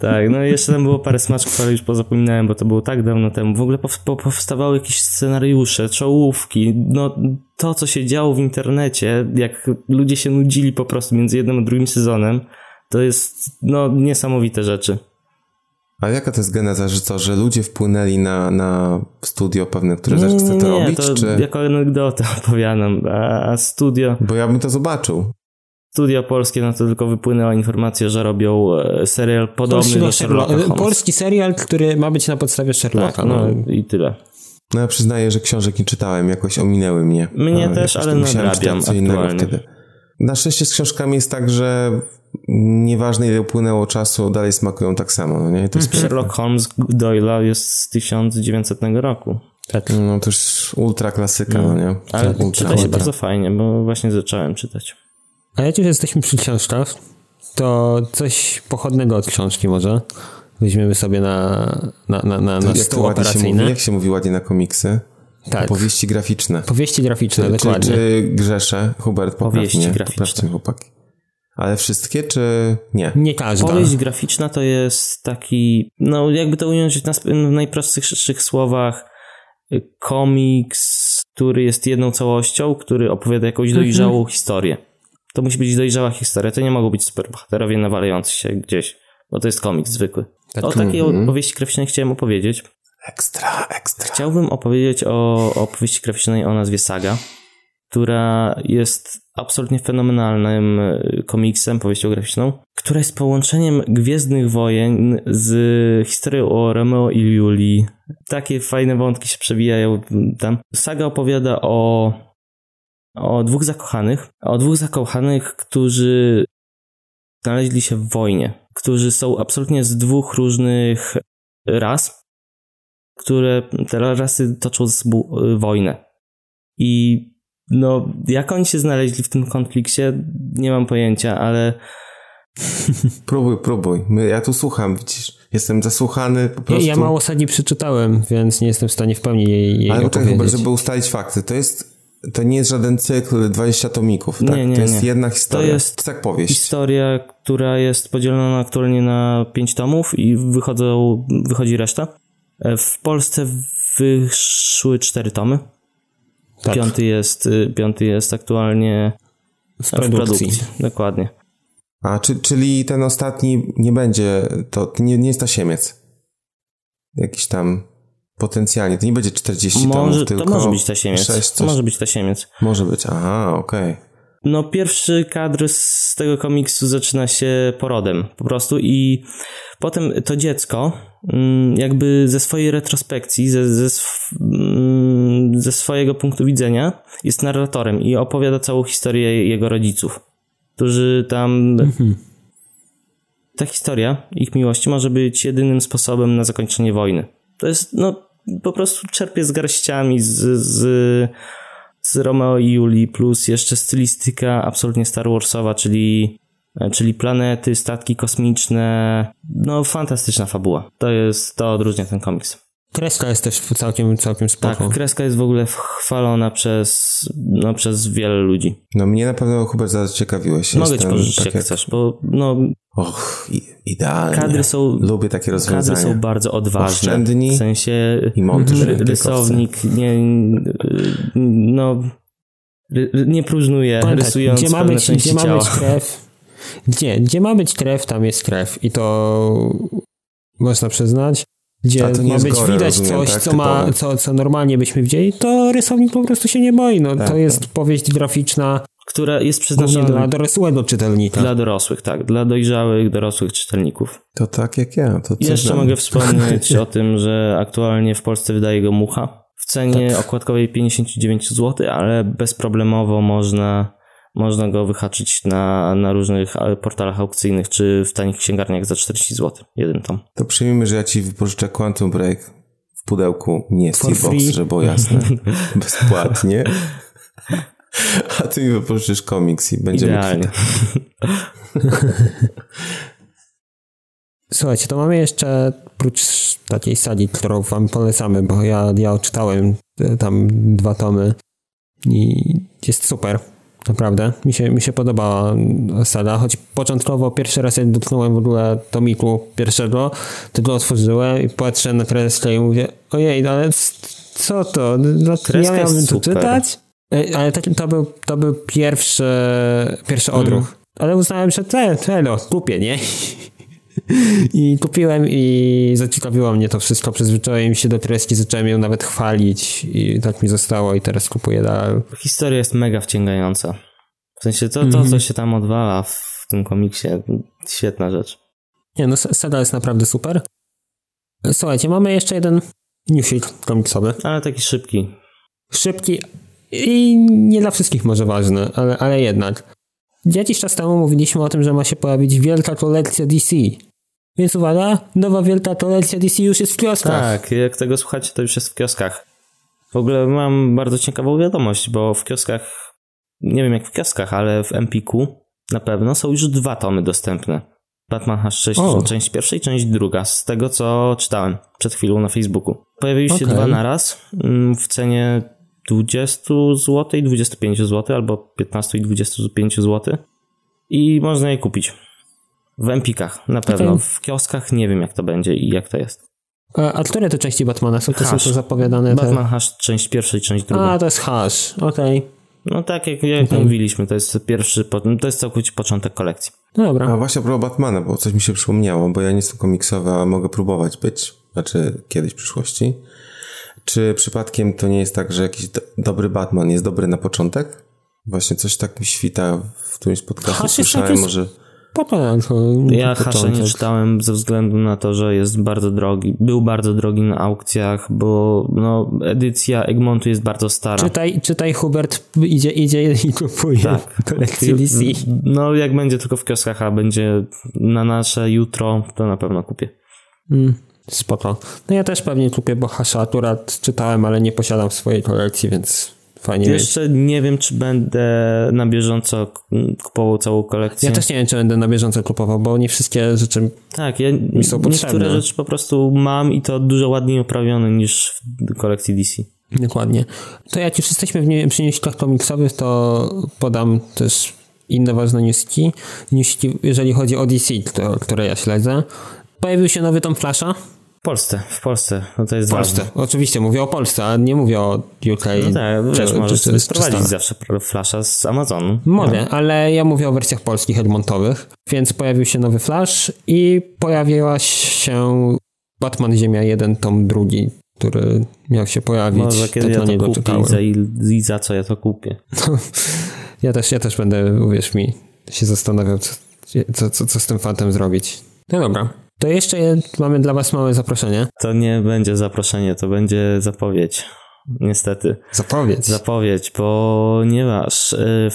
Tak, no i jeszcze tam było parę smaczków, ale już pozapominałem, bo to było tak dawno temu. W ogóle powstawały jakieś scenariusze, czołówki, no to, co się działo w internecie, jak ludzie się nudzili po prostu między jednym a drugim sezonem, to jest, no, niesamowite rzeczy. A jaka to jest geneza, że co, że ludzie wpłynęli na, na studio pewne, które nie, chce to nie, robić? To czy... jako anegdotę opowiadam, a, studio... Bo ja bym to zobaczył. Studio polskie, no to tylko wypłynęła informacja, że robią e, serial podobny do Sherlocka Holmes. Polski serial, który ma być na podstawie Sherlocka. Tak, no, no i tyle. No ja przyznaję, że książek nie czytałem, jakoś ominęły mnie. Mnie no, też, ale nadrabiam aktualnie. Na szczęście z książkami jest tak, że nieważne ile upłynęło czasu, dalej smakują tak samo, no nie? To jest Sherlock Holmes Doyle'a jest z 1900 roku. Tak. No to już ultra klasyka, no, no nie? Ale ultra, czyta się ultra. bardzo fajnie, bo właśnie zacząłem czytać. A jak już jesteśmy przy książkach, to coś pochodnego od książki może weźmiemy sobie na, na, na, na, na stół operacyjny. Się mówi, jak się mówi ładnie na komiksy? Tak. Powieści graficzne. Powieści graficzne, czy, dokładnie. Czy, czy grzeszę? Hubert, poprawnie. Powieści graficzne. chłopaki. Ale wszystkie, czy nie? Nie każda. Powieść graficzna to jest taki, no jakby to ująć w najprostszych słowach, komiks, który jest jedną całością, który opowiada jakąś mhm. dojrzałą historię. To musi być dojrzała historia, to nie mogą być superbohaterowie nawalający się gdzieś, bo to jest komiks zwykły. Tak. O takiej mm -hmm. opowieści graficznej chciałem opowiedzieć. Ekstra, ekstra. Chciałbym opowiedzieć o, o opowieści graficznej o nazwie Saga, która jest absolutnie fenomenalnym e, komiksem, powieścią graficzną, która jest połączeniem Gwiezdnych Wojen z historią o Romeo i Julii. Takie fajne wątki się przewijają tam. Saga opowiada o, o dwóch zakochanych, o dwóch zakochanych, którzy znaleźli się w wojnie, którzy są absolutnie z dwóch różnych ras, które te rasy toczą z sobą y, wojnę. I no, jak oni się znaleźli w tym konflikcie, nie mam pojęcia, ale. próbuj, próbuj. Ja tu słucham, widzisz. Jestem zasłuchany po prostu. Ja, ja mało sadzi przeczytałem, więc nie jestem w stanie w pełni jej, jej Ale opowiedzieć. Ale żeby ustalić fakty, to jest to nie jest żaden cykl 20 tomików, tak? Nie, nie, to jest nie. jedna historia. To jest tak powieść. historia, która jest podzielona aktualnie na 5 tomów i wychodzą, wychodzi reszta. E, w Polsce wyszły 4 tomy. Tak. Piąty, jest, y, piąty jest aktualnie w produkcji. w produkcji. Dokładnie. A, czy, czyli ten ostatni nie będzie, to nie, nie jest tasiemiec? Jakiś tam potencjalnie, to nie będzie 40 może, tomów, tylko To może być tasiemiec. 6, coś... Może być tasiemiec. Może być, aha, okej. Okay. No pierwszy kadr z tego komiksu zaczyna się porodem po prostu i potem to dziecko mm, jakby ze swojej retrospekcji, ze, ze, mm, ze swojego punktu widzenia jest narratorem i opowiada całą historię jego rodziców, którzy tam... Mhm. Ta historia ich miłości może być jedynym sposobem na zakończenie wojny. To jest, no, po prostu czerpie z garściami, z, z, z Romeo i Julii, plus jeszcze stylistyka absolutnie Star Warsowa, czyli, czyli planety, statki kosmiczne. No, fantastyczna fabuła. To jest, to odróżnia ten komiks. Kreska jest też całkiem, całkiem spoko. Tak, kreska jest w ogóle chwalona przez, no, przez wiele ludzi. No mnie na pewno Hubert zaciekawiłeś. Mogę ci pożyczyć tak jak, jak chcesz, bo no... Och, idealnie. Kadry są... Lubię takie rozwiązania. Kadry są bardzo odważne. Oszczędni w sensie i mądrzy. Rysownik nie... No... Nie próżnuje, Pamiętaj, rysując gdzie ma być, gdzie ma być krew, gdzie, gdzie ma być krew, tam jest krew i to można przyznać gdzie ma być gore, widać rozumiem, coś, tak? co, ma, co, co normalnie byśmy widzieli, to rysownik po prostu się nie boi. No, tak, to jest tak. powieść graficzna, która jest przeznaczona dla dorosłego czytelnika. Dla dorosłych, tak. Dla dojrzałych, dorosłych czytelników. To tak jak ja. To Jeszcze mogę wspomnieć o tym, że aktualnie w Polsce wydaje go Mucha w cenie tak. okładkowej 59 zł, ale bezproblemowo można można go wyhaczyć na, na różnych portalach aukcyjnych czy w tanich księgarniach za 40 zł. Jeden tom. To przyjmijmy, że ja ci wypożyczę Quantum Break w pudełku nie Steelbox, żeby było jasne. Bezpłatnie. A ty mi wypożyczysz komiks i będziemy Idealnie. Słuchajcie, to mamy jeszcze prócz takiej sali, którą wam polecamy, bo ja, ja odczytałem e, tam dwa tomy i jest super. Naprawdę, mi się, mi się podobała sala, choć początkowo pierwszy raz jak dotknąłem w ogóle tomiku pierwszego, to go otworzyłem i patrzę na kreskę i mówię, ojej, no ale co to? ja miałbym to czytać? Ale to, to, był, to był pierwszy, pierwszy mhm. odruch. Mm. Ale uznałem, że te, te no, kupię, nie? I kupiłem i zaciekawiło mnie to wszystko. Przyzwyczaiłem się do treści, zacząłem ją nawet chwalić i tak mi zostało i teraz kupuję dalej. Historia jest mega wciągająca. W sensie to, to mm -hmm. co mhm. się tam odwala w tym komiksie, świetna rzecz. Nie, no saga jest naprawdę super. Słuchajcie, mamy jeszcze jeden newsik komiksowy. Ale taki szybki. Szybki i nie dla wszystkich może ważny, ale, ale jednak. Jakiś czas temu mówiliśmy o tym, że ma się pojawić wielka kolekcja DC. Więc uwaga, nowa wielka kolekcja DC już jest w kioskach. Tak, jak tego słuchacie, to już jest w kioskach. W ogóle mam bardzo ciekawą wiadomość, bo w kioskach, nie wiem jak w kioskach, ale w Empiku na pewno są już dwa tomy dostępne. Batman H6, o. część pierwsza i część druga, z tego co czytałem przed chwilą na Facebooku. Pojawiły się okay. dwa naraz mm, w cenie 20 zł i 25 zł, albo 15 i 25 zł. I można je kupić. W Empikach na pewno. Okay. W kioskach nie wiem jak to będzie i jak to jest. A, a które to części Batmana są? To są to zapowiadane? Batman te... Hash, część pierwsza i część druga. A, to jest Hash, okej. Okay. No tak, jak, jak okay. mówiliśmy, to jest pierwszy, to jest całkowicie początek kolekcji. No dobra. A właśnie pro Batmana, bo coś mi się przypomniało, bo ja nie jestem komiksowy, a mogę próbować być, znaczy kiedyś w przyszłości. Czy przypadkiem to nie jest tak, że jakiś do, dobry Batman jest dobry na początek? Właśnie coś tak mi świta w którymś podcaście słyszałem, może... Ja hasza nie czytałem ze względu na to, że jest bardzo drogi. Był bardzo drogi na aukcjach, bo no, edycja Egmontu jest bardzo stara. Czytaj, czytaj Hubert idzie, idzie i kupuje tak. kolekcję DC. No jak będzie tylko w kioskach, a będzie na nasze jutro, to na pewno kupię. Mm, spoko. No ja też pewnie kupię, bo hasza akurat czytałem, ale nie posiadam w swojej kolekcji, więc Fajnie Jeszcze mieć. nie wiem, czy będę na bieżąco kupował całą kolekcję. Ja też nie wiem, czy będę na bieżąco kupował, bo nie wszystkie rzeczy tak, ja mi są potrzebne. Niektóre rzeczy po prostu mam i to dużo ładniej oprawione niż w kolekcji DC. Dokładnie. To jak już jesteśmy w przy newsikach komiksowych, to podam też inne ważne newski. newski jeżeli chodzi o DC, to, które ja śledzę. Pojawił się nowy Tom Flasha, w Polsce, w Polsce, no to jest w Polsce. Ważne. Oczywiście, mówię o Polsce, a nie mówię o UK. No tak, wiesz, możesz sobie sprowadzić zawsze Flasha z Amazonu. Mogę, no. ale ja mówię o wersjach polskich Edmontowych, więc pojawił się nowy Flash i pojawiła się Batman Ziemia 1, tom drugi, który miał się pojawić. Może kiedy tak ja to kupię i za, i za, co ja to kupię. ja, też, ja też będę, uwierz mi, się zastanawiał, co, co, co, co z tym fantem zrobić. No dobra. To jeszcze mamy dla Was małe zaproszenie. To nie będzie zaproszenie, to będzie zapowiedź. Niestety. Zapowiedź. Zapowiedź, ponieważ y,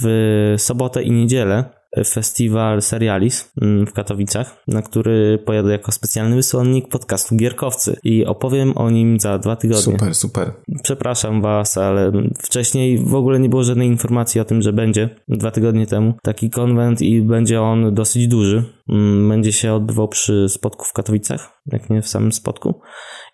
w sobotę i niedzielę festiwal Serialis mm, w Katowicach, na który pojadę jako specjalny wysłannik podcastu Gierkowcy i opowiem o nim za dwa tygodnie. Super, super. Przepraszam Was, ale wcześniej w ogóle nie było żadnej informacji o tym, że będzie dwa tygodnie temu taki konwent i będzie on dosyć duży. Mm, będzie się odbywał przy spotku w Katowicach, jak nie w samym spotku.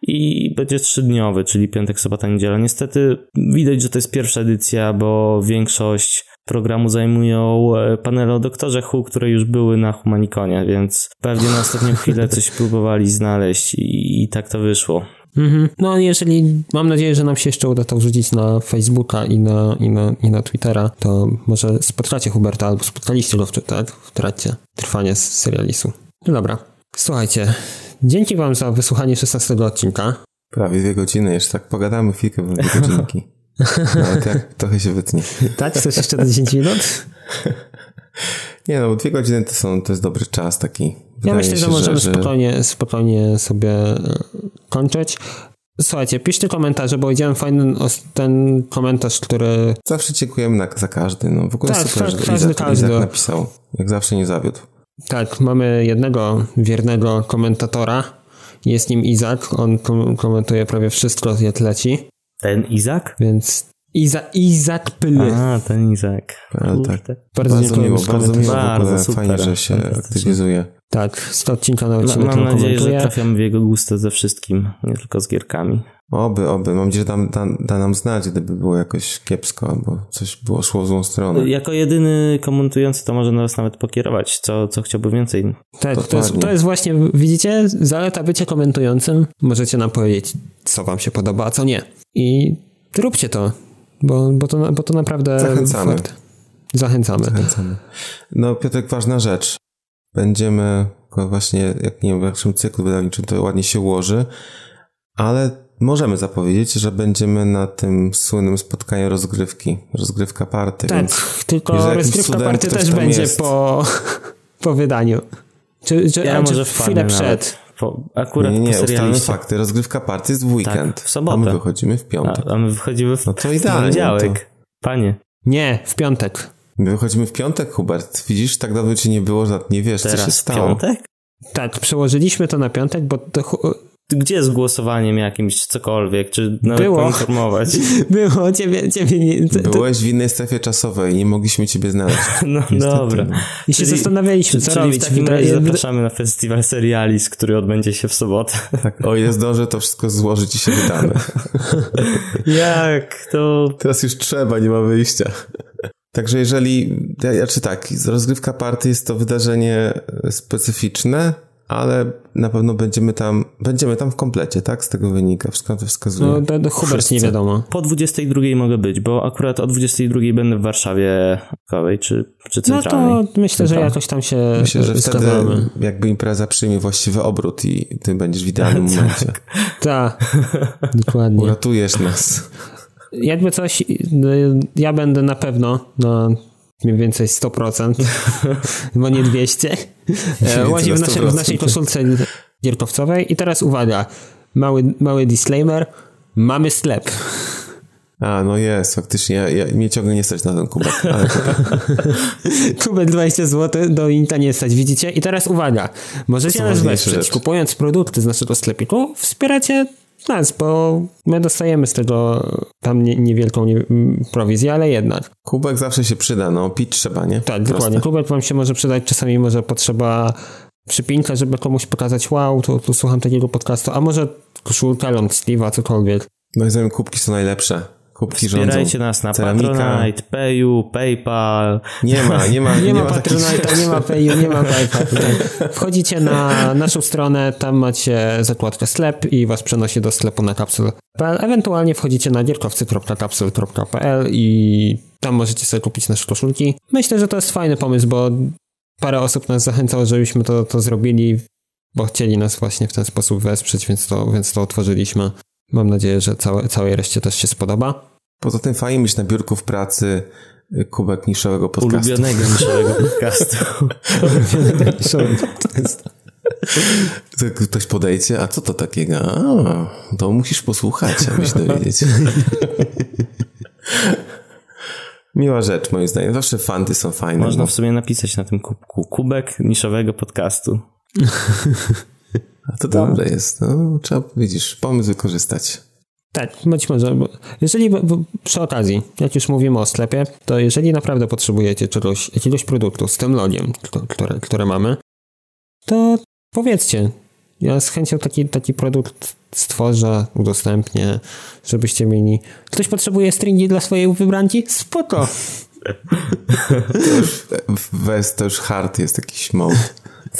I będzie trzydniowy, czyli piątek, sobota, niedziela. Niestety widać, że to jest pierwsza edycja, bo większość programu zajmują e, panele o doktorze Hu, które już były na Humanikonie, więc pewnie na ostatnią chwilę coś próbowali znaleźć i, i tak to wyszło. Mhm. No jeżeli, mam nadzieję, że nam się jeszcze uda to wrzucić na Facebooka i na, i na, i na Twittera, to może spotkacie Huberta albo spotkaliście go w, tak, w trakcie trwania serialisu. No dobra, słuchajcie, dzięki wam za wysłuchanie 16 odcinka. Prawie dwie godziny, jeszcze tak pogadamy chwilkę, bo dwie godzinki. No, tak, trochę się wytnie. Tak? Chcesz jeszcze do 10 minut? Nie no, dwie godziny to, są, to jest dobry czas taki. ja myślę, że możemy że... Spokojnie, spokojnie sobie e, kończyć. Słuchajcie, piszcie komentarze, bo widziałem fajny ten komentarz, który... Zawsze dziękujemy na, za każdy. No, w ogóle tak, super, że każdy, Izak, każdy. Izak napisał. Jak zawsze nie zawiódł. Tak, mamy jednego wiernego komentatora. Jest nim Izak. On komentuje prawie wszystko, jak leci. Ten Izak? Więc Iza, Izak Pyly. A, ten Izak. Ale tak. Bardzo, bardzo miło, bardzo miło bardzo super, fajnie, że się aktywizuje. Tak, 100 odcinka na odcinek Mam nadzieję, że trafiam w jego gustę ze wszystkim, nie tylko z gierkami. Oby, oby. Mam nadzieję, że da, da, da, nam znać, gdyby było jakoś kiepsko, albo coś było szło w złą stronę. Jako jedyny komentujący to może nas nawet pokierować, co, co chciałby więcej. Tak, to jest, to jest właśnie, widzicie, zaleta bycia komentującym. Możecie nam powiedzieć, co wam się podoba, a co nie. I róbcie to, bo, bo, to, bo to naprawdę Zachęcamy. Fakt. Zachęcamy. Zachęcamy. No Piotrek, ważna rzecz. Będziemy właśnie, jak nie wiem, w jakim cyklu wydawniczym to ładnie się ułoży, ale możemy zapowiedzieć, że będziemy na tym słynnym spotkaniu rozgrywki, rozgrywka party. Tak, tylko rozgrywka party też będzie po, po wydaniu. Czy, czy, ja może chwilę przed. Po, akurat nie, nie, nie ustalmy fakty. Rozgrywka party jest w weekend. Tak, w sobotę. A my wychodzimy w piątek. A, a my wychodzimy w, no to w poniedziałek. To... Panie. Nie, w piątek. My wychodzimy w piątek, Hubert. Widzisz, tak dawno ci nie było, że nie wiesz, Teraz co się stało. piątek? Tak, przełożyliśmy to na piątek, bo to gdzie z głosowaniem jakimś cokolwiek, czy nawet Było. poinformować? Było, ciebie, ciebie nie... To, Byłeś w innej strefie czasowej, nie mogliśmy ciebie znaleźć. No Niestety. dobra. I się zastanawialiśmy, co czyli robić. w takim razie zapraszamy na festiwal Serialis, który odbędzie się w sobotę. Tak, o ile zdążę to wszystko złożyć i się wydamy. Jak? To... Teraz już trzeba, nie ma wyjścia. Także jeżeli, ja, czy tak, rozgrywka party jest to wydarzenie specyficzne, ale na pewno będziemy tam, będziemy tam w komplecie, tak? Z tego wynika, wszystko to wskazuje. No, do, do Hubert nie wiadomo. Po 22 mogę być, bo akurat o 22 będę w Warszawie Kowej, czy, czy centralnej. No to myślę, że jakoś tam się Myślę, że wtedy jakby impreza przyjmie właściwy obrót i ty będziesz w idealnym tak. momencie. Tak, dokładnie. Uratujesz nas. Jakby coś, ja będę na pewno na mniej więcej 100%, bo nie 200. Łazi w, naszej, w naszej koszulce gierkowcowej i teraz uwaga, mały, mały disclaimer, mamy sklep. A, no jest, faktycznie. Ja, ja, mnie ciągle nie stać na ten kubek. Ale kubek 20 zł, do Inta nie stać, widzicie? I teraz uwaga, możecie nas wesprzeć, rzecz. kupując produkty z naszego sklepiku, wspieracie nas, bo my dostajemy z tego tam nie, niewielką nie, prowizję, ale jednak. Kubek zawsze się przyda, no pić trzeba, nie? Tak, Proste. dokładnie. Kubek wam się może przydać, czasami może potrzeba przypinka, żeby komuś pokazać, wow, to, to słucham takiego podcastu, a może koszulka, long sleeve'a, cokolwiek. Moim zdaniem kubki są najlepsze. Kubki Wspierajcie rządzą. nas na Ceramika. Patronite, Payu, PayPal. Nie ma, nie ma. Nie, nie ma, ma Patronite'a, nie ma Payu, nie ma PayPal. Wchodzicie na naszą stronę, tam macie zakładkę sklep i was przenosi do sklepu na kapsul.pl. Ewentualnie wchodzicie na gierkowcy.kapsul.pl i tam możecie sobie kupić nasze koszulki. Myślę, że to jest fajny pomysł, bo parę osób nas zachęcało, żebyśmy to, to zrobili, bo chcieli nas właśnie w ten sposób wesprzeć, więc to, więc to otworzyliśmy. Mam nadzieję, że całe, całej reszcie też się spodoba. Poza tym fajnie mieć na biurku w pracy y, kubek niszowego podcastu. Ulubionego niszowego podcastu. Ulubionego niszowego podcastu. Ktoś podejdzie, a co to takiego? A, to musisz posłuchać, abyś dowiedzieć. Miła rzecz, moim zdaniem. Zawsze fanty są fajne. Można w sumie napisać na tym kubku. Kubek niszowego podcastu. A to no. dobre jest. No, trzeba, widzisz, pomysł wykorzystać. Tak, być może. Jeżeli przy okazji, jak już mówimy o sklepie, to jeżeli naprawdę potrzebujecie czegoś, jakiegoś produktu z tym logiem, które, które mamy, to powiedzcie. Ja z chęcią taki, taki produkt stworzę, udostępnię, żebyście mieli. Ktoś potrzebuje stringi dla swojej wybranki? Spoko. To już, w to już hard jest jakiś mode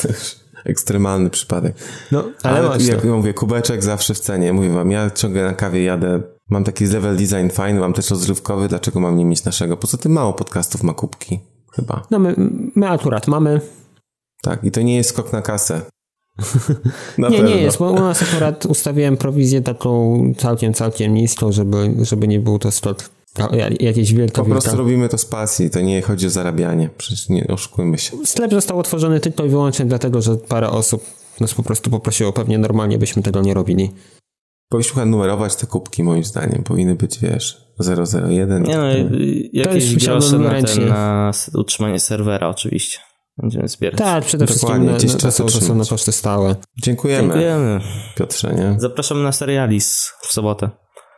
ekstremalny przypadek. No, ale, ale jak mówię, kubeczek zawsze w cenie. Mówię wam, ja ciągle na kawie jadę. Mam taki level design fajny, mam też rozrywkowy, dlaczego mam nie mieć naszego? Poza tym mało podcastów ma kubki, chyba. No my, my akurat mamy. Tak, i to nie jest skok na kasę. Na nie, pewno. nie jest, bo u nas akurat ustawiłem prowizję taką całkiem, całkiem niską, żeby, żeby nie był to skok jakieś wielkie. Po prostu robimy to z pasji, to nie chodzi o zarabianie, przecież nie oszukujmy się. Sklep został otworzony tylko i wyłącznie dlatego, że parę osób nas po prostu poprosiło, pewnie normalnie byśmy tego nie robili. Powinniśmy numerować te kubki moim zdaniem, powinny być, wiesz, 001. Nie no, jakieś grosze na, ten, na utrzymanie serwera oczywiście. Będziemy zbierać. Tak, przede wszystkim na, na, to, są, na koszty stałe. Dziękujemy. Dziękujemy. Piotrze, nie? Zapraszamy na serialis w sobotę.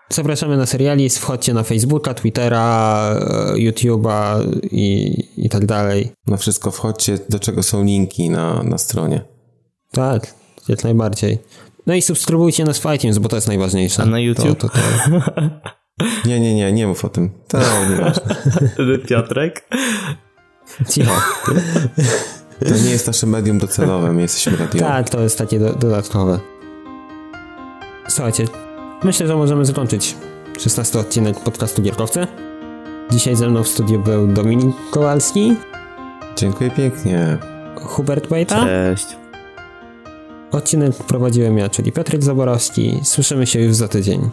Zapraszamy na serialis, wchodźcie na Facebooka, Twittera, e, YouTube'a i, i tak dalej. Na wszystko wchodźcie, do czego są linki na, na stronie. Tak, jak najbardziej. No i subskrybujcie nas w iTunes, bo to jest najważniejsze. A na YouTube? To, to, to. Nie, nie, nie, nie mów o tym. To nieważne. Piotrek? Cicho. To nie jest nasze medium docelowe, my jesteśmy radio. Tak, to jest takie do, dodatkowe. Słuchajcie, myślę, że możemy zakończyć 16 odcinek podcastu Gierkowcy. Dzisiaj ze mną w studiu był Dominik Kowalski. Dziękuję pięknie. Hubert Bejta. Cześć. Odcinek prowadziłem ja, czyli Patryk Zaborowski. Słyszymy się już za tydzień.